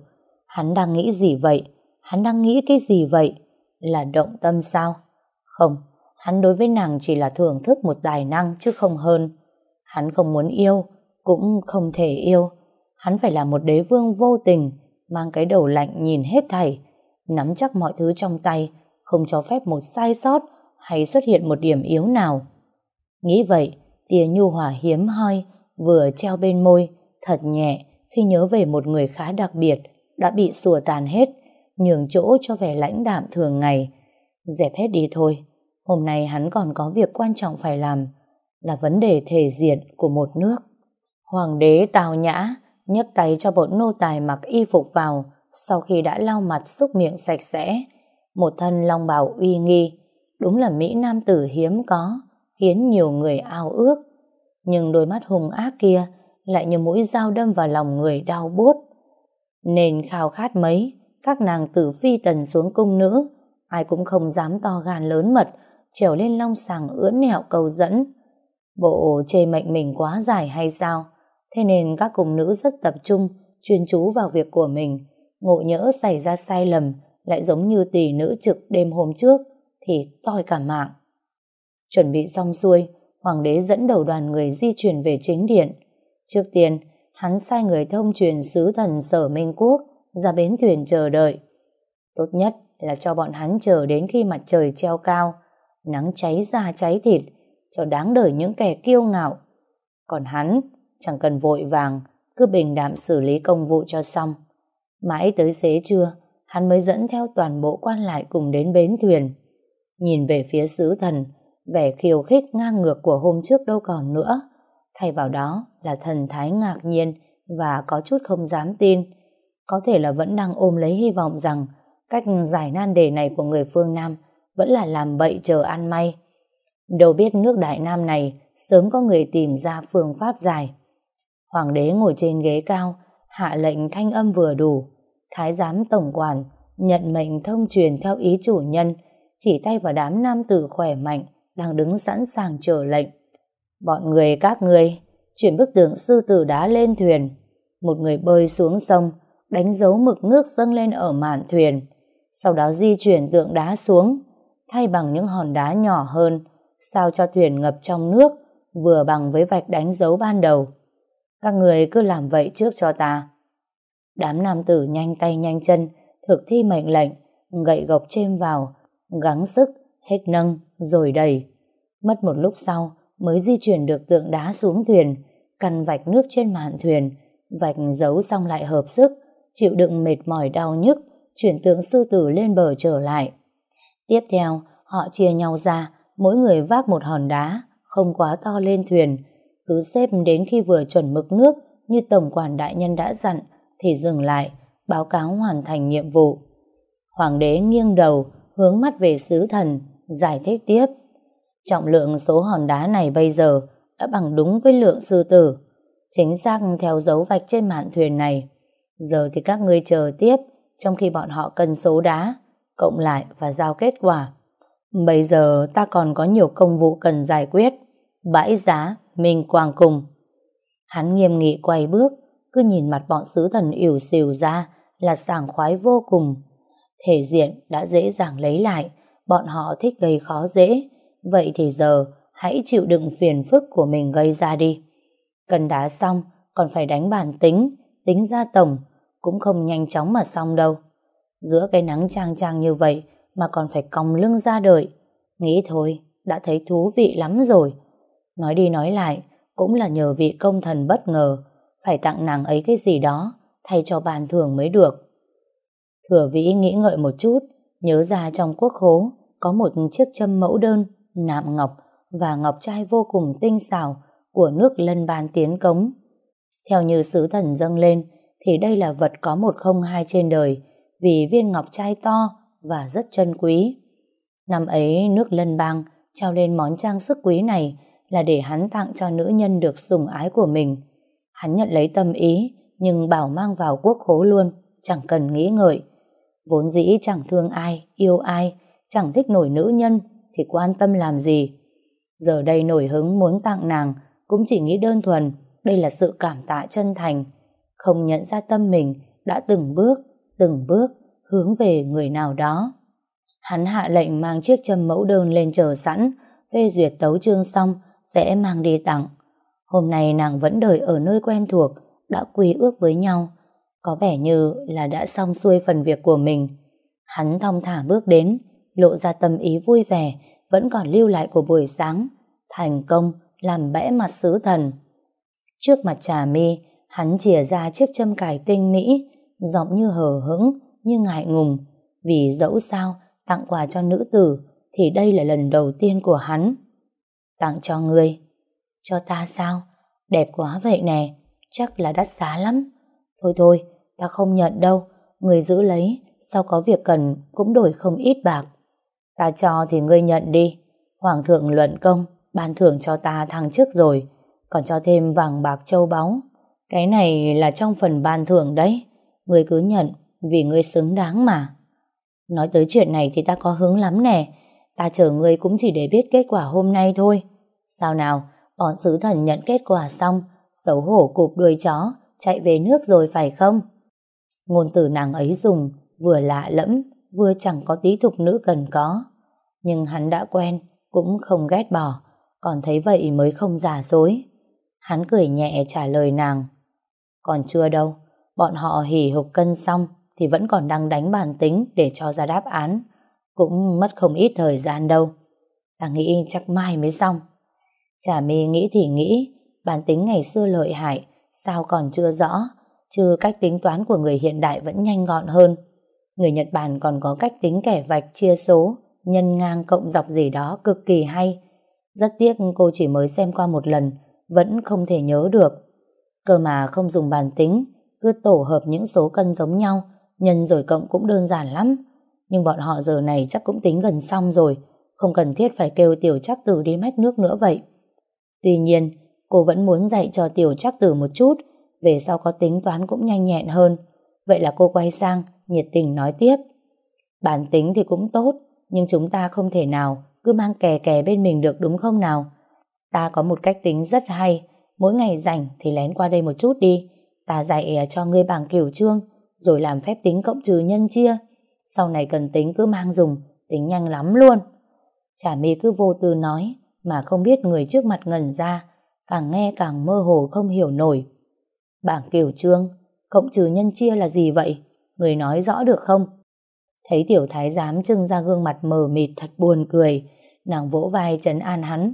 Hắn đang nghĩ gì vậy? Hắn đang nghĩ cái gì vậy? Là động tâm sao? Không, hắn đối với nàng chỉ là thưởng thức một tài năng chứ không hơn. Hắn không muốn yêu, cũng không thể yêu. Hắn phải là một đế vương vô tình, mang cái đầu lạnh nhìn hết thảy, nắm chắc mọi thứ trong tay, không cho phép một sai sót hay xuất hiện một điểm yếu nào. Nghĩ vậy, tia nhu hòa hiếm hoi vừa treo bên môi, thật nhẹ khi nhớ về một người khá đặc biệt đã bị sùa tàn hết, nhường chỗ cho vẻ lãnh đạm thường ngày. Dẹp hết đi thôi, hôm nay hắn còn có việc quan trọng phải làm, là vấn đề thể diện của một nước. Hoàng đế tào nhã, nhấc tay cho bọn nô tài mặc y phục vào sau khi đã lau mặt xúc miệng sạch sẽ. Một thân long bào uy nghi, đúng là Mỹ Nam tử hiếm có, khiến nhiều người ao ước. Nhưng đôi mắt hùng ác kia lại như mũi dao đâm vào lòng người đau bốt. Nên khao khát mấy, các nàng tử phi tần xuống cung nữ, ai cũng không dám to gan lớn mật, trèo lên long sàng ưỡn nẹo cầu dẫn. Bộ chê mệnh mình quá dài hay sao? Thế nên các cung nữ rất tập trung, chuyên chú vào việc của mình. Ngộ nhỡ xảy ra sai lầm, lại giống như tỷ nữ trực đêm hôm trước, thì toi cả mạng. Chuẩn bị xong xuôi, hoàng đế dẫn đầu đoàn người di chuyển về chính điện. Trước tiên, hắn sai người thông truyền sứ thần sở Minh Quốc ra bến thuyền chờ đợi. Tốt nhất là cho bọn hắn chờ đến khi mặt trời treo cao, nắng cháy da cháy thịt, cho đáng đời những kẻ kiêu ngạo. Còn hắn, chẳng cần vội vàng, cứ bình đạm xử lý công vụ cho xong. Mãi tới xế trưa, hắn mới dẫn theo toàn bộ quan lại cùng đến bến thuyền. Nhìn về phía sứ thần, vẻ khiêu khích ngang ngược của hôm trước đâu còn nữa. Thay vào đó là thần thái ngạc nhiên và có chút không dám tin. Có thể là vẫn đang ôm lấy hy vọng rằng cách giải nan đề này của người phương Nam vẫn là làm bậy chờ ăn may. Đâu biết nước Đại Nam này sớm có người tìm ra phương pháp giải. Hoàng đế ngồi trên ghế cao, hạ lệnh thanh âm vừa đủ. Thái giám tổng quản nhận mệnh thông truyền theo ý chủ nhân, chỉ tay vào đám nam tử khỏe mạnh đang đứng sẵn sàng chờ lệnh. Bọn người các ngươi chuyển bức tượng sư tử đá lên thuyền. Một người bơi xuống sông, đánh dấu mực nước dâng lên ở mạn thuyền. Sau đó di chuyển tượng đá xuống, thay bằng những hòn đá nhỏ hơn, sao cho thuyền ngập trong nước, vừa bằng với vạch đánh dấu ban đầu. Các người cứ làm vậy trước cho ta. Đám nam tử nhanh tay nhanh chân, thực thi mệnh lệnh, gậy gộc chêm vào, gắng sức, hết nâng, rồi đẩy. Mất một lúc sau, mới di chuyển được tượng đá xuống thuyền, căn vạch nước trên mạn thuyền, vạch giấu xong lại hợp sức, chịu đựng mệt mỏi đau nhức, chuyển tượng sư tử lên bờ trở lại. Tiếp theo, họ chia nhau ra, mỗi người vác một hòn đá, không quá to lên thuyền, cứ xếp đến khi vừa chuẩn mực nước như tổng quản đại nhân đã dặn, thì dừng lại, báo cáo hoàn thành nhiệm vụ. Hoàng đế nghiêng đầu, hướng mắt về sứ thần, giải thích tiếp. Trọng lượng số hòn đá này bây giờ đã bằng đúng với lượng sư tử. Chính xác theo dấu vạch trên mạn thuyền này. Giờ thì các ngươi chờ tiếp trong khi bọn họ cân số đá, cộng lại và giao kết quả. Bây giờ ta còn có nhiều công vụ cần giải quyết. Bãi giá, Minh Quang cùng. Hắn nghiêm nghị quay bước, cứ nhìn mặt bọn sứ thần ỉu xìu ra là sảng khoái vô cùng. Thể diện đã dễ dàng lấy lại, bọn họ thích gây khó dễ, Vậy thì giờ hãy chịu đựng phiền phức của mình gây ra đi. Cần đá xong còn phải đánh bản tính, tính ra tổng, cũng không nhanh chóng mà xong đâu. Giữa cái nắng trang trang như vậy mà còn phải còng lưng ra đợi. Nghĩ thôi, đã thấy thú vị lắm rồi. Nói đi nói lại, cũng là nhờ vị công thần bất ngờ, phải tặng nàng ấy cái gì đó, thay cho bàn thường mới được. Thừa vĩ nghĩ ngợi một chút, nhớ ra trong quốc hố có một chiếc châm mẫu đơn, nạm ngọc và ngọc trai vô cùng tinh xảo của nước lân ban tiến cống. Theo như sứ thần dâng lên, thì đây là vật có một không hai trên đời, vì viên ngọc trai to và rất chân quý. Năm ấy nước lân bang trao lên món trang sức quý này là để hắn tặng cho nữ nhân được sủng ái của mình. Hắn nhận lấy tâm ý, nhưng bảo mang vào quốc khố luôn, chẳng cần nghĩ ngợi. Vốn dĩ chẳng thương ai, yêu ai, chẳng thích nổi nữ nhân, thì quan tâm làm gì. Giờ đây nổi hứng muốn tặng nàng, cũng chỉ nghĩ đơn thuần, đây là sự cảm tạ chân thành. Không nhận ra tâm mình đã từng bước, từng bước hướng về người nào đó. Hắn hạ lệnh mang chiếc châm mẫu đơn lên chờ sẵn, phê duyệt tấu chương xong sẽ mang đi tặng. Hôm nay nàng vẫn đợi ở nơi quen thuộc, đã quy ước với nhau. Có vẻ như là đã xong xuôi phần việc của mình. Hắn thong thả bước đến, lộ ra tâm ý vui vẻ, vẫn còn lưu lại của buổi sáng. Thành công, làm bẽ mặt sứ thần. Trước mặt trà mi, hắn chìa ra chiếc châm cài tinh mỹ, giọng như hờ hững, như ngại ngùng. Vì dẫu sao, tặng quà cho nữ tử, thì đây là lần đầu tiên của hắn. Tặng cho ngươi. Cho ta sao? Đẹp quá vậy nè, chắc là đắt giá lắm. Thôi thôi, ta không nhận đâu, người giữ lấy, sau có việc cần cũng đổi không ít bạc. Ta cho thì ngươi nhận đi. Hoàng thượng luận công, ban thưởng cho ta thăng chức rồi, còn cho thêm vàng bạc châu báu. Cái này là trong phần ban thưởng đấy. Ngươi cứ nhận, vì ngươi xứng đáng mà. Nói tới chuyện này thì ta có hứng lắm nè. Ta chờ ngươi cũng chỉ để biết kết quả hôm nay thôi. Sao nào, bọn sứ thần nhận kết quả xong, xấu hổ cụp đuôi chó, chạy về nước rồi phải không? Ngôn từ nàng ấy dùng, vừa lạ lẫm, vừa chẳng có tí thục nữ cần có. Nhưng hắn đã quen, cũng không ghét bỏ, còn thấy vậy mới không giả dối. Hắn cười nhẹ trả lời nàng. Còn chưa đâu, bọn họ hỉ hục cân xong thì vẫn còn đang đánh bàn tính để cho ra đáp án. Cũng mất không ít thời gian đâu. Ta nghĩ chắc mai mới xong. Chả mi nghĩ thì nghĩ, bản tính ngày xưa lợi hại, sao còn chưa rõ, chứ cách tính toán của người hiện đại vẫn nhanh gọn hơn. Người Nhật Bản còn có cách tính kẻ vạch chia số, nhân ngang cộng dọc gì đó cực kỳ hay. Rất tiếc cô chỉ mới xem qua một lần, vẫn không thể nhớ được. Cơ mà không dùng bàn tính, cứ tổ hợp những số cân giống nhau, nhân rồi cộng cũng đơn giản lắm. Nhưng bọn họ giờ này chắc cũng tính gần xong rồi, không cần thiết phải kêu tiểu chắc từ đi mách nước nữa vậy. Tuy nhiên, cô vẫn muốn dạy cho tiểu chắc tử một chút, về sau có tính toán cũng nhanh nhẹn hơn. Vậy là cô quay sang, nhiệt tình nói tiếp. Bản tính thì cũng tốt, nhưng chúng ta không thể nào cứ mang kè kè bên mình được đúng không nào? Ta có một cách tính rất hay, mỗi ngày rảnh thì lén qua đây một chút đi. Ta dạy e cho ngươi bảng kiểu trương, rồi làm phép tính cộng trừ nhân chia. Sau này cần tính cứ mang dùng, tính nhanh lắm luôn. Chả mi cứ vô tư nói, mà không biết người trước mặt ngẩn ra, càng nghe càng mơ hồ không hiểu nổi. Bảng kiểu trương, cộng trừ nhân chia là gì vậy? Người nói rõ được không? Thấy tiểu thái giám trưng ra gương mặt mờ mịt thật buồn cười, nàng vỗ vai trấn an hắn.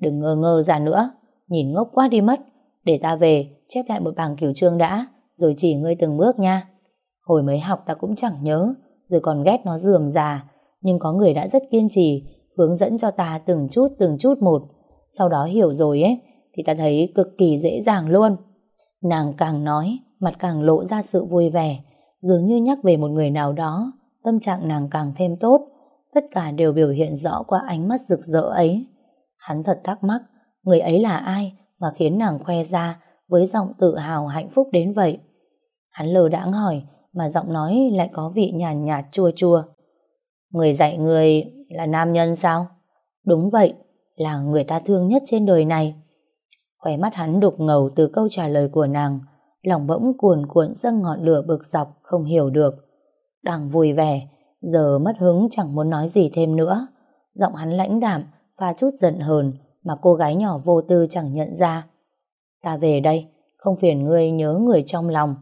Đừng ngơ ngơ ra nữa, nhìn ngốc quá đi mất, để ta về chép lại một bảng kiểu trương đã, rồi chỉ ngươi từng bước nha. Hồi mới học ta cũng chẳng nhớ, rồi còn ghét nó dườm già, nhưng có người đã rất kiên trì, hướng dẫn cho ta từng chút từng chút một. Sau đó hiểu rồi ấy, thì ta thấy cực kỳ dễ dàng luôn. Nàng càng nói, mặt càng lộ ra sự vui vẻ, dường như nhắc về một người nào đó, tâm trạng nàng càng thêm tốt, tất cả đều biểu hiện rõ qua ánh mắt rực rỡ ấy. Hắn thật thắc mắc, người ấy là ai mà khiến nàng khoe ra với giọng tự hào hạnh phúc đến vậy. Hắn lờ đãng hỏi, mà giọng nói lại có vị nhàn nhạt, nhạt chua chua. Người dạy người là nam nhân sao? Đúng vậy, là người ta thương nhất trên đời này. Khóe mắt hắn đục ngầu từ câu trả lời của nàng, lòng bỗng cuồn cuộn dâng ngọn lửa bực dọc không hiểu được. Đang vui vẻ, giờ mất hứng chẳng muốn nói gì thêm nữa. Giọng hắn lãnh đạm, pha chút giận hờn mà cô gái nhỏ vô tư chẳng nhận ra. Ta về đây, không phiền ngươi nhớ người trong lòng.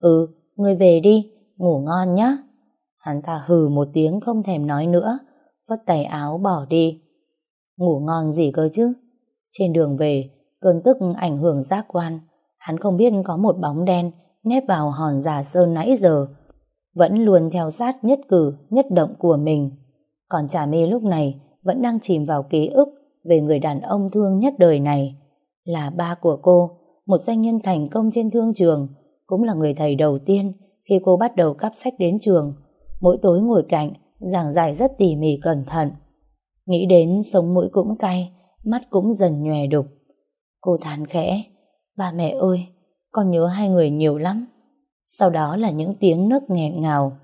Ừ, ngươi về đi, ngủ ngon nhá. Hắn ta hừ một tiếng không thèm nói nữa, phất tay áo bỏ đi. Ngủ ngon gì cơ chứ? Trên đường về, cơn tức ảnh hưởng giác quan. Hắn không biết có một bóng đen nép vào hòn giả sơn nãy giờ, vẫn luôn theo sát nhất cử, nhất động của mình. Còn Trà mê lúc này vẫn đang chìm vào ký ức về người đàn ông thương nhất đời này. Là ba của cô, một doanh nhân thành công trên thương trường, cũng là người thầy đầu tiên khi cô bắt đầu cắp sách đến trường. Mỗi tối ngồi cạnh, giảng giải rất tỉ mỉ cẩn thận. Nghĩ đến sống mũi cũng cay, mắt cũng dần nhòe đục. Cô than khẽ, ba mẹ ơi, con nhớ hai người nhiều lắm. Sau đó là những tiếng nấc nghẹn ngào.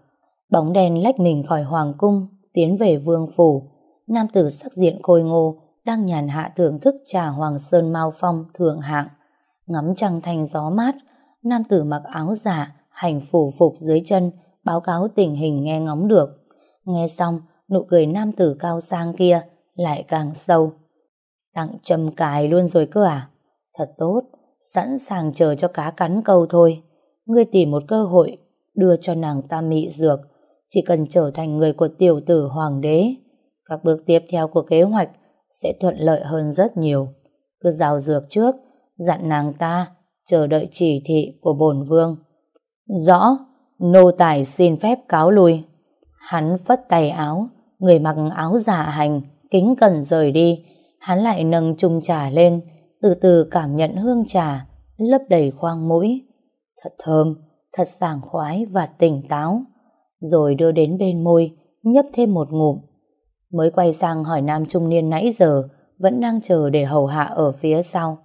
Bóng đèn lách mình khỏi hoàng cung, tiến về vương phủ. Nam tử sắc diện khôi ngô đang nhàn hạ thưởng thức trà hoàng sơn mau phong thượng hạng. Ngắm trăng thành gió mát, nam tử mặc áo giả, hành phủ phục dưới chân, báo cáo tình hình nghe ngóng được. Nghe xong, nụ cười nam tử cao sang kia lại càng sâu. Tặng trầm cài luôn rồi cơ à? Thật tốt, sẵn sàng chờ cho cá cắn câu thôi. Ngươi tìm một cơ hội đưa cho nàng ta mị dược, chỉ cần trở thành người của tiểu tử hoàng đế. Các bước tiếp theo của kế hoạch sẽ thuận lợi hơn rất nhiều. Cứ rào dược trước, dặn nàng ta chờ đợi chỉ thị của bổn vương. Rõ, nô tài xin phép cáo lui. Hắn phất tay áo, người mặc áo giả hành, kính cần rời đi. Hắn lại nâng chung trà lên, từ từ cảm nhận hương trà, lấp đầy khoang mũi. Thật thơm, thật sảng khoái và tỉnh táo. Rồi đưa đến bên môi, nhấp thêm một ngụm. Mới quay sang hỏi nam trung niên nãy giờ, vẫn đang chờ để hầu hạ ở phía sau.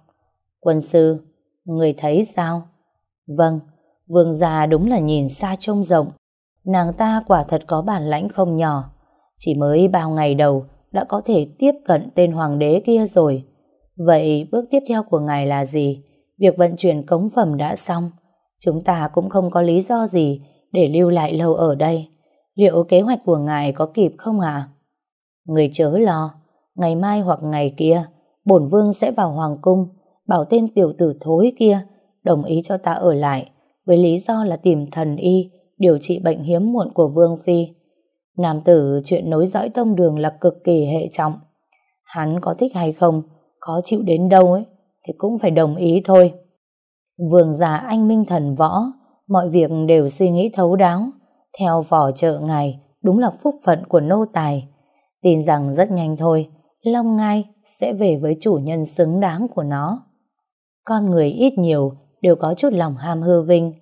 Quân sư, người thấy sao? Vâng, vương già đúng là nhìn xa trông rộng. Nàng ta quả thật có bản lãnh không nhỏ. Chỉ mới bao ngày đầu đã có thể tiếp cận tên hoàng đế kia rồi. Vậy bước tiếp theo của ngài là gì? Việc vận chuyển cống phẩm đã xong. Chúng ta cũng không có lý do gì để lưu lại lâu ở đây. Liệu kế hoạch của ngài có kịp không ạ? Người chớ lo, ngày mai hoặc ngày kia, bổn vương sẽ vào hoàng cung, bảo tên tiểu tử thối kia đồng ý cho ta ở lại, với lý do là tìm thần y, điều trị bệnh hiếm muộn của vương phi. Nam tử chuyện nối dõi tông đường là cực kỳ hệ trọng. Hắn có thích hay không, khó chịu đến đâu ấy, thì cũng phải đồng ý thôi. Vương già anh minh thần võ, mọi việc đều suy nghĩ thấu đáo. Theo vỏ trợ ngài, đúng là phúc phận của nô tài. Tin rằng rất nhanh thôi, Long Ngai sẽ về với chủ nhân xứng đáng của nó. Con người ít nhiều đều có chút lòng ham hư vinh.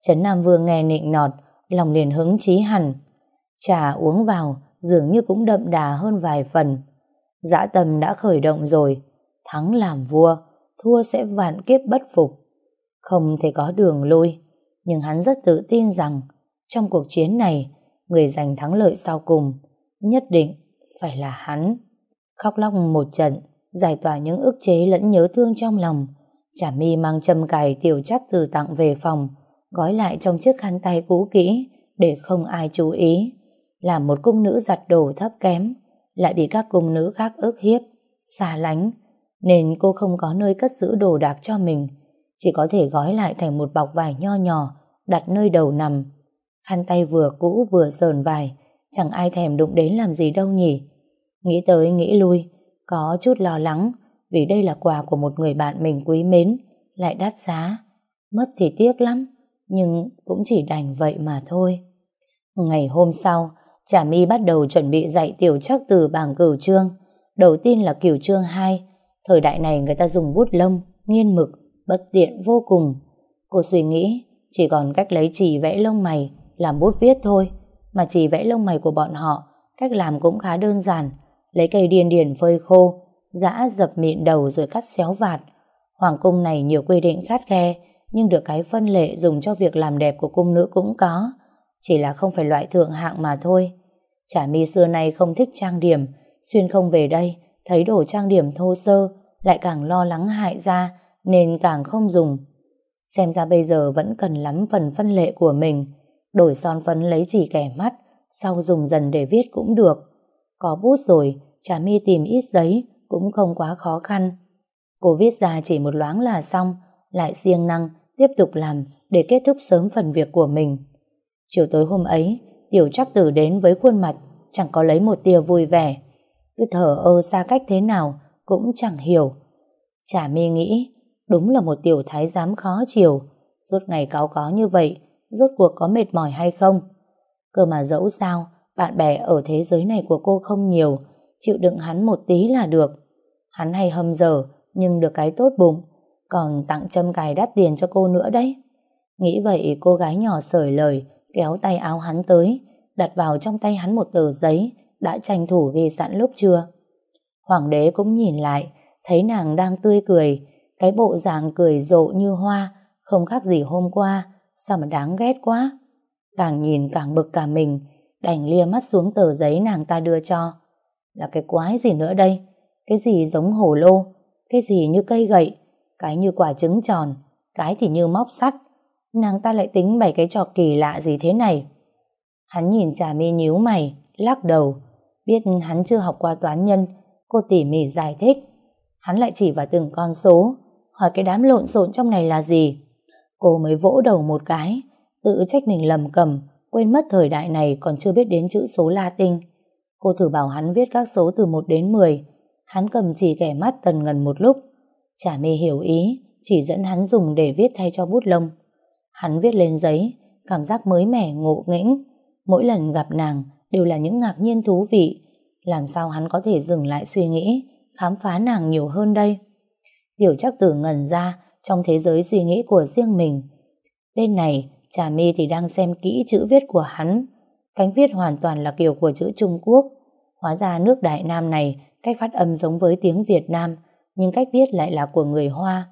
Trấn Nam Vương nghe nịnh nọt, lòng liền hứng chí hẳn. Trà uống vào dường như cũng đậm đà hơn vài phần. Dã tâm đã khởi động rồi, thắng làm vua, thua sẽ vạn kiếp bất phục. Không thể có đường lui, nhưng hắn rất tự tin rằng trong cuộc chiến này, người giành thắng lợi sau cùng nhất định phải là hắn. Khóc lóc một trận, giải tỏa những ức chế lẫn nhớ thương trong lòng. Chả mi mang châm cài tiểu chắc từ tặng về phòng, gói lại trong chiếc khăn tay cũ kỹ để không ai chú ý. là một cung nữ giặt đồ thấp kém, lại bị các cung nữ khác ức hiếp, xa lánh, nên cô không có nơi cất giữ đồ đạc cho mình, chỉ có thể gói lại thành một bọc vải nho nhỏ, đặt nơi đầu nằm. Khăn tay vừa cũ vừa sờn vải, chẳng ai thèm đụng đến làm gì đâu nhỉ. Nghĩ tới nghĩ lui, có chút lo lắng vì đây là quà của một người bạn mình quý mến, lại đắt giá. Mất thì tiếc lắm, nhưng cũng chỉ đành vậy mà thôi. Ngày hôm sau, Trà My bắt đầu chuẩn bị dạy tiểu chắc từ bảng cửu trương. Đầu tiên là cửu trương 2. Thời đại này người ta dùng bút lông, nghiên mực, bất tiện vô cùng. Cô suy nghĩ, chỉ còn cách lấy chỉ vẽ lông mày, làm bút viết thôi. Mà chỉ vẽ lông mày của bọn họ, cách làm cũng khá đơn giản. Lấy cây điên điền phơi khô, giã dập mịn đầu rồi cắt xéo vạt. Hoàng cung này nhiều quy định khắt khe, nhưng được cái phân lệ dùng cho việc làm đẹp của cung nữ cũng có. Chỉ là không phải loại thượng hạng mà thôi. Chả mi xưa nay không thích trang điểm, xuyên không về đây, thấy đồ trang điểm thô sơ, lại càng lo lắng hại ra, nên càng không dùng. Xem ra bây giờ vẫn cần lắm phần phân lệ của mình, đổi son phấn lấy chỉ kẻ mắt, sau dùng dần để viết cũng được. Có bút rồi, Trà mi tìm ít giấy cũng không quá khó khăn. Cô viết ra chỉ một loáng là xong, lại siêng năng tiếp tục làm để kết thúc sớm phần việc của mình. Chiều tối hôm ấy, Tiểu trác tử đến với khuôn mặt chẳng có lấy một tia vui vẻ. Cứ thở ơ xa cách thế nào cũng chẳng hiểu. Chả mi nghĩ, đúng là một tiểu thái giám khó chiều. Suốt ngày cáo có như vậy, rốt cuộc có mệt mỏi hay không? Cơ mà dẫu sao, bạn bè ở thế giới này của cô không nhiều, chịu đựng hắn một tí là được. Hắn hay hâm dở, nhưng được cái tốt bụng, còn tặng châm cài đắt tiền cho cô nữa đấy. Nghĩ vậy cô gái nhỏ sởi lời, kéo tay áo hắn tới, đặt vào trong tay hắn một tờ giấy, đã tranh thủ ghi sẵn lúc trưa. Hoàng đế cũng nhìn lại, thấy nàng đang tươi cười, cái bộ dạng cười rộ như hoa, không khác gì hôm qua, sao mà đáng ghét quá. Càng nhìn càng bực cả mình, đành lia mắt xuống tờ giấy nàng ta đưa cho. Là cái quái gì nữa đây? Cái gì giống hổ lô? Cái gì như cây gậy? Cái như quả trứng tròn? Cái thì như móc sắt? Nàng ta lại tính bảy cái trò kỳ lạ gì thế này? Hắn nhìn trà mi nhíu mày, lắc đầu. Biết hắn chưa học qua toán nhân, cô tỉ mỉ giải thích. Hắn lại chỉ vào từng con số, hỏi cái đám lộn xộn trong này là gì. Cô mới vỗ đầu một cái, tự trách mình lầm cầm, quên mất thời đại này còn chưa biết đến chữ số Latin. Cô thử bảo hắn viết các số từ 1 đến 10. Hắn cầm chỉ kẻ mắt tần ngần một lúc. Chả mê hiểu ý, chỉ dẫn hắn dùng để viết thay cho bút lông. Hắn viết lên giấy, cảm giác mới mẻ ngộ nghĩnh. Mỗi lần gặp nàng đều là những ngạc nhiên thú vị. Làm sao hắn có thể dừng lại suy nghĩ, khám phá nàng nhiều hơn đây? Tiểu chắc tử ngẩn ra trong thế giới suy nghĩ của riêng mình. Bên này, Trà mi thì đang xem kỹ chữ viết của hắn. Cánh viết hoàn toàn là kiểu của chữ Trung Quốc. Hóa ra nước Đại Nam này cách phát âm giống với tiếng Việt Nam, nhưng cách viết lại là của người Hoa.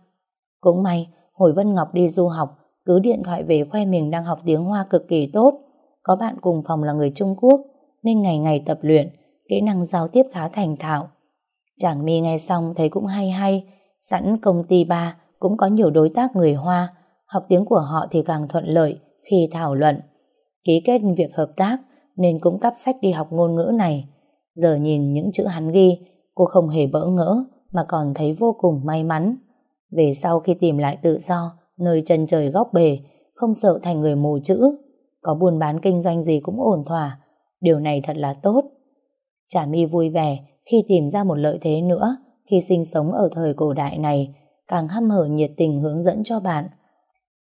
Cũng may, hồi Vân Ngọc đi du học, cứ điện thoại về khoe mình đang học tiếng Hoa cực kỳ tốt. Có bạn cùng phòng là người Trung Quốc, nên ngày ngày tập luyện, kỹ năng giao tiếp khá thành thạo. Chàng mi nghe xong thấy cũng hay hay, sẵn công ty ba cũng có nhiều đối tác người Hoa, học tiếng của họ thì càng thuận lợi khi thảo luận. Ký kết việc hợp tác nên cũng cắp sách đi học ngôn ngữ này. Giờ nhìn những chữ hắn ghi, cô không hề bỡ ngỡ mà còn thấy vô cùng may mắn. Về sau khi tìm lại tự do, nơi chân trời góc bề, không sợ thành người mù chữ, có buôn bán kinh doanh gì cũng ổn thỏa. Điều này thật là tốt. Chả mi vui vẻ khi tìm ra một lợi thế nữa khi sinh sống ở thời cổ đại này, càng hăm hở nhiệt tình hướng dẫn cho bạn.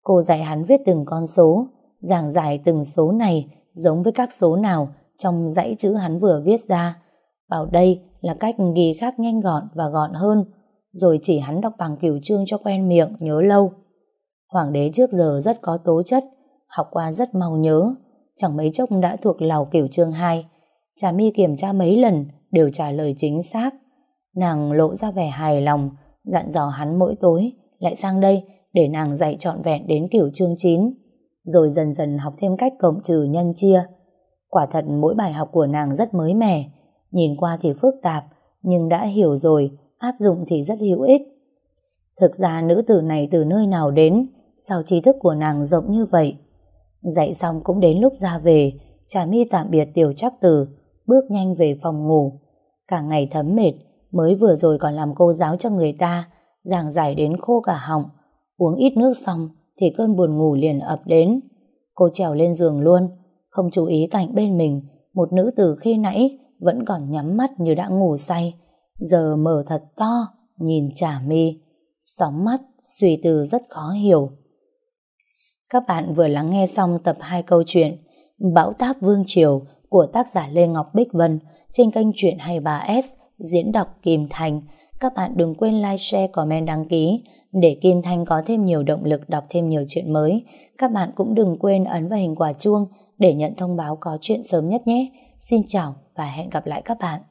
Cô dạy hắn viết từng con số, giảng giải từng số này giống với các số nào trong dãy chữ hắn vừa viết ra. Bảo đây là cách ghi khác nhanh gọn và gọn hơn, rồi chỉ hắn đọc bằng kiểu chương cho quen miệng, nhớ lâu. Hoàng đế trước giờ rất có tố chất, học qua rất mau nhớ, chẳng mấy chốc đã thuộc lào kiểu chương 2. Trà mi kiểm tra mấy lần đều trả lời chính xác. Nàng lộ ra vẻ hài lòng, dặn dò hắn mỗi tối, lại sang đây để nàng dạy trọn vẹn đến kiểu chương 9, rồi dần dần học thêm cách cộng trừ nhân chia. Quả thật mỗi bài học của nàng rất mới mẻ, nhìn qua thì phức tạp, nhưng đã hiểu rồi, áp dụng thì rất hữu ích. Thực ra nữ tử này từ nơi nào đến, sao trí thức của nàng rộng như vậy? Dạy xong cũng đến lúc ra về, Trà mi tạm biệt tiểu chắc tử, bước nhanh về phòng ngủ. Cả ngày thấm mệt, mới vừa rồi còn làm cô giáo cho người ta, giảng giải đến khô cả họng. Uống ít nước xong thì cơn buồn ngủ liền ập đến. Cô trèo lên giường luôn, không chú ý cạnh bên mình, một nữ tử khi nãy vẫn còn nhắm mắt như đã ngủ say, giờ mở thật to, nhìn trả mi, sóng mắt, suy tư rất khó hiểu. Các bạn vừa lắng nghe xong tập 2 câu chuyện Bão táp Vương Triều của tác giả Lê Ngọc Bích Vân trên kênh Chuyện 23S diễn đọc Kim Thành. Các bạn đừng quên like, share, comment, đăng ký để Kim Thanh có thêm nhiều động lực đọc thêm nhiều chuyện mới. Các bạn cũng đừng quên ấn vào hình quả chuông để nhận thông báo có chuyện sớm nhất nhé. Xin chào và hẹn gặp lại các bạn.